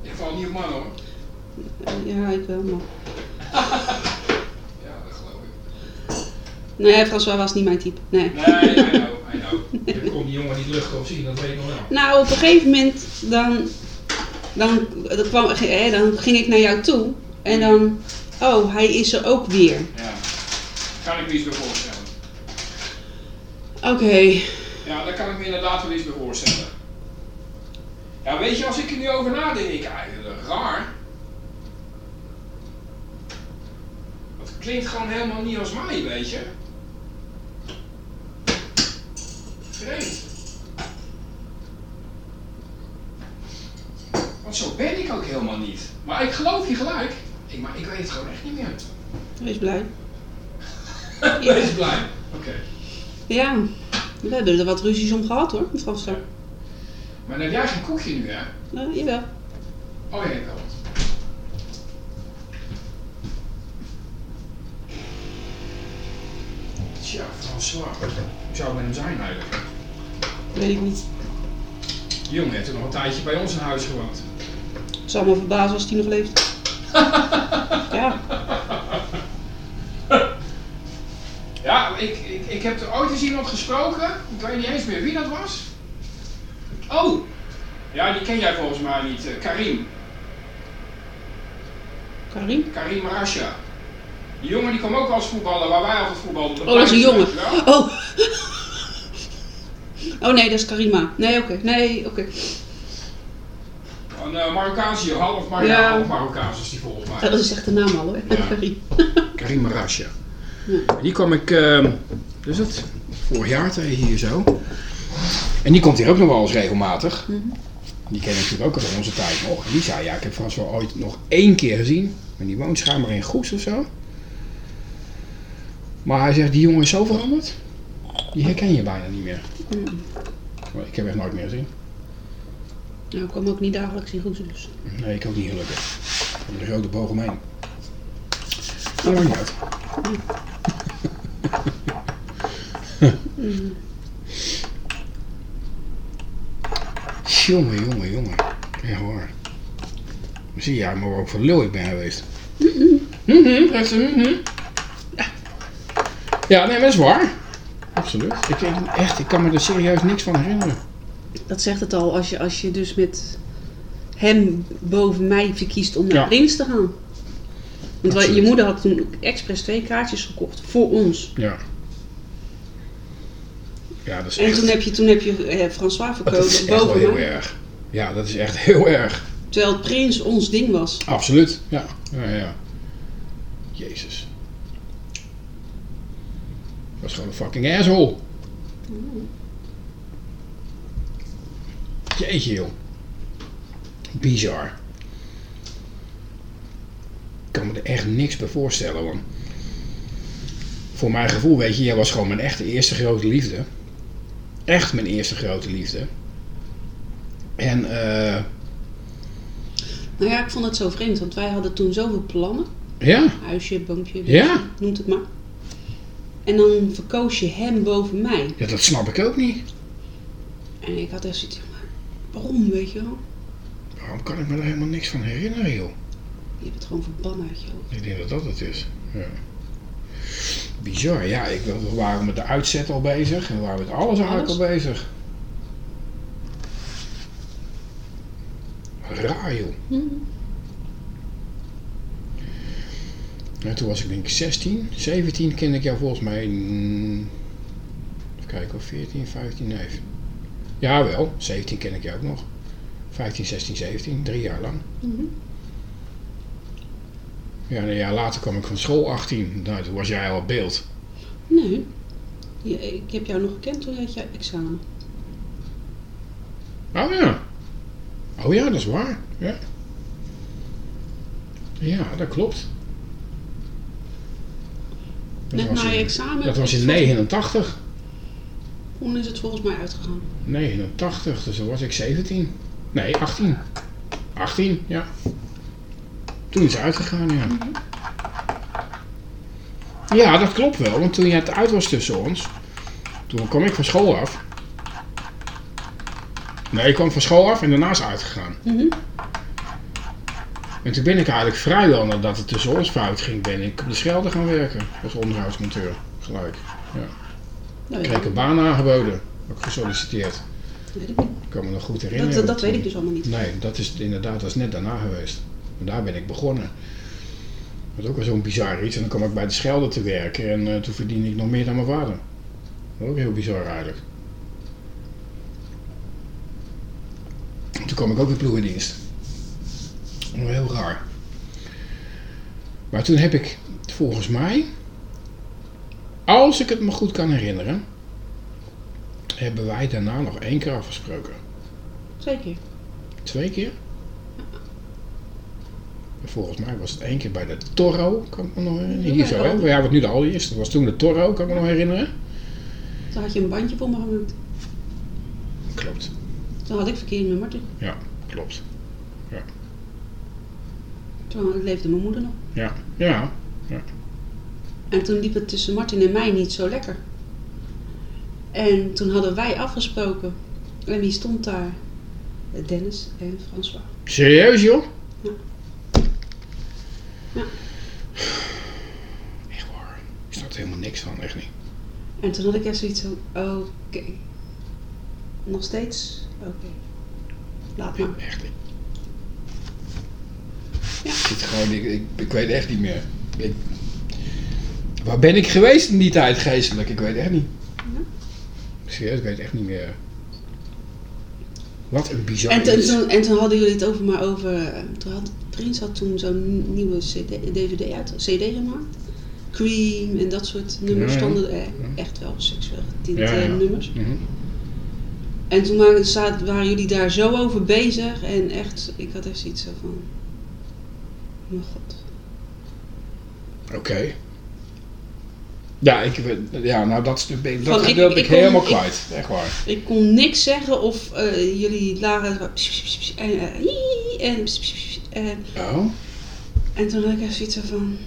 Ik val niet op man hoor. Ja, ik wel, maar... Ja, dat geloof ik. Nee, François was niet mijn type. Nee. Nee, I know, I know. Ik kon die jongen niet luchtig zien, dat weet ik nog wel. Nou, op een gegeven moment dan, dan, dan, kwam, hè, dan ging ik naar jou toe. En dan, oh, hij is er ook weer. Ja. Kan ik me iets bij voorstellen. Oké. Ja, daar kan ik me inderdaad wel iets bij voorstellen. Ja, weet je, als ik er nu over nadenk, eigenlijk raar. Dat klinkt gewoon helemaal niet als mij, weet je. Want zo ben ik ook helemaal niet. Maar ik geloof je gelijk. Ik, maar ik weet het gewoon echt niet meer. Wees blij. Wees blij. Oké. Ja, we hebben er wat ruzies om gehad hoor, met. Maar dan heb jij geen koekje nu, hè? Ja, jawel. Oh, wel wat. Tja, François. Zou het met hem zijn eigenlijk? Weet ik niet. Die jongen heeft er nog een tijdje bij ons in huis gewoond. Het zou me verbazen als hij nog leeft. ja, Ja, ik, ik, ik heb er ooit eens iemand gesproken. Ik weet niet eens meer wie dat was. Oh! Ja, die ken jij volgens mij niet. eh, Karim. Karim. Karim Rasha. Die jongen die kwam ook wel eens voetballen waar wij altijd voetbalden. Oh, dat is een jongen. Oh. Oh nee, dat is Karima. Nee, oké. Nee, oké. Een uh, Marokkaanse, half Mar Ja. half Marokkaans is die volgens mij. Ja, dat is echt de naam al hoor. Ja. Karim. Karim Marasja. Ja. Die kwam ik, ehm dus het, vorig jaar tegen hier zo. En die komt hier ook nog wel eens regelmatig. Mhm. Die ken ik natuurlijk ook al van onze tijd nog. En die zei, ja, ik heb Frans wel ooit nog één keer gezien. Maar die woont schijnbaar in Goes of zo. Maar hij zegt, die jongen is zo veranderd. Die herken je bijna niet meer. Mm. Ik heb echt nooit meer gezien. Nou, ik kwam ook niet dagelijks in dus. Nee, ik ook niet gelukkig. Een grote boog omheen. Maar dat maakt niet uit. Mm. Jongen, jongen, jongen. Ja hoor. Zie je maar ook voor lul ik ben geweest. Zegt ze, mhm. Ja. Nee, maar dat is waar. Absoluut. Ik, ik, echt, ik kan me er serieus niks van herinneren. Dat zegt het al als je, als je dus met hem boven mij verkiest om naar Ja. Prins te gaan. Want wa- je Absoluut. moeder had toen expres twee kaartjes gekocht voor ons. Ja. Ja, dat is En echt, toen heb je, toen heb je eh, François dat is verkozen echt wel boven heel mij. erg. Ja, dat is echt heel erg. Terwijl het Prins ons ding was. Absoluut. Ja, ja, ja. Jezus. Is gewoon een fucking asshole. Jeetje joh. Bizar. Ik kan me er echt niks bij voorstellen man. voor mijn gevoel, weet je, jij was gewoon mijn echte eerste grote liefde. Echt mijn eerste grote liefde. En eh, Nou ja, ik vond het zo vreemd, want wij hadden toen zoveel plannen. ja, Huisje, boompje, Ja. noemt het maar. En dan verkoos je hem boven mij. ja, dat snap ik ook niet. En ik had echt zoiets van, maar waarom, weet je wel? Waarom kan ik me daar helemaal niks van herinneren, joh? Je hebt het gewoon verbannen uit je hoofd. Ik denk dat dat het is. Ja. Bizar, ja. Ik, we waren met de uitzet al bezig en we waren met alles eigenlijk al bezig. Raar, joh. Hm. Toen was ik denk ik 16, 17 kende ik jou volgens mij. mm, Even kijken of 14, 15, nee. Ja, wel. 17 ken ik jou ook nog. 15, 16, 17, drie jaar lang. Mhm. Ja, en een jaar later kwam ik van school 18. Nou, toen was jij al op beeld. Nee. Ik heb jou nog gekend toen had je examen. Oh ja. Oh ja, dat is waar. Ja. Ja, dat klopt. Net na je examen. Dat was in 89. Toen is het volgens mij uitgegaan. 89, dus dan was ik 17. Nee, 18. 18, ja. Toen is het uitgegaan, ja. Ja, dat klopt wel, want toen jij het uit was tussen ons, toen kwam ik van school af. Nee, ik kwam van school af en daarna is uitgegaan. Mhm. En toen ben ik eigenlijk vrijwel nadat het tussen ons fout ging, ben ik op de Schelde gaan werken als onderhoudsmonteur. Gelijk. Ik weet kreeg een baan aangeboden, ook gesolliciteerd. dat weet ik niet. Ik kan me nog goed herinneren. dat, dat weet ik dus allemaal niet. Nee, dat is inderdaad, dat is net daarna geweest. En daar ben ik begonnen. Dat is ook wel zo'n bizar iets. En dan kwam ik bij de Schelde te werken en eh, toen verdiende ik nog meer dan mijn vader. Dat ook heel bizar eigenlijk. En toen kwam ik ook weer ploegendienst. Heel raar. Maar toen heb ik, volgens mij, als ik het me goed kan herinneren, hebben wij daarna nog één keer afgesproken. Twee keer. Twee keer? En Volgens mij was het één keer bij de Toro, kan ik me nog herinneren. Hier zo, hè? Hebben het nu de allereerste. Dat was toen de Toro, kan ik me nog herinneren. Toen had je een bandje voor me gemaakt. Klopt, Toen had ik verkering met Martin. klopt. Toen leefde mijn moeder nog. Ja, ja. En toen liep het tussen Martin en mij niet zo lekker. En toen hadden wij afgesproken. En wie stond daar? Dennis en François. Serieus, joh? Ja. Ja. Echt waar. Ik snap er helemaal niks van, echt niet. En toen had ik echt zoiets van, oké. Nog steeds? Oké. Laat maar. Echt niet. Ja. Ik, gewoon, ik, ik, ik weet echt niet meer. Ik, waar ben ik geweest in die tijd geestelijk? Ik weet echt niet. Ja. Serieus, ik weet echt niet meer. Wat een bizar En, toen- en toen hadden jullie het over maar over. eh, Toen had Prins had toen zo'n nieuwe CD, DVD uit, CD gemaakt. Cream en dat soort nummers Ja, stonden er echt wel seksueel getinte nummers. Mhm. En toen waren, waren jullie daar zo over bezig en echt, ik had echt zoiets zo van. Mijn god. Oké. Ja, ik, ja, nou dat, stuk ben- dat Van, ik- gedeelte ben ik, ik kon- helemaal ik- kwijt. Echt waar. Ik kon niks zeggen of eh, jullie lagen. En, eh, en, pss, en, Oh? en toen had ik echt zoiets zo van.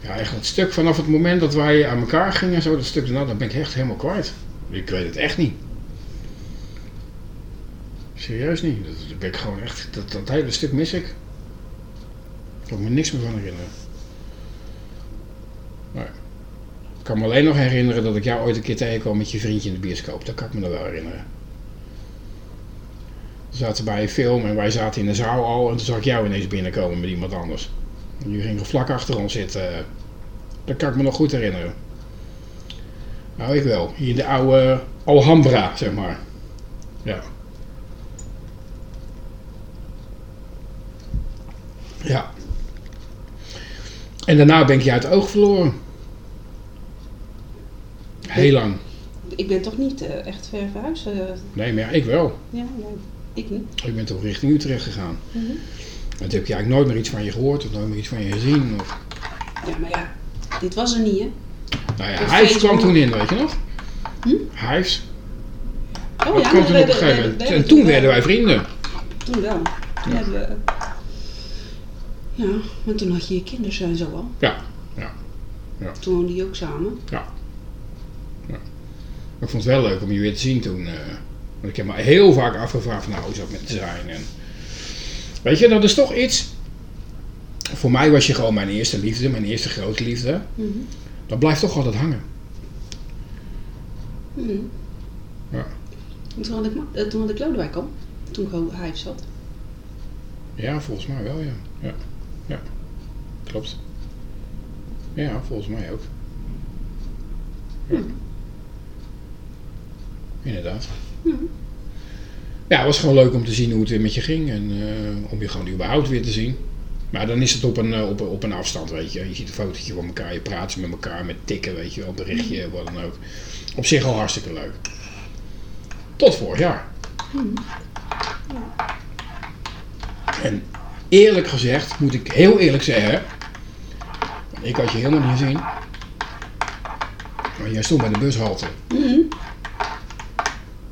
Ja, echt het stuk vanaf het moment dat wij aan elkaar gingen, en zo, dat stuk daarna, dat ben ik echt helemaal kwijt. Ik weet het echt niet. Serieus niet. Dat, dat ben ik gewoon echt, dat, dat hele stuk mis ik. Ik kan me niks meer van herinneren. Nee. Ik kan me alleen nog herinneren dat ik jou ooit een keer tegenkwam met je vriendje in de bioscoop. Dat kan ik me nog wel herinneren. We zaten bij een film en wij zaten in de zaal al en toen zag ik jou ineens binnenkomen met iemand anders. En jullie gingen vlak achter ons zitten. Dat kan ik me nog goed herinneren. Nou, ik wel. Hier in de oude Alhambra, zeg maar. Ja. Ja. En daarna ben ik je uit het oog verloren. Heel lang. Ik ben toch niet eh, echt ver verhuisd? eh, Nee, maar ja, ik wel. ja, ja, ik niet. Ik ben toch richting Utrecht gegaan. Mhm. En toen heb je eigenlijk nooit meer iets van je gehoord of nooit meer iets van je gezien. Of... Ja, maar ja, dit was er niet, hè? Nou ja, Hives kwam toen in, weet je nog? Hm? Hives. Oh dat kwam toen op een gegeven moment. En toen werden wij vrienden. Toen wel. Toen hebben we... Ja, maar toen had je je kinderen en zo al. Ja, ja. Toen woonden die ook samen. Maar ik vond het wel leuk om je weer te zien toen. eh, want ik heb me heel vaak afgevraagd van nou, hoe zou het met zijn? En, weet je, dat is toch iets... Voor mij was je gewoon mijn eerste liefde, mijn eerste grote liefde. Mhm. Dat blijft toch altijd hangen. Mhm. Ja. En Toen had ik, eh, toen had ik Lodewijk al. Toen ik Hives zat. Ja, volgens mij wel, ja. Ja, ja. Klopt. Ja, volgens mij ook. Ja. Inderdaad. Mhm. Ja, het was gewoon leuk om te zien hoe het weer met je ging en eh, om je gewoon überhaupt weer te zien. Maar dan is het op een, eh, op, op een afstand, weet je. Je ziet een fotootje van elkaar, je praat met elkaar met tikken, weet je wel, een berichtje, wat dan ook. Op zich al hartstikke leuk. Tot vorig jaar. En eerlijk gezegd, moet ik heel eerlijk zeggen, ik had je helemaal niet gezien. Maar jij stond bij de bushalte. Mhm.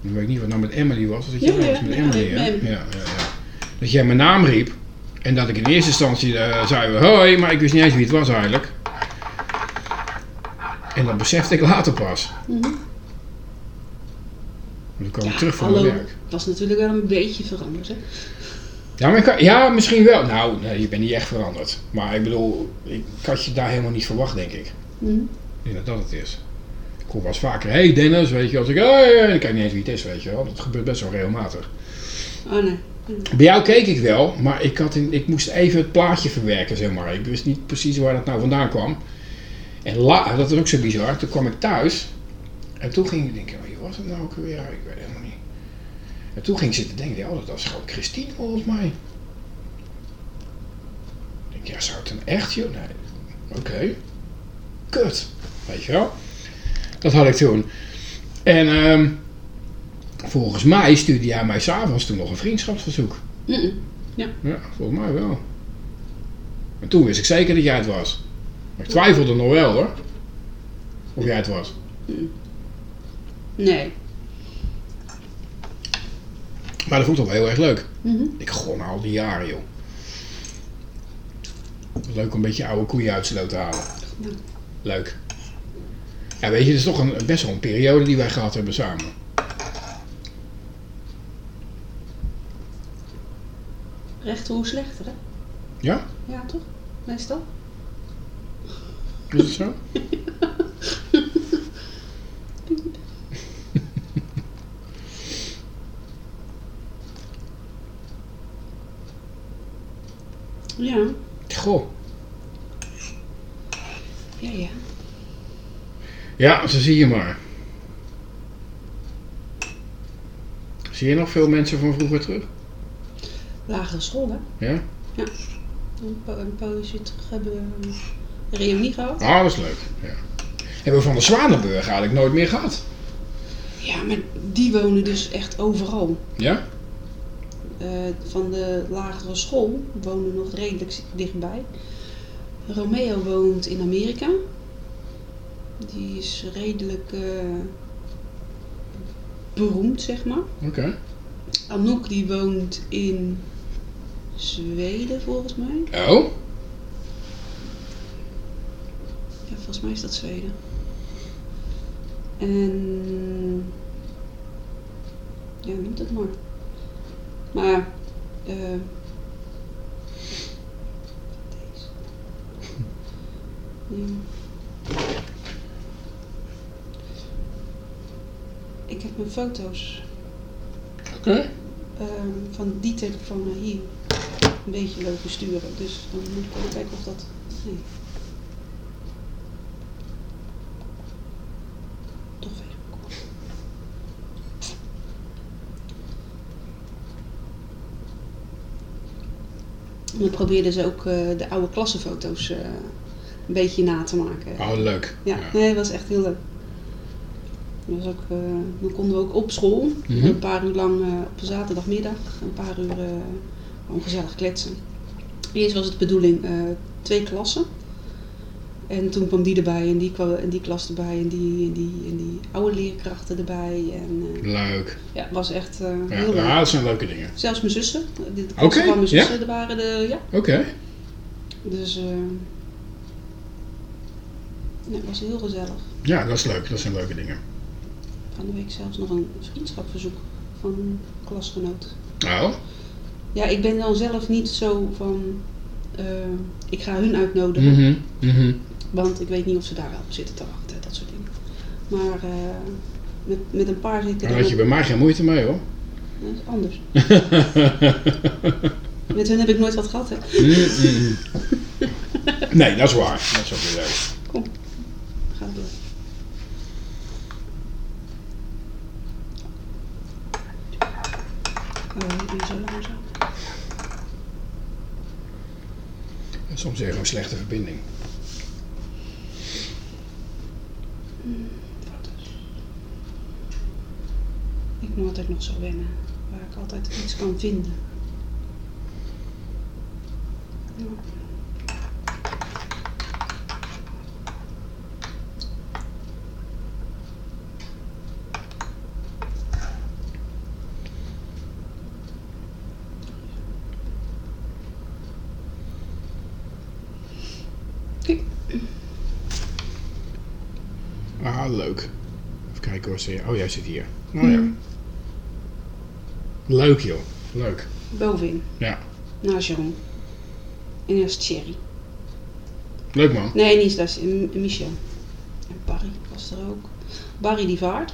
Ik weet niet wat nou met Emily was. Dat Ja, was met Emily, hè? Ja, ja, ja. Dat jij mijn naam riep. En dat ik in eerste instantie uh, zei, hoi, maar ik wist niet eens wie het was eigenlijk. En dat besefte ik later pas. Want toen kwam ik terug van mijn werk. Het was natuurlijk wel een beetje veranderd, hè? Ja, maar ik kan- ja, misschien wel. Nou, nee, je bent niet echt veranderd. Maar ik bedoel, ik had je daar helemaal niet verwacht, denk ik. Mhm. Ik denk dat dat het is. Ik hoor wel eens vaker, hey Dennis, weet je, als ik, hey, ik kijk niet eens wie het is, weet je wel. Dat gebeurt best wel regelmatig. Oh nee. Bij jou keek ik wel, maar ik, had in, ik moest even het plaatje verwerken, zeg maar. Ik wist niet precies waar dat nou vandaan kwam. En la, dat is ook zo bizar. Toen kwam ik thuis en toen ging ik denken, wie was het nou ook weer? Ik weet helemaal niet. En toen ging ik zitten denken, oh, dat was gewoon Christine volgens mij. Ik denk, ja, zou het een echt, joh? Nee. Oké. Kut. Weet je wel? Dat had ik toen. En ehm, volgens mij stuurde jij mij s'avonds toen nog een vriendschapsverzoek. Mhm. Ja, volgens mij wel. En toen wist ik zeker dat jij het was. Maar ik twijfelde nog wel hoor. Of jij het was. Nee. Maar dat vond ik toch wel heel erg leuk. Mhm. Ik gewoon al die jaren joh. Leuk om een beetje oude koeien uit de sloot te halen. Ja. Leuk. Ja, weet je, het is toch een, best wel een periode die wij gehad hebben samen. Rechter hoe slechter, hè? Ja? Ja, toch? Meestal? Is het zo? Ja. Goh. Ja, ja. Ja, zo zie je maar. Zie je nog veel mensen van vroeger terug? Lagere school, hè? Ja? Een, po een poosje terug hebben we een reunie gehad. Ah, dat is leuk. Ja. Hebben we van de Zwanenburg eigenlijk nooit meer gehad? Ja, maar die wonen dus echt overal. Ja? Eh, van de lagere school wonen nog redelijk dichtbij. Romeo woont in Amerika. Die is redelijk eh, beroemd, zeg maar. Oké. Anouk die woont in Zweden, volgens mij. Oh? Ja, volgens mij is dat Zweden. En... Ja, noemt het maar. Maar... eh deze. Ik heb mijn foto's Oké. ehm, van die telefoon naar hier een beetje lopen sturen. Dus dan moet ik even kijken of dat... Nee. Toch Facebook. En dan probeerden ze ook eh, de oude klassenfoto's eh, een beetje na te maken. Oh, leuk. Ja, nee, dat was echt heel leuk. Dat was ook, eh, dan konden we ook op school, Mhm. een paar uur lang op een zaterdagmiddag, een paar uur gewoon gezellig kletsen. Eerst was het de bedoeling twee klassen. En toen kwam die erbij en die, kwam, en die klas erbij en die, en die, en die oude leerkrachten erbij. En eh, Leuk. ja, het was echt eh, Ja, heel leuk. ja, dat zijn leuke dingen. Zelfs mijn zussen, de klassen van mijn ja. zussen, er waren de, ja. Oké. Dus eh nee, het was heel gezellig. Ja, dat is leuk. Dat zijn leuke dingen. Van de week zelfs nog een vriendschapverzoek van een klasgenoot. Nou, Ja, ik ben dan zelf niet zo van, ik ga hun uitnodigen. mhm. Want ik weet niet of ze daar wel op zitten te wachten, dat soort dingen. Maar eh, met, met een paar zit ik Daar had je bij mij geen moeite mee hoor. Dat is anders. Met hun heb ik nooit wat gehad, hè. Nee, dat is waar. Dat is ook weer leuk. Kom, ga door. Oh, zo langzaam. Soms even een slechte verbinding. Wat is? Ik moet altijd nog zo wennen, waar ik altijd iets kan vinden. Ja. Ah, leuk. Even kijken hoor. ze- Oh, jij zit hier. Oh ja. Hmm. Leuk joh. Leuk. Bovenin, Ja. naast Jeroen. En eerst Thierry. Leuk man. Nee, niet dat is Michel. En Barry was er ook. Barry die vaart,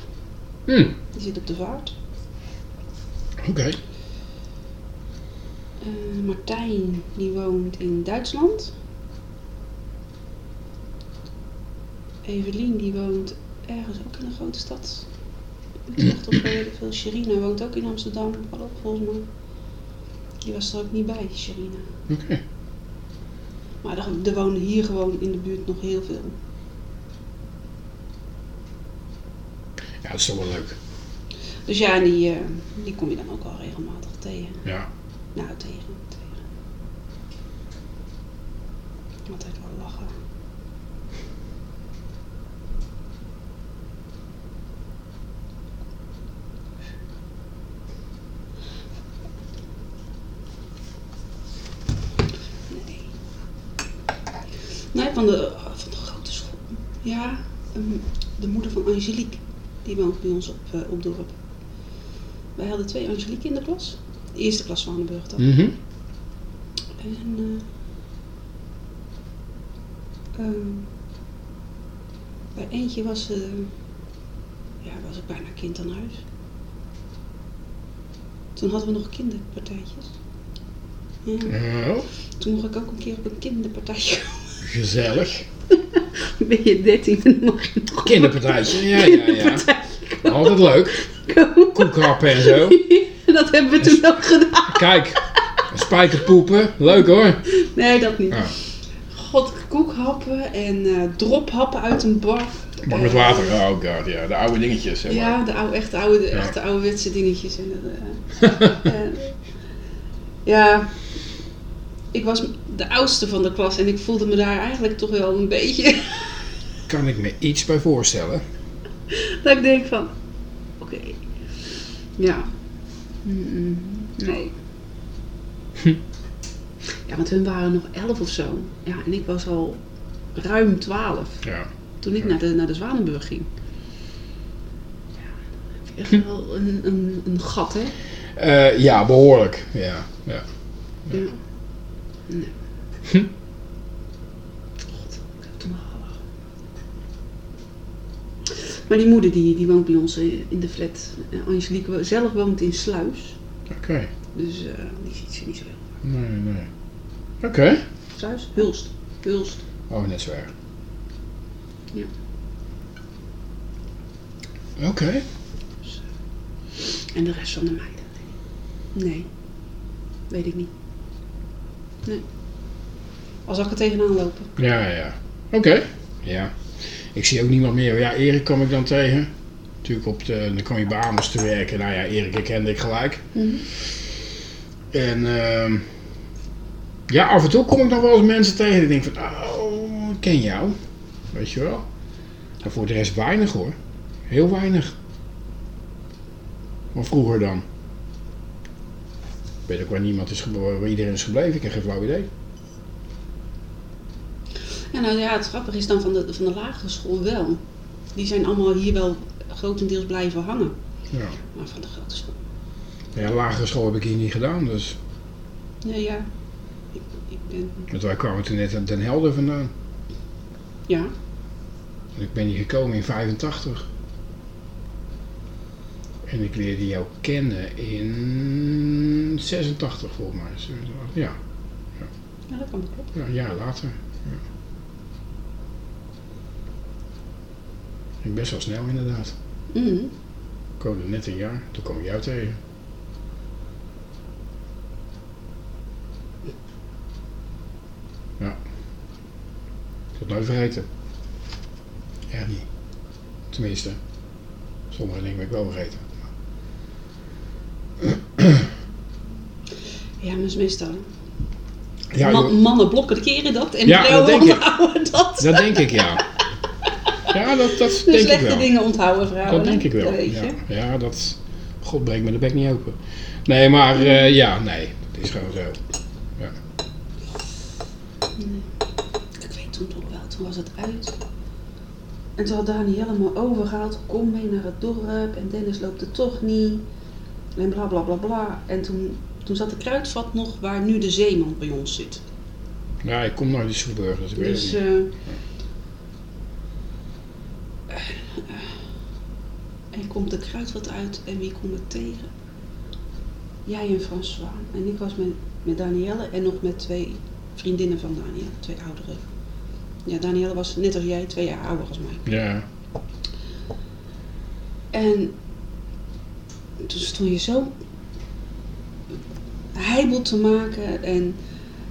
Hm. die zit op de vaart. Oké. Eh, Martijn die woont in Duitsland. Evelien die woont ergens ook in een grote stad. Utrecht of weet ik veel. Sherina woont ook in Amsterdam, ook volgens mij. Die was er ook niet bij, Sherina. Oké. Maar er, er wonen hier gewoon in de buurt nog heel veel. Ja, dat is toch wel leuk. Dus ja, die, eh, die kom je dan ook wel regelmatig tegen. Ja. Nou, tegen. tegen. Altijd wel lachen. Nee. Nee, van de, van de grote school. Ja, ehm, de moeder van Angelique. Die woont bij ons op, eh, op dorp. Wij hadden twee Angelique in de klas. De eerste klas van Hanenburg dan. Mhm. En eh, ehm, bij eentje was, eh, ja, was ik bijna kind aan huis. Toen hadden we nog kinderpartijtjes. Ja, Oh, toen mocht ik ook een keer op een kinderpartijtje. Gezellig. ben je 13 en dan mag je nog Kinderpartijtje. Ja, ja, ja. Altijd leuk. komen. Koekhappen en zo. Dat hebben we toen ook gedaan. Kijk. Spijkerpoepen. Leuk hoor. Nee, dat niet. Ah, God, koekhappen en eh, drophappen uit een bar. maar met Eh, water. Oh god, ja. De oude dingetjes. Zeg maar. Ja, de oude, echt oude, de Ja. echte ouderwetse dingetjes. En eh, ja, ik was de oudste van de klas en ik voelde me daar eigenlijk toch wel een beetje... Kan ik me iets bij voorstellen. dat ik denk van, oké, ja, nee. Ja, want hun waren nog elf of zo. Ja, en ik was al ruim twaalf Ja. toen ik naar de, naar de Zwanenburg ging. Ja, echt wel een, een, een gat, hè? Eh, ja, behoorlijk. Ja. ja. Ja. Nee. God, ik gelachen. Maar die moeder die, die woont bij ons eh, in de flat. En Angelique zelf woont in Sluis. Oké. Dus eh, die ziet ze niet zo heel. Nee, nee. Oké. Sluis? Hulst. Hulst. Oh, net zo erg. Ja. Oké. En de rest van de meiden? Nee. Weet ik niet. Nee. Als ik er tegenaan lopen. Ja, ja. Oké. Ja. Ik zie ook niemand meer. Ja, Erik kom ik dan tegen. Natuurlijk op de, dan kom je bij Amos te werken. Nou ja, Erik herkende ik gelijk. En ehm, ja, af en toe kom ik nog wel eens mensen tegen. die denk van, oh, ik ken jou. Weet je wel. En voor de rest weinig hoor. Heel weinig. Maar vroeger dan. Ik weet ook waar niemand is geboren, waar iedereen is gebleven. Ik heb geen flauw idee. Ja, nou ja, het grappige is dan van de, van de lagere school wel. Die zijn allemaal hier wel grotendeels blijven hangen. Ja. Maar van de grote school. ja, lagere school heb ik hier niet gedaan. Dus. Nee, ja. Ik, ik ben... Want wij kwamen toen net uit Den Helder vandaan. Ja. En ik ben hier gekomen in 85. En ik leerde jou kennen in 86 volgens mij. 87, Ja, Ja, dat kan kloppen. ja een jaar later. Ja. Ging best wel snel inderdaad. Mhm. Ik woonde net een jaar, toen kwam ik jou tegen. Ja. Ik het nooit vergeten. Ja, niet. Tenminste, sommige dingen ben ik wel vergeten. Ja, maar dat is meestal. Ja, Man- mannen blokken keren dat en Ja, dat vrouwen onthouden dat. dat denk ik ja. Ja, dat, dat De denk ik slechte dingen onthouden vrouwen. Dat denk ik wel. Dat weet Ja, je. ja dat. God breekt me de bek niet open. Nee, maar eh, ja, nee. Het is gewoon zo. Ik weet toen toch wel, toen was het uit. En toen had Danielle me overgehaald, kom mee naar het dorp en Dennis loopt er toch niet. En bla bla bla bla. En toen, toen zat de kruidvat nog waar nu de zeeman bij ons zit. Ja, ik kom nooit in Soeburg, dus ik weet Dus het niet. eh eh, en komt de kruidvat uit en wie kom ik tegen? Jij en François. En ik was met, met Danielle en nog met twee vriendinnen van Danielle, twee oudere. Ja, Danielle was net als jij, twee jaar ouder als mij. Ja, En toen stond je zo heibel te maken en,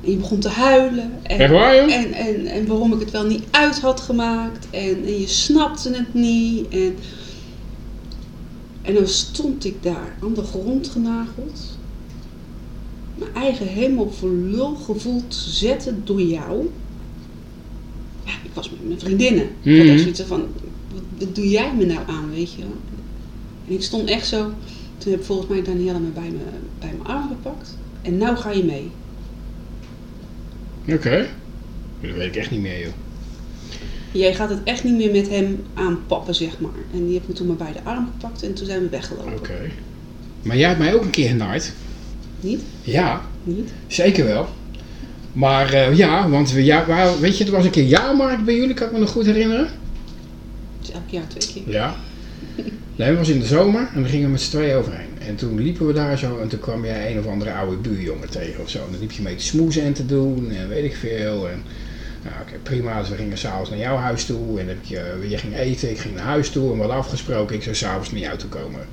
en je begon te huilen. En, Echt waar, joh? En, en, en waarom ik het wel niet uit had gemaakt. En, en je snapte het niet. En, en dan stond ik daar aan de grond genageld. Mijn eigen helemaal voor lul gevoeld te zetten door jou. Ja, ik was met mijn vriendinnen. Ik had Mhm. zoiets van, wat, wat doe jij me nou aan, weet je wel? En ik stond echt zo. Toen heb volgens mij Danielle me bij, me bij mijn arm gepakt. En nou ga je mee. oké. Dat weet ik echt niet meer, joh. Jij gaat het echt niet meer met hem aanpappen, zeg maar. En die heeft me toen maar bij de arm gepakt en toen zijn we weggelopen. Oké. Maar jij hebt mij ook een keer genaaid. Niet? Ja, Niet? zeker wel. Maar eh, ja, want we, ja, wij- weet je, er was een keer jaarmarkt bij jullie, kan ik me nog goed herinneren. Dus elk jaar twee keer. Ja. Nee, het was in de zomer en dan gingen we met z'n tweeën overheen. En toen liepen we daar zo en toen kwam jij een of andere oude buurjongen tegen of zo. En dan liep je mee te smoezen en te doen en weet ik veel. En, nou, oké, prima. Dus we gingen s'avonds naar jouw huis toe en heb je, je ging eten, ik ging naar huis toe en we hadden afgesproken, ik zou s'avonds naar jou toe komen.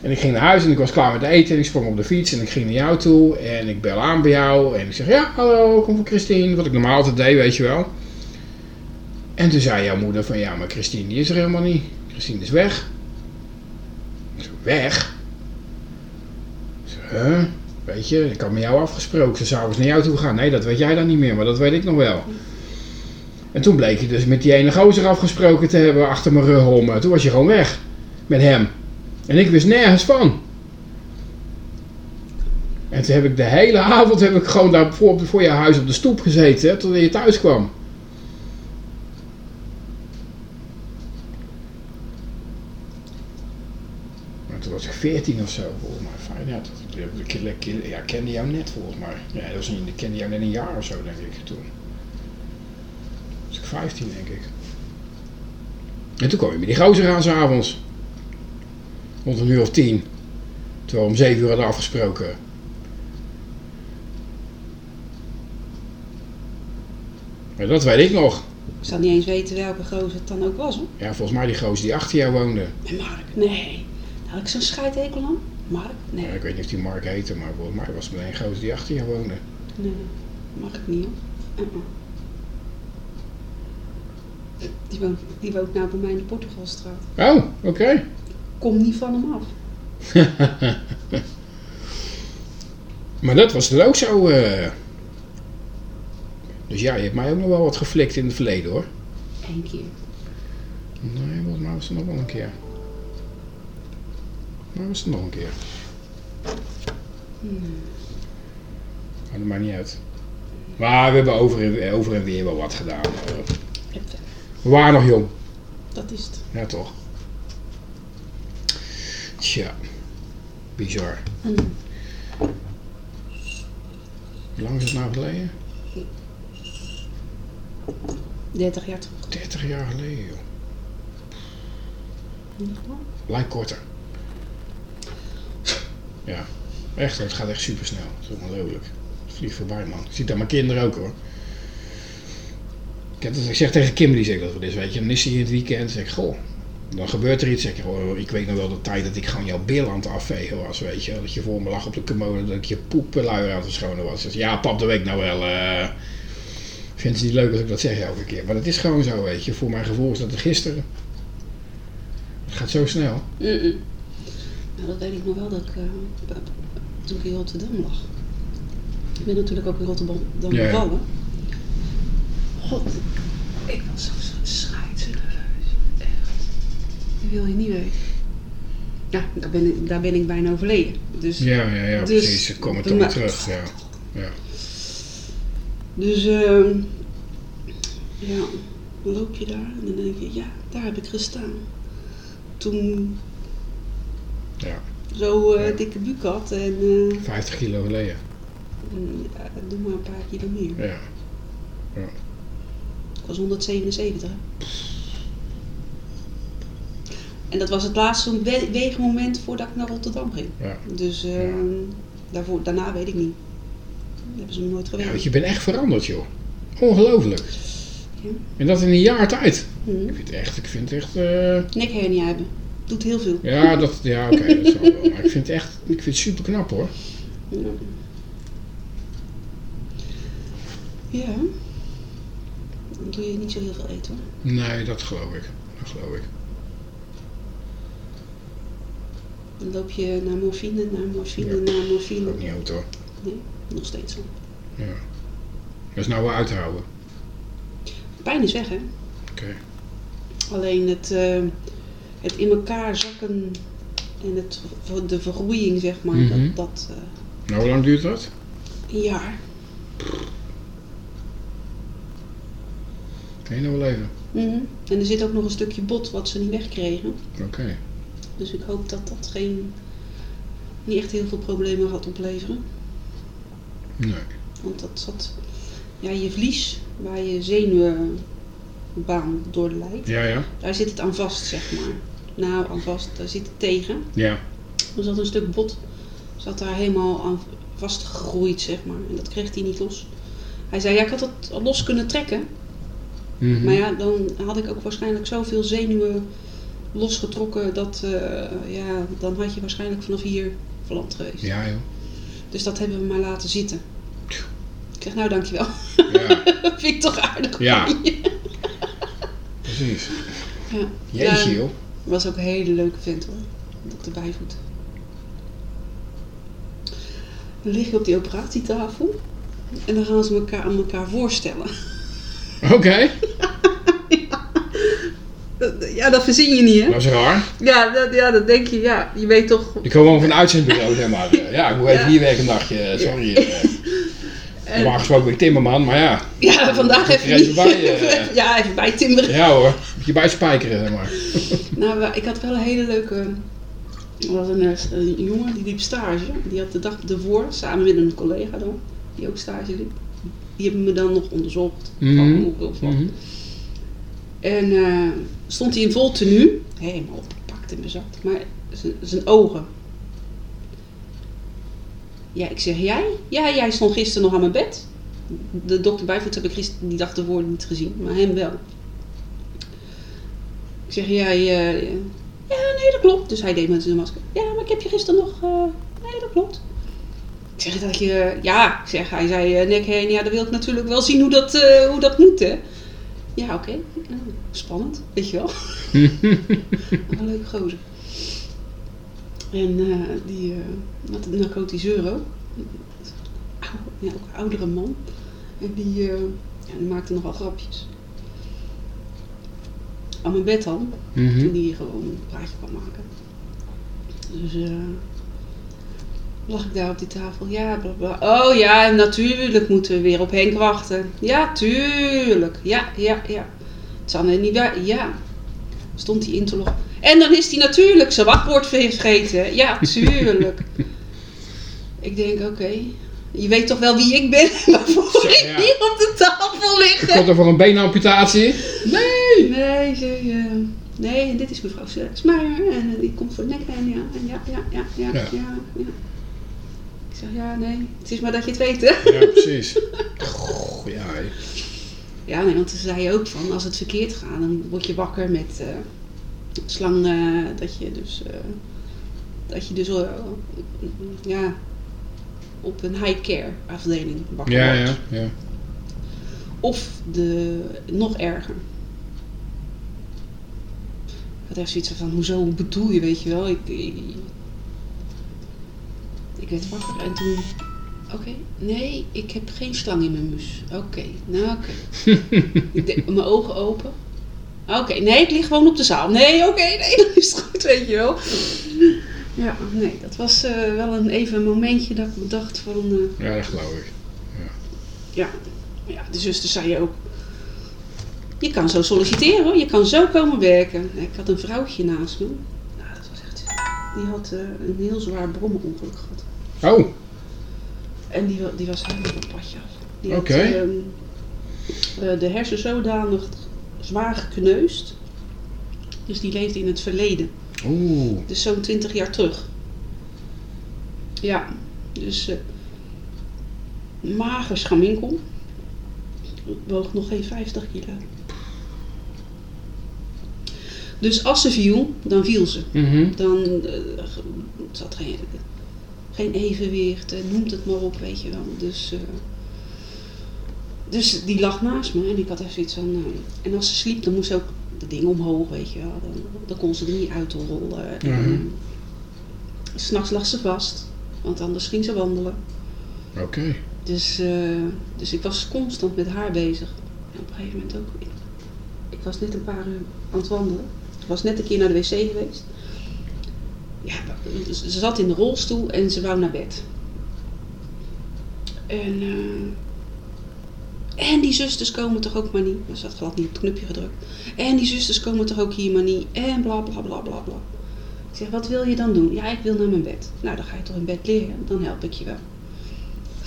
En ik ging naar huis en ik was klaar met eten en ik sprong op de fiets en ik ging naar jou toe en ik bel aan bij jou en ik zeg ja, hallo, kom voor Christine, wat ik normaal altijd deed, weet je wel. En toen zei jouw moeder van ja, maar Christine is er helemaal niet. Christine is weg. Weg? Zei, huh? Weet je, ik had met jou afgesproken, ze zou eens naar jou toe gaan. Nee, dat weet jij dan niet meer, maar dat weet ik nog wel. En toen bleek je dus met die ene gozer afgesproken te hebben achter mijn rug om. Toen was je gewoon weg. Met hem. En ik wist nergens van. En toen heb ik de hele avond heb ik gewoon daar voor, voor je huis op de stoep gezeten, totdat je thuis kwam. Maar toen was ik 14 of zo, volgens mij. Ja, ik, ja, kende jou net volgens mij. Ja, dat was een, ik kende jou net een jaar of zo, denk ik, toen. Was ik 15, denk ik. En toen kwam je met die gozer aan s'avonds. Rond een uur of tien. Terwijl we om 7 uur hadden afgesproken. Maar dat weet ik nog. Ik zal niet eens weten welke gozer het dan ook was hoor. Ja, volgens mij die gozer die achter jou woonde. En Mark, nee. Daar had ik zo'n scheidhekel aan. Mark, nee. Ja, ik weet niet of die Mark heette, maar volgens mij was het meteen een gozer die achter jou woonde. Nee, mag ik niet hoor. Uh-uh. Die woont, die woont nou bij mij in de Portugalstraat. Oh, oké. Kom niet van hem af. Maar dat was dan ook zo. Dus ja, je hebt mij ook nog wel wat geflikt in het verleden hoor. Eén keer. Nee, volgens mij was het nog wel een keer. Maar was het nog een keer. Hmm. Maar dat maakt niet uit. Maar we hebben over en, over en weer wel wat gedaan. We waren nog jong. Dat is het. Ja, toch? Tja. Bizar. Hmm. Hoe lang is het nou geleden? 30 jaar terug. 30 jaar geleden, joh. Lijkt korter. Ja, echt, het gaat echt super snel. Het is ongelooflijk. Het vliegt voorbij, man. Ik zie het aan mijn kinderen ook, hoor. Ik, het- zeg tegen Kim, die zegt dat het is, weet je. Dan is hij in het weekend, zeg goh. Dan gebeurt er iets, zeg ik, oh, ik weet nog wel de tijd dat ik gewoon jouw bil aan het afvegen was, weet je. Dat je voor me lag op de commode, dat je poepluier aan het verschonen was. Dus, ja, pap, dat weet ik nou wel. eh Vindt ze niet leuk als ik dat zeg elke keer. Maar dat is gewoon zo, weet je. Voor mijn gevoel is dat het gisteren. Het gaat zo snel. Nou, dat weet ik nog wel dat ik, eh, toen ik in Rotterdam lag. Ik ben natuurlijk ook in Rotterdam dan Ja, ja. bevallen. God, ik was zo scheidsnerveus. Echt. Dat wil je niet weten. Ja, daar ben ik, daar ben ik bijna overleden. Dus, Ja, ja, ja, Dus- precies. Toch weer maar. terug. Ja. Ja. dus ehm, ja, dan loop je daar en dan denk je, ja, daar heb ik gestaan. Toen Ja. zo eh, Ja. dikke buik had en eh, 50 kilo geleden. ja, doe maar een paar kilo meer. Ja. Ik was 177. hè. En dat was het laatste we- weegmoment voordat ik naar Rotterdam ging. Ja. Dus eh, daarvoor, daarna weet ik niet. Dat hebben ze me nooit ja, geweten. want je bent echt veranderd, joh. Ongelooflijk. Ja. En dat in een jaar tijd. Hm. Ik vind het echt, ik vind het echt... eh, Nekhernia hebben. Doet heel veel. ja, dat, ja oké, dat zal wel. Maar ik vind het echt, ik vind het super knap, hoor. Ja. Ja. Dan doe je niet zo heel veel eten hoor. Nee, dat geloof ik. Dat geloof ik. Dan loop je naar morfine, naar morfine, Ja. naar morfine. Ook niet oud, hoor. Nee, nog steeds zo. Ja. Dat is nou wel uithouden. Pijn is weg hè. Oké. Alleen het, eh, het in elkaar zakken en het, de vergroeiing, zeg maar, Mhm. dat, dat eh, Nou, hoe lang duurt dat? een jaar. Kan je nou wel even? Mhm. En er zit ook nog een stukje bot wat ze niet wegkregen. Oké. Dus ik hoop dat dat geen, niet echt heel veel problemen gaat opleveren. Nee. Want dat zat, ja, je vlies, waar je zenuwbaan door leidt, Ja, ja. daar zit het aan vast, zeg maar. Nou, aan vast, daar zit het tegen. Ja. Er zat een stuk bot, zat daar helemaal aan vastgegroeid, zeg maar. En dat kreeg hij niet los. Hij zei, ja, ik had het los kunnen trekken. Mhm. Maar ja, dan had ik ook waarschijnlijk zoveel zenuwen losgetrokken dat, eh, ja, dan had je waarschijnlijk vanaf hier verlamd geweest. Ja, joh. Dus dat hebben we maar laten zitten. Ik zeg, nou dankjewel. Ja, vind ik toch aardig Ja. precies. Ja. Jeetje, joh. Was ook een hele leuke vent hoor. Dokter Bijvoet. Dan lig je op die operatietafel. En dan gaan ze elkaar aan elkaar voorstellen. Oké. Ja, dat verzin je niet hè? Dat is raar. Ja, dat, ja, dat denk je. Ja, je weet toch. Ik kom gewoon van een uitzendbureau, zeg maar. Ja, ik moet even Ja. hier werken een dagje. Sorry. eh. Normaal gesproken ben ik timmerman, maar ja. Ja, vandaag even bij, eh. Ja, even bij timmeren. Ja hoor. Je bijspijkeren, zeg maar. Nou, ik had wel een hele leuke. Er was een, eh, een jongen die liep stage. Die had de dag ervoor, samen met een collega dan, die ook stage liep. Die hebben me dan nog onderzocht. Mhm. Van of wat. Mhm. En eh, stond hij in vol tenue, helemaal opgepakt en bezat, maar zijn ogen. Ja, ik zeg, jij? Ja, jij stond gisteren nog aan mijn bed. De dokter Bijvoet heb ik gisteren die dag ervoor niet gezien, maar hem wel. Ik zeg, jij... ja, nee, dat klopt. Dus hij deed met zijn masker. Ja, maar ik heb je gisteren nog... eh, nee, dat klopt. Ik zeg dat je... Ja, ik zeg, hij zei, eh, nek heen. Ja, dan wil ik natuurlijk wel zien hoe dat, eh, hoe dat moet, hè. Ja, oké. Spannend, weet je wel. een leuke gozer. En eh, die een narcotiseur ook. Ja, ook een oudere man. En die, Ja, die maakte nogal grapjes. Aan mijn bed dan, Mhm. toen die gewoon een praatje kwam maken. Dus eh lag ik daar op die tafel. Ja, bla bla. Oh ja, natuurlijk moeten we weer op Henk wachten. Ja, tuurlijk. Ja, ja, ja. Het zal niet waar. Ja. Stond hij in te loggen. En dan is hij natuurlijk zijn wachtwoord vergeten. Ja, tuurlijk. ik denk, oké. Je weet toch wel wie ik ben waarvoor ik hier op de tafel liggen. Komt er voor een beenamputatie? Nee! Nee, ze, eh, nee, dit is mevrouw Smeijer en eh, die komt voor nek en ja, en ja, ja, ja, ja, Ja. ja, ja. Ik zeg, ja, nee, het is maar dat je het weet, hè. Ja, precies. Goh, ja. Ja, nee, want toen zei ook van, als het verkeerd gaat, dan word je wakker met eh, slang, dat je dus, dat je dus, ja, op een high care afdeling wakker ja, wordt. ja, ja. Of de, nog erger. Had echt zoiets van, hoezo, hoe bedoel je, weet je wel? Ik, ik, ik werd wakker en toen, oké, nee, ik heb geen slang in mijn mus. Oké, nou oké. Deed mijn ogen open. Oké, nee, ik lig gewoon op de zaal. Nee, oké, nee, dat is goed, weet je wel. Ja, nee, dat was eh, wel een even een momentje dat ik dacht van... eh, Ja, dat geloof ik. ja, ja, de zuster zei ook. Je kan zo solliciteren hoor, je kan zo komen werken. Ik had een vrouwtje naast me. Nou, dat was echt. Die had eh, een heel zwaar brommenongeluk gehad. Oh, En die, die was helemaal op padje af. Die ehm, eh, de hersen zodanig zwaar gekneusd. Dus die leefde in het verleden. oeh. Dus zo'n 20 jaar terug. Ja, dus eh mager schaminkel. Woog nog geen 50 kilo. Dus als ze viel, dan viel ze. Mhm. Dan eh, zat geen, geen evenwicht, eh, noemt het maar op, weet je wel. Dus, eh, dus die lag naast me en ik had echt zoiets van... eh, en als ze sliep, dan moest ze ook de dingen omhoog, weet je wel. Dan, dan kon ze er niet uitrollen. En, Mhm. eh, S'nachts lag ze vast, want anders ging ze wandelen. Oké. Dus, eh, dus ik was constant met haar bezig. En op een gegeven moment ook. Ik, ik was net een paar uur aan het wandelen. Was net een keer naar de wc geweest. Ja, ze zat in de rolstoel en ze wou naar bed. En, eh, en die zusters komen toch ook maar niet. Ze had niet op het knopje gedrukt. En die zusters komen toch ook hier maar niet. En bla bla bla bla bla. Ik zeg, wat wil je dan doen? Ja, ik wil naar mijn bed. Nou, dan ga je toch in bed liggen. Dan help ik je wel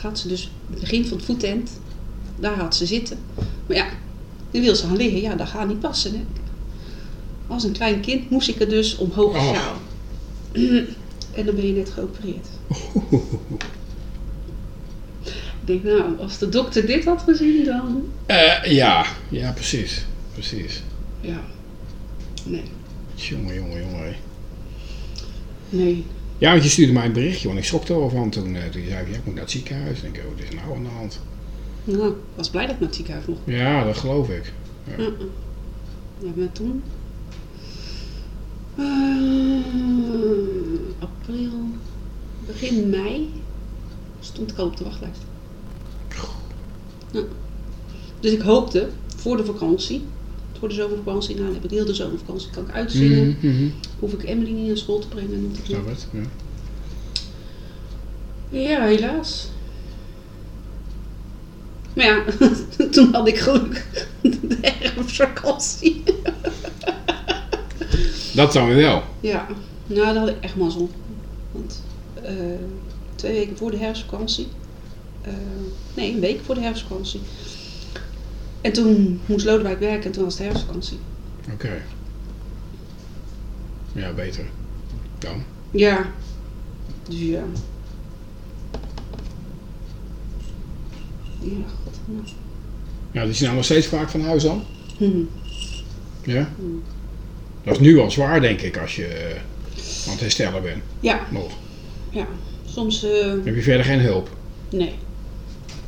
gaat ze dus het begin van het voetend, daar gaat ze zitten. Maar ja, nu wil ze gaan liggen, ja, dat gaat niet passen. Hè. Als een klein kind moest ik er dus omhoog Oh. sjouwen. En dan ben je net geopereerd. Ik denk, nou, als de dokter dit had gezien, dan... Eh, ja, ja, precies. Precies. Ja, nee, Jongen, jongen, jongen. nee. Ja, want je stuurde mij een berichtje, want ik schrok er wel van toen, eh, toen je zei, ja, ik moet naar het ziekenhuis. Ik denk, oh, wat is nou aan de hand? Nou, ik was blij dat ik naar het ziekenhuis mocht. Ja, dat geloof ik. Uh-uh. Ja, maar toen... Eh, april, begin mei stond ik al op de wachtlijst. Dus ik hoopte voor de vakantie, voor de zomervakantie, nou dan heb ik heel de zomervakantie, kan ik uitzingen. Mhm, mhm. Hoef ik Emily niet naar school te brengen. maar. het, ja. Ja, helaas. Maar ja, toen had ik geluk de herfstvakantie. Dat dan weer wel. Ja, nou, dat had ik echt mazzel. Want eh, twee weken voor de herfstvakantie. eh, nee, een week voor de herfstvakantie. En toen moest Lodewijk werken en toen was het herfstvakantie. Oké. Ja, beter. Dan. Ja. Dus ja. Ja, god. nou. Ja, die zijn nou nog steeds vaak van huis dan? Hm. Ja? Hmm. Dat is nu al zwaar, denk ik, als je eh, aan het herstellen bent. Ja, Nog. ja. Soms, eh, Heb je verder geen hulp? nee.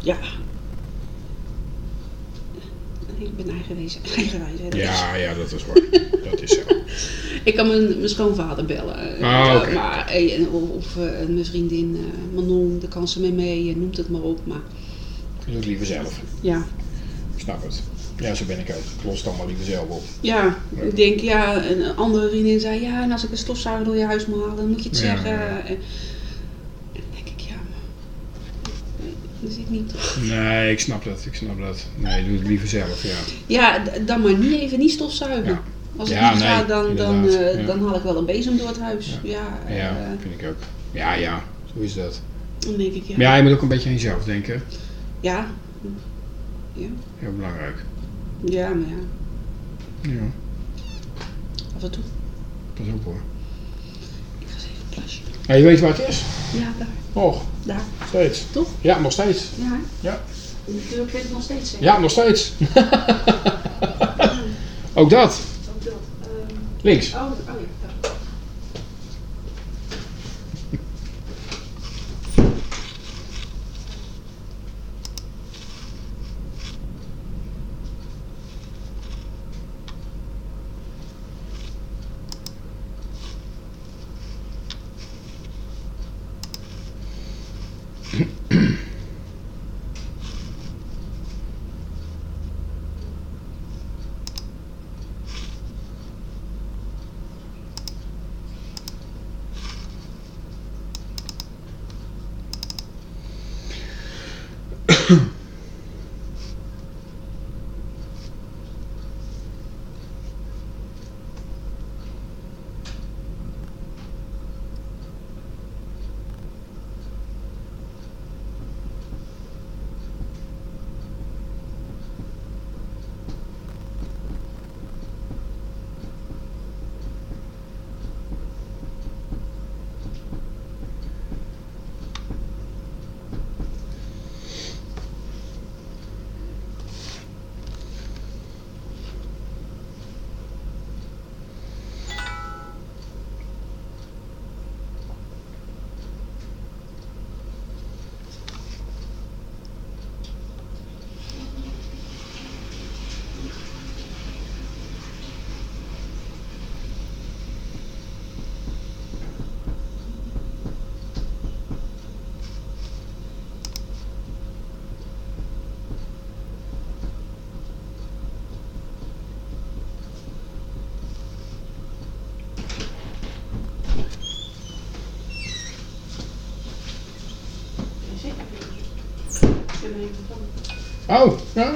Ja. Ik ben eigenwijs. eigenwijs Ja, ja, dat is waar. dat is zo. Ik kan mijn, mijn schoonvader bellen. Ah, maar, eh, en- of of mijn vriendin Manon, daar kan ze mee mee, noemt het maar op. Maar Ik doe het liever zelf. ja, ik snap het. Ja, zo ben ik ook. Ik los het allemaal liever zelf op. Ja, Ja. ik denk, ja, een andere vriendin zei, ja, en als ik een stofzuiger door je huis moet halen, dan moet je het Ja, zeggen. En dan denk ik, ja, maar dat is ik niet. Nee, ik snap dat. Ik snap dat. Nee, doe het liever zelf, ja. Ja, dan maar niet even niet stofzuigen. Ja. Als het Ja, niet nee, gaat, dan, dan, eh, ja. dan haal ik wel een bezem door het huis. Ja, Ja, eh, vind ik ook. Ja, ja. Zo is dat. dan denk ik, ja. Maar ja, je moet ook een beetje aan jezelf denken. Ja. Ja, Heel belangrijk. Ja maar ja, Ja, af en toe. pas op hoor. Ik ga eens even een plasje. Ja, je weet waar het is? Ja, daar, Och, daar. steeds. Toch? Ja, nog steeds. Ja. Ja. Ik weet het nog steeds. Ja, nog steeds. ook dat. Ook dat. Ehm, Links. oh, oh. Ja,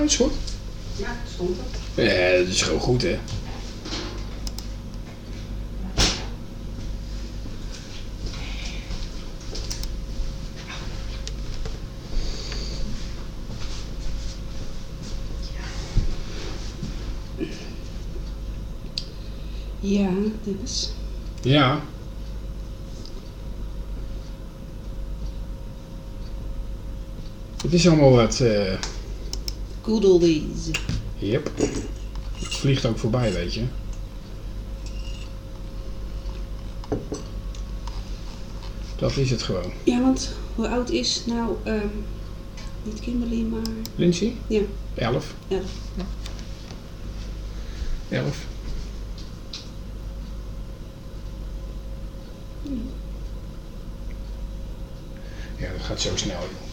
Is goed. Ja, het stond er. Ja, dat is gewoon goed, hè. Ja, Dennis. Ja. Het is allemaal wat... eh Good. Yep. Het vliegt ook voorbij, weet je. Dat is het gewoon. Ja, want hoe oud is nou, ehm, niet Kimberly, maar Lindsay? Ja. Elf. Elf. Elf. Ja, dat gaat zo snel, joh.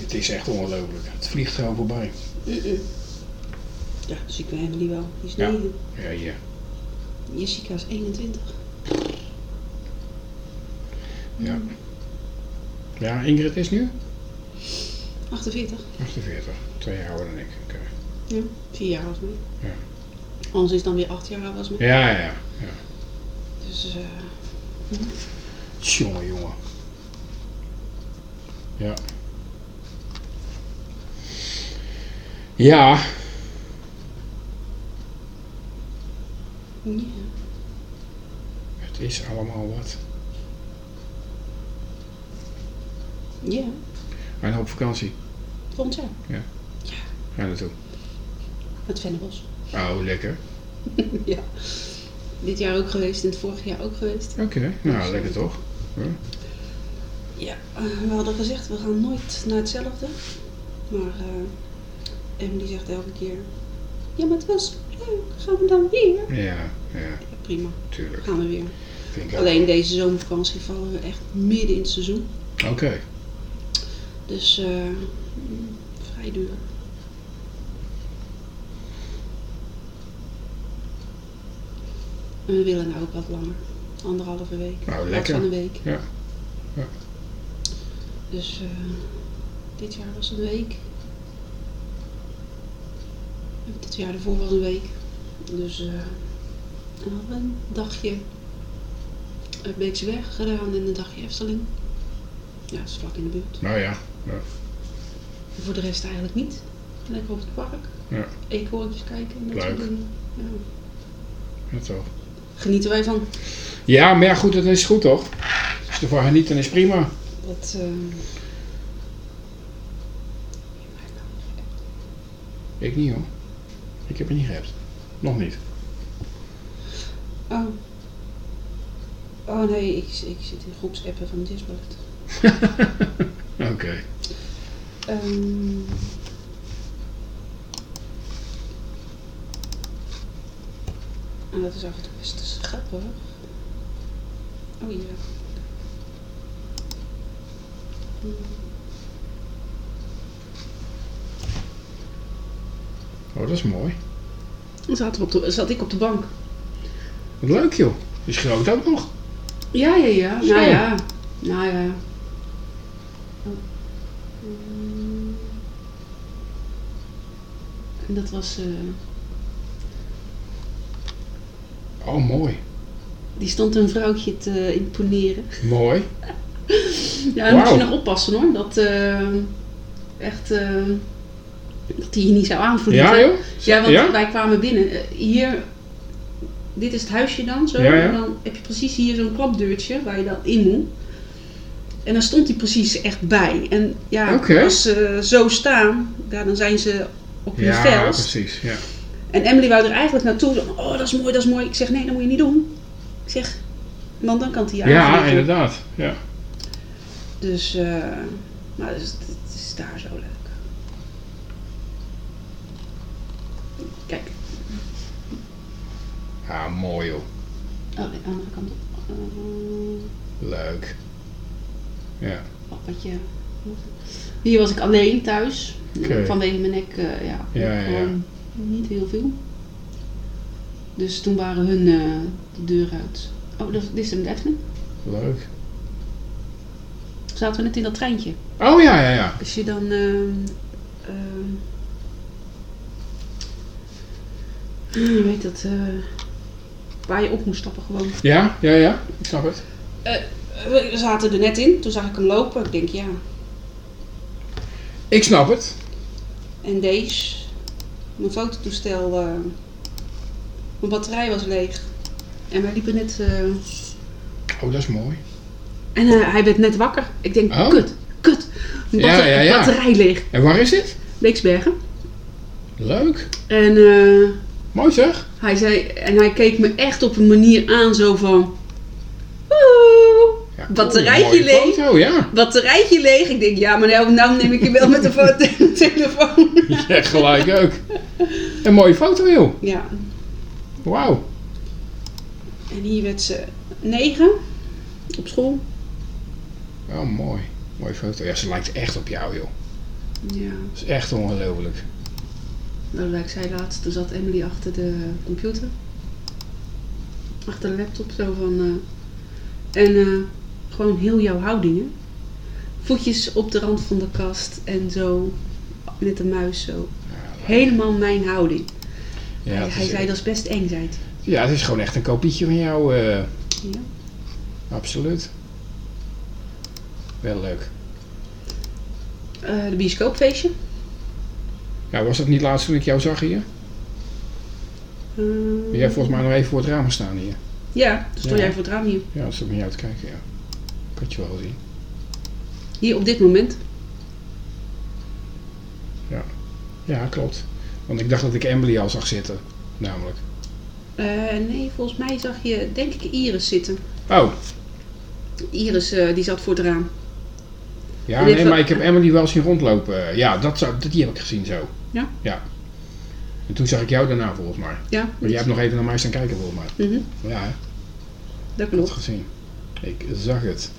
Het is echt ongelooflijk. Het vliegt gewoon voorbij. Ja, dus ik ben Emily wel. Die is Ja. 9. Ja, ja. Jessica is 21. Ja. Ja, Ingrid is nu? 48. 48. Twee jaar ouder dan ik. Oké. Ja, vier jaar als mij. Ja. Anders is dan weer acht jaar oud als mij. Ja, ja, ja. Dus eh Jongen, jongen. Ja. Ja, ja. het is allemaal wat. ja, nog op vakantie? volgend jaar. Ga je naartoe? Met Vennebos. Oh, lekker. ja. Dit jaar ook geweest en het vorige jaar ook geweest. Oké, nou lekker toch? Ja, eh, we hadden gezegd we gaan nooit naar hetzelfde. Maar en die zegt elke keer: Ja, maar het was leuk, gaan we dan weer? Ja, ja. prima. Tuurlijk. Gaan we weer. Alleen deze zomervakantie vallen we echt midden in het seizoen. Oké. Dus uh, vrij duur. En we willen nou ook wat langer. Anderhalve week. Nou, lekker. van een week. Ja. ja. Dus uh, dit jaar was een week. Dit jaar ervoor was een week. Dus eh we een dagje Berg gedaan en een dagje Efteling. Ja, dat is vlak in de buurt. Nou ja. ja. Voor de rest eigenlijk niet. Lekker op het park. Ja. Eekhoorntjes kijken en dat soort dingen. Ja. Ja, toch. Genieten wij van. Ja, maar ja, goed, dat is goed toch? Als je ervan geniet, dan is prima. Dat, eh, Ik niet hoor. Ik heb het niet gehebt. Nog niet. Oh. Oh nee, ik, ik zit in groepsappen van Disboot. Oké. Ehm en dat is af en toe best grappig. Oh ja. Hmm. Oh, dat is mooi. Dan zat, op de, zat ik op de bank. Wat leuk joh. Is groot ook nog. Ja, ja, ja. Zo. Nou ja. Nou ja. En dat was... eh, Oh, mooi. die stond een vrouwtje te imponeren. Mooi. Ja, dan moet je nog oppassen hoor. Dat eh, echt... eh, dat hij je niet zou aanvoelen. Ja joh? Ja, want Ja? wij kwamen binnen. Eh, hier... Dit is het huisje dan zo. Ja. En dan heb je precies hier zo'n klapdeurtje waar je dan in moet. En dan stond hij precies echt bij. En ja, als ze zo staan, ja, dan zijn ze op hun Ja, precies. Ja. En Emily wou er eigenlijk naartoe. Zo, oh, dat is mooi, dat is mooi. Ik zeg, nee, dat moet je niet doen. Ik zeg, want dan kan hij je ja, aanvliegen. inderdaad. Ja. Dus, eh maar het is, het is daar zo leuk. Kijk, Ja, mooi joh. oh, de andere kant op. Eh, Leuk. Ja. pappatje. Hier was ik alleen thuis. Vanwege mijn nek, eh, ja, Ja, ja, gewoon niet heel veel. Dus toen waren hun eh, de deur uit. Oh, dat, dit is een Efteling. Leuk. Zaten we net in dat treintje. Oh ja, ja, ja. Als je dan. ehm ehm, je weet dat. Eh, waar je op moest stappen gewoon. Ja, ja, ja. Ik snap het. We zaten er net in, toen zag ik hem lopen. Ik denk ja. Ik snap het. En deze, mijn fototoestel, eh, mijn batterij was leeg. En wij liepen net. eh, Oh, dat is mooi. en eh, hij werd net wakker. Ik denk, Oh. kut, kut. Mijn Ja, ja, ja. batterij leeg. En waar is dit? Beeksbergen. Leuk. En eh, Mooi zeg. Hij zei, en hij keek me echt op een manier aan zo van. "Woe, Ja, Batterijtje mooie leeg. foto, ja. Batterijtje leeg. Ik denk, ja, maar nou, nou neem ik je wel met de foto- telefoon. Ja, gelijk ook. Een mooie foto, joh. Ja, Wauw. en hier werd ze negen op school. Oh, mooi. Mooie foto. Ja, ze lijkt echt op jou, joh. Ja, Dat is echt ongelooflijk. Nou, ik zei laatst, toen zat Emily achter de computer. Achter de laptop, zo van... eh, en eh, gewoon heel jouw houding, hè. Voetjes op de rand van de kast en zo, met de muis zo. Helemaal mijn houding. ja, hij zei, dat is best eng, zei het. ja, het is gewoon echt een kopietje van jou. eh, Ja. absoluut. Wel leuk. Eh, de bioscoopfeestje. Ja, was dat niet laatst toen ik jou zag hier? Eh, Jij hebt volgens mij nog even voor het raam staan hier. Ja, toen stond Ja. jij voor het raam hier. Ja, dat is om naar jou te kijken, ja. Had je wel gezien. Hier op dit moment. Ja, klopt. Want ik dacht dat ik Emily al zag zitten, namelijk. Eh, nee, volgens mij zag je, denk ik, Iris zitten. Oh, Iris, eh, die zat voor het raam. Ja, nee, maar ik heb Emily wel zien rondlopen. Ja, dat zou, die heb ik gezien zo. Ja? Ja. En toen zag ik jou daarna volgens mij. Ja, Maar jij hebt nog even naar mij staan kijken volgens mij. Mhm, Ja, hè? dat ik klopt. het gezien. Ik zag het.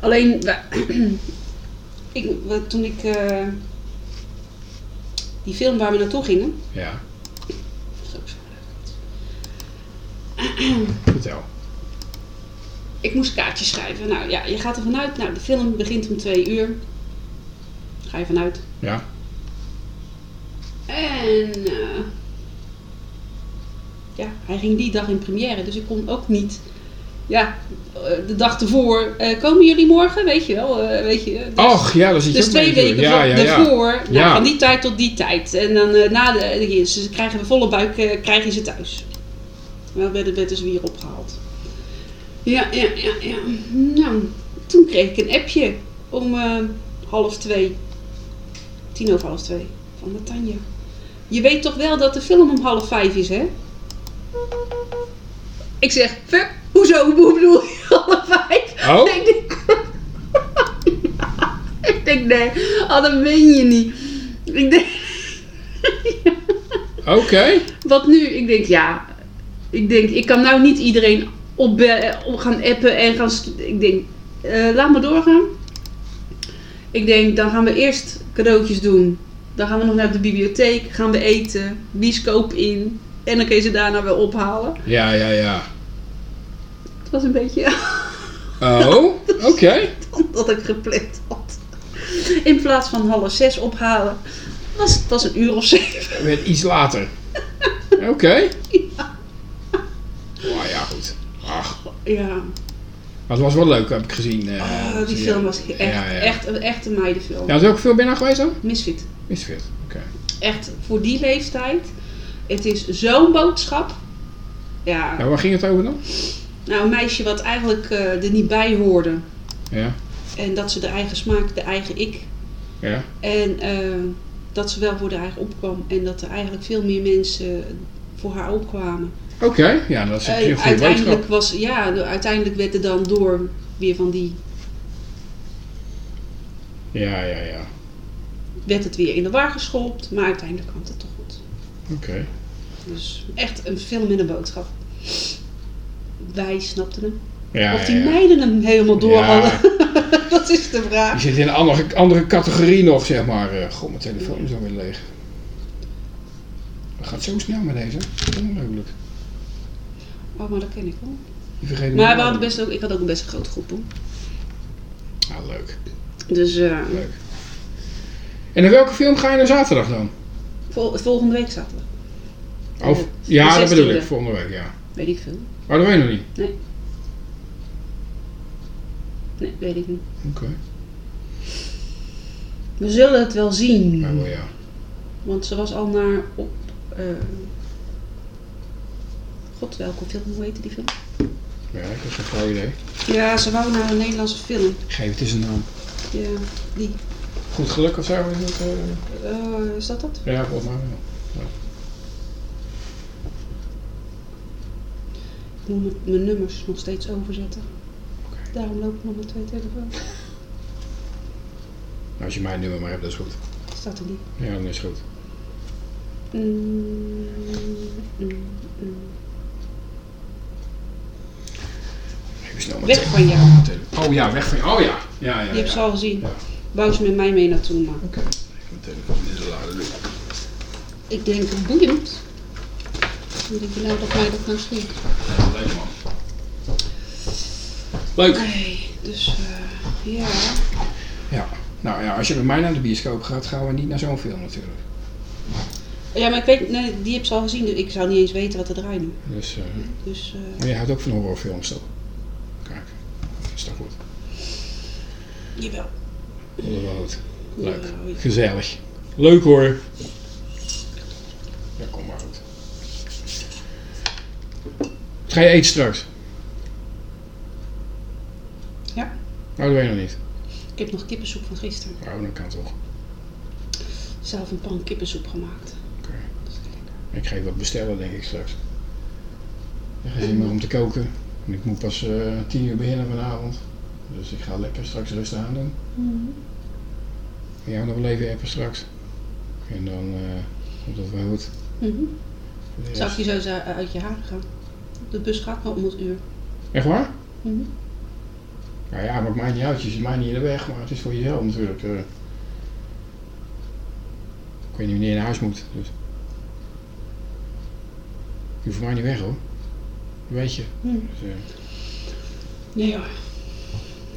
Alleen, ik, toen ik eh, die film waar we naartoe gingen, Ja. dat is ook zo leuk. Vertel. Ik moest kaartjes schrijven. Nou ja, je gaat er vanuit. Nou, de film begint om twee uur. Ga je vanuit. Ja. En eh, ja, hij ging die dag in première, dus ik kon ook niet. Ja, eh, de dag ervoor. eh, komen jullie morgen? Weet je wel? eh, weet je, dus, Och, ja, dat je dus twee weken ja, ervoor, nou, van die tijd tot die tijd. En dan na de, de ze krijgen we volle buik, krijgen ze thuis. Wel werd, werd dus weer opgehaald. Ja, ja, ja, ja. Nou, toen kreeg ik een appje om eh, half twee. Tien over half twee. Van Natanja. Je weet toch wel dat de film om half vijf is, hè? Ik zeg, fuck, hoezo? Hoe bedoel je half vijf? Oh? Ik denk, ik denk, nee, oh, dat meen je niet. Ik denk, Oké. wat nu? Ik denk, ja, ik denk, ik kan nou niet iedereen op, op gaan appen en gaan, ik denk, eh, laat maar doorgaan. Ik denk, dan gaan we eerst cadeautjes doen. Dan gaan we nog naar de bibliotheek, gaan we eten, bioscoop in. En dan kun je ze daarna weer ophalen. Ja, ja, ja. Het was een beetje Oh, oké. dat ik gepland had. In plaats van half zes ophalen, was het was een uur of zeven. Werd iets later. Oké ja, goed. Ach, Ja, maar het was wel leuk, heb ik gezien. eh, oh, die film was echt, Ja, ja. echt, een- echt een meidenfilm. Ja, is er ook veel binnen geweest dan? Misfit. Misfit. Oké. Echt voor die leeftijd. Het is zo'n boodschap. Ja, Ja, waar ging het over dan? nou een meisje wat eigenlijk eh, er niet bij hoorde. Ja. En dat ze de eigen smaak, de eigen ik. Ja. En eh, dat ze wel voor de eigen opkwam. En dat er eigenlijk veel meer mensen voor haar opkwamen. Oké, ja, dat is een Eh, goede boodschap. uiteindelijk, was, ja, de- uiteindelijk werd er dan door weer van die, Ja, ja, ja. werd het weer in de war geschopt, maar uiteindelijk kwam het toch goed. Oké. Dus echt een film met een boodschap. Wij snapten hem. Ja, of die ja, ja. meiden hem helemaal door hadden. dat is de Die vraag. zit in een andere, andere categorie nog, zeg maar. Eh, God, mijn telefoon is alweer leeg. Dat gaat zo snel met deze. Onmogelijk. Oh, maar dat ken ik wel. Vergeet Maar we wel. hadden best ook, ik had ook een best een grote groep hoor. Ah, leuk. Dus eh, Leuk. En in welke film ga je naar zaterdag dan? vol- volgende week zaterdag. Of, de ja, dat bedoel 16e. ik. Volgende week, ja. Weet ik veel. Maar dat weet je nog niet. Nee, weet ik niet. Oké. We zullen het wel zien. Nou, wel, ja. Want ze was al naar op. eh, God, welke film? Hoe heette die film? Ja, ik heb geen flauw idee. Ja, ze wou naar een Nederlandse film. Geef het eens een naam. Ja, die. Goed geluk of zo is het? eh? Eh, is dat dat? Ja, volgens mij wel. Ik moet mijn- nummers nog steeds overzetten. Daarom loop ik nog met twee telefoons. Nou, als je mijn nummer maar hebt, dat is goed. Staat er niet. Ja, dan is het goed. Mm, mm, mm. Snel Weg tele- van jou. Oh ja, weg van je. Oh ja. Ja, ja, Die heb ja. ze al gezien. Wou ze met mij mee naartoe, maar Oké. Ik denk boeiend. Ik denk nou dat mij dat nou schiet. Ja, leuk man. Leuk. Dus eh, ja. Ja. Nou ja, als je met mij naar de bioscoop gaat, gaan we niet naar zo'n film natuurlijk. Ja, maar ik weet, nee, die heb ze al gezien, dus ik zou niet eens weten wat er draait nu. Dus, eh Dus eh, maar je houdt ook van horrorfilms toch? Is toch goed. jawel. Goed. Leuk. Gezellig. Leuk hoor. Ja, kom maar goed. Wat ga je eten straks? Ja. Oh, dat weet je nog niet. Ik heb nog kippensoep van gisteren. Oh, dat kan toch. Zelf een pan kippensoep gemaakt. Oké. Ik ga even wat bestellen, denk ik straks. Zin meer om te koken. Ik moet pas eh, tien uur beginnen vanavond. Dus ik ga lekker straks rustig aan doen. En jou nog wel even appen straks. En dan eh, komt het wel goed. De Zou ik je zo uit uit je haar gaan? De bus gaat maar om het uur. Echt waar? Mhm. Nou ja, maakt mij niet uit. Je zit mij niet in de weg, maar het is voor jezelf natuurlijk. eh. Ik weet niet wanneer je naar huis moet. Dus. Je hoeft voor mij niet weg hoor. Weet je. Hm. Dus, eh, Nee hoor.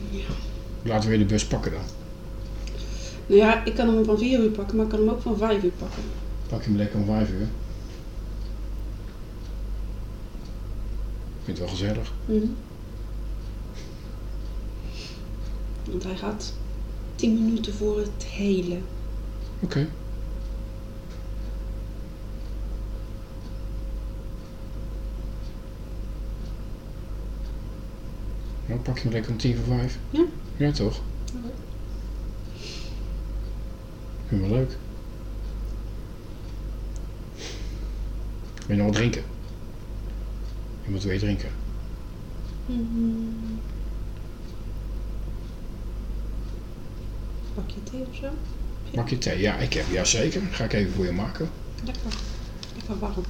Ja. laten we weer de bus pakken dan. Nou ja, ik kan hem van 4 uur pakken, maar ik kan hem ook van 5 uur pakken. Pak je hem lekker om vijf uur. Ik vind het wel gezellig. Mhm. Want hij gaat 10 minuten voor het hele. Oké. Nou, pak je hem lekker om tien voor vijf. Ja. Ja, toch? Oké. Vind wel leuk. Wil je nog wat drinken? Je moet weer drinken. Pak je thee of zo? Maak je thee? Ja, ik heb. Ja, zeker. Ga ik even voor je maken. Lekker. Lekker warm.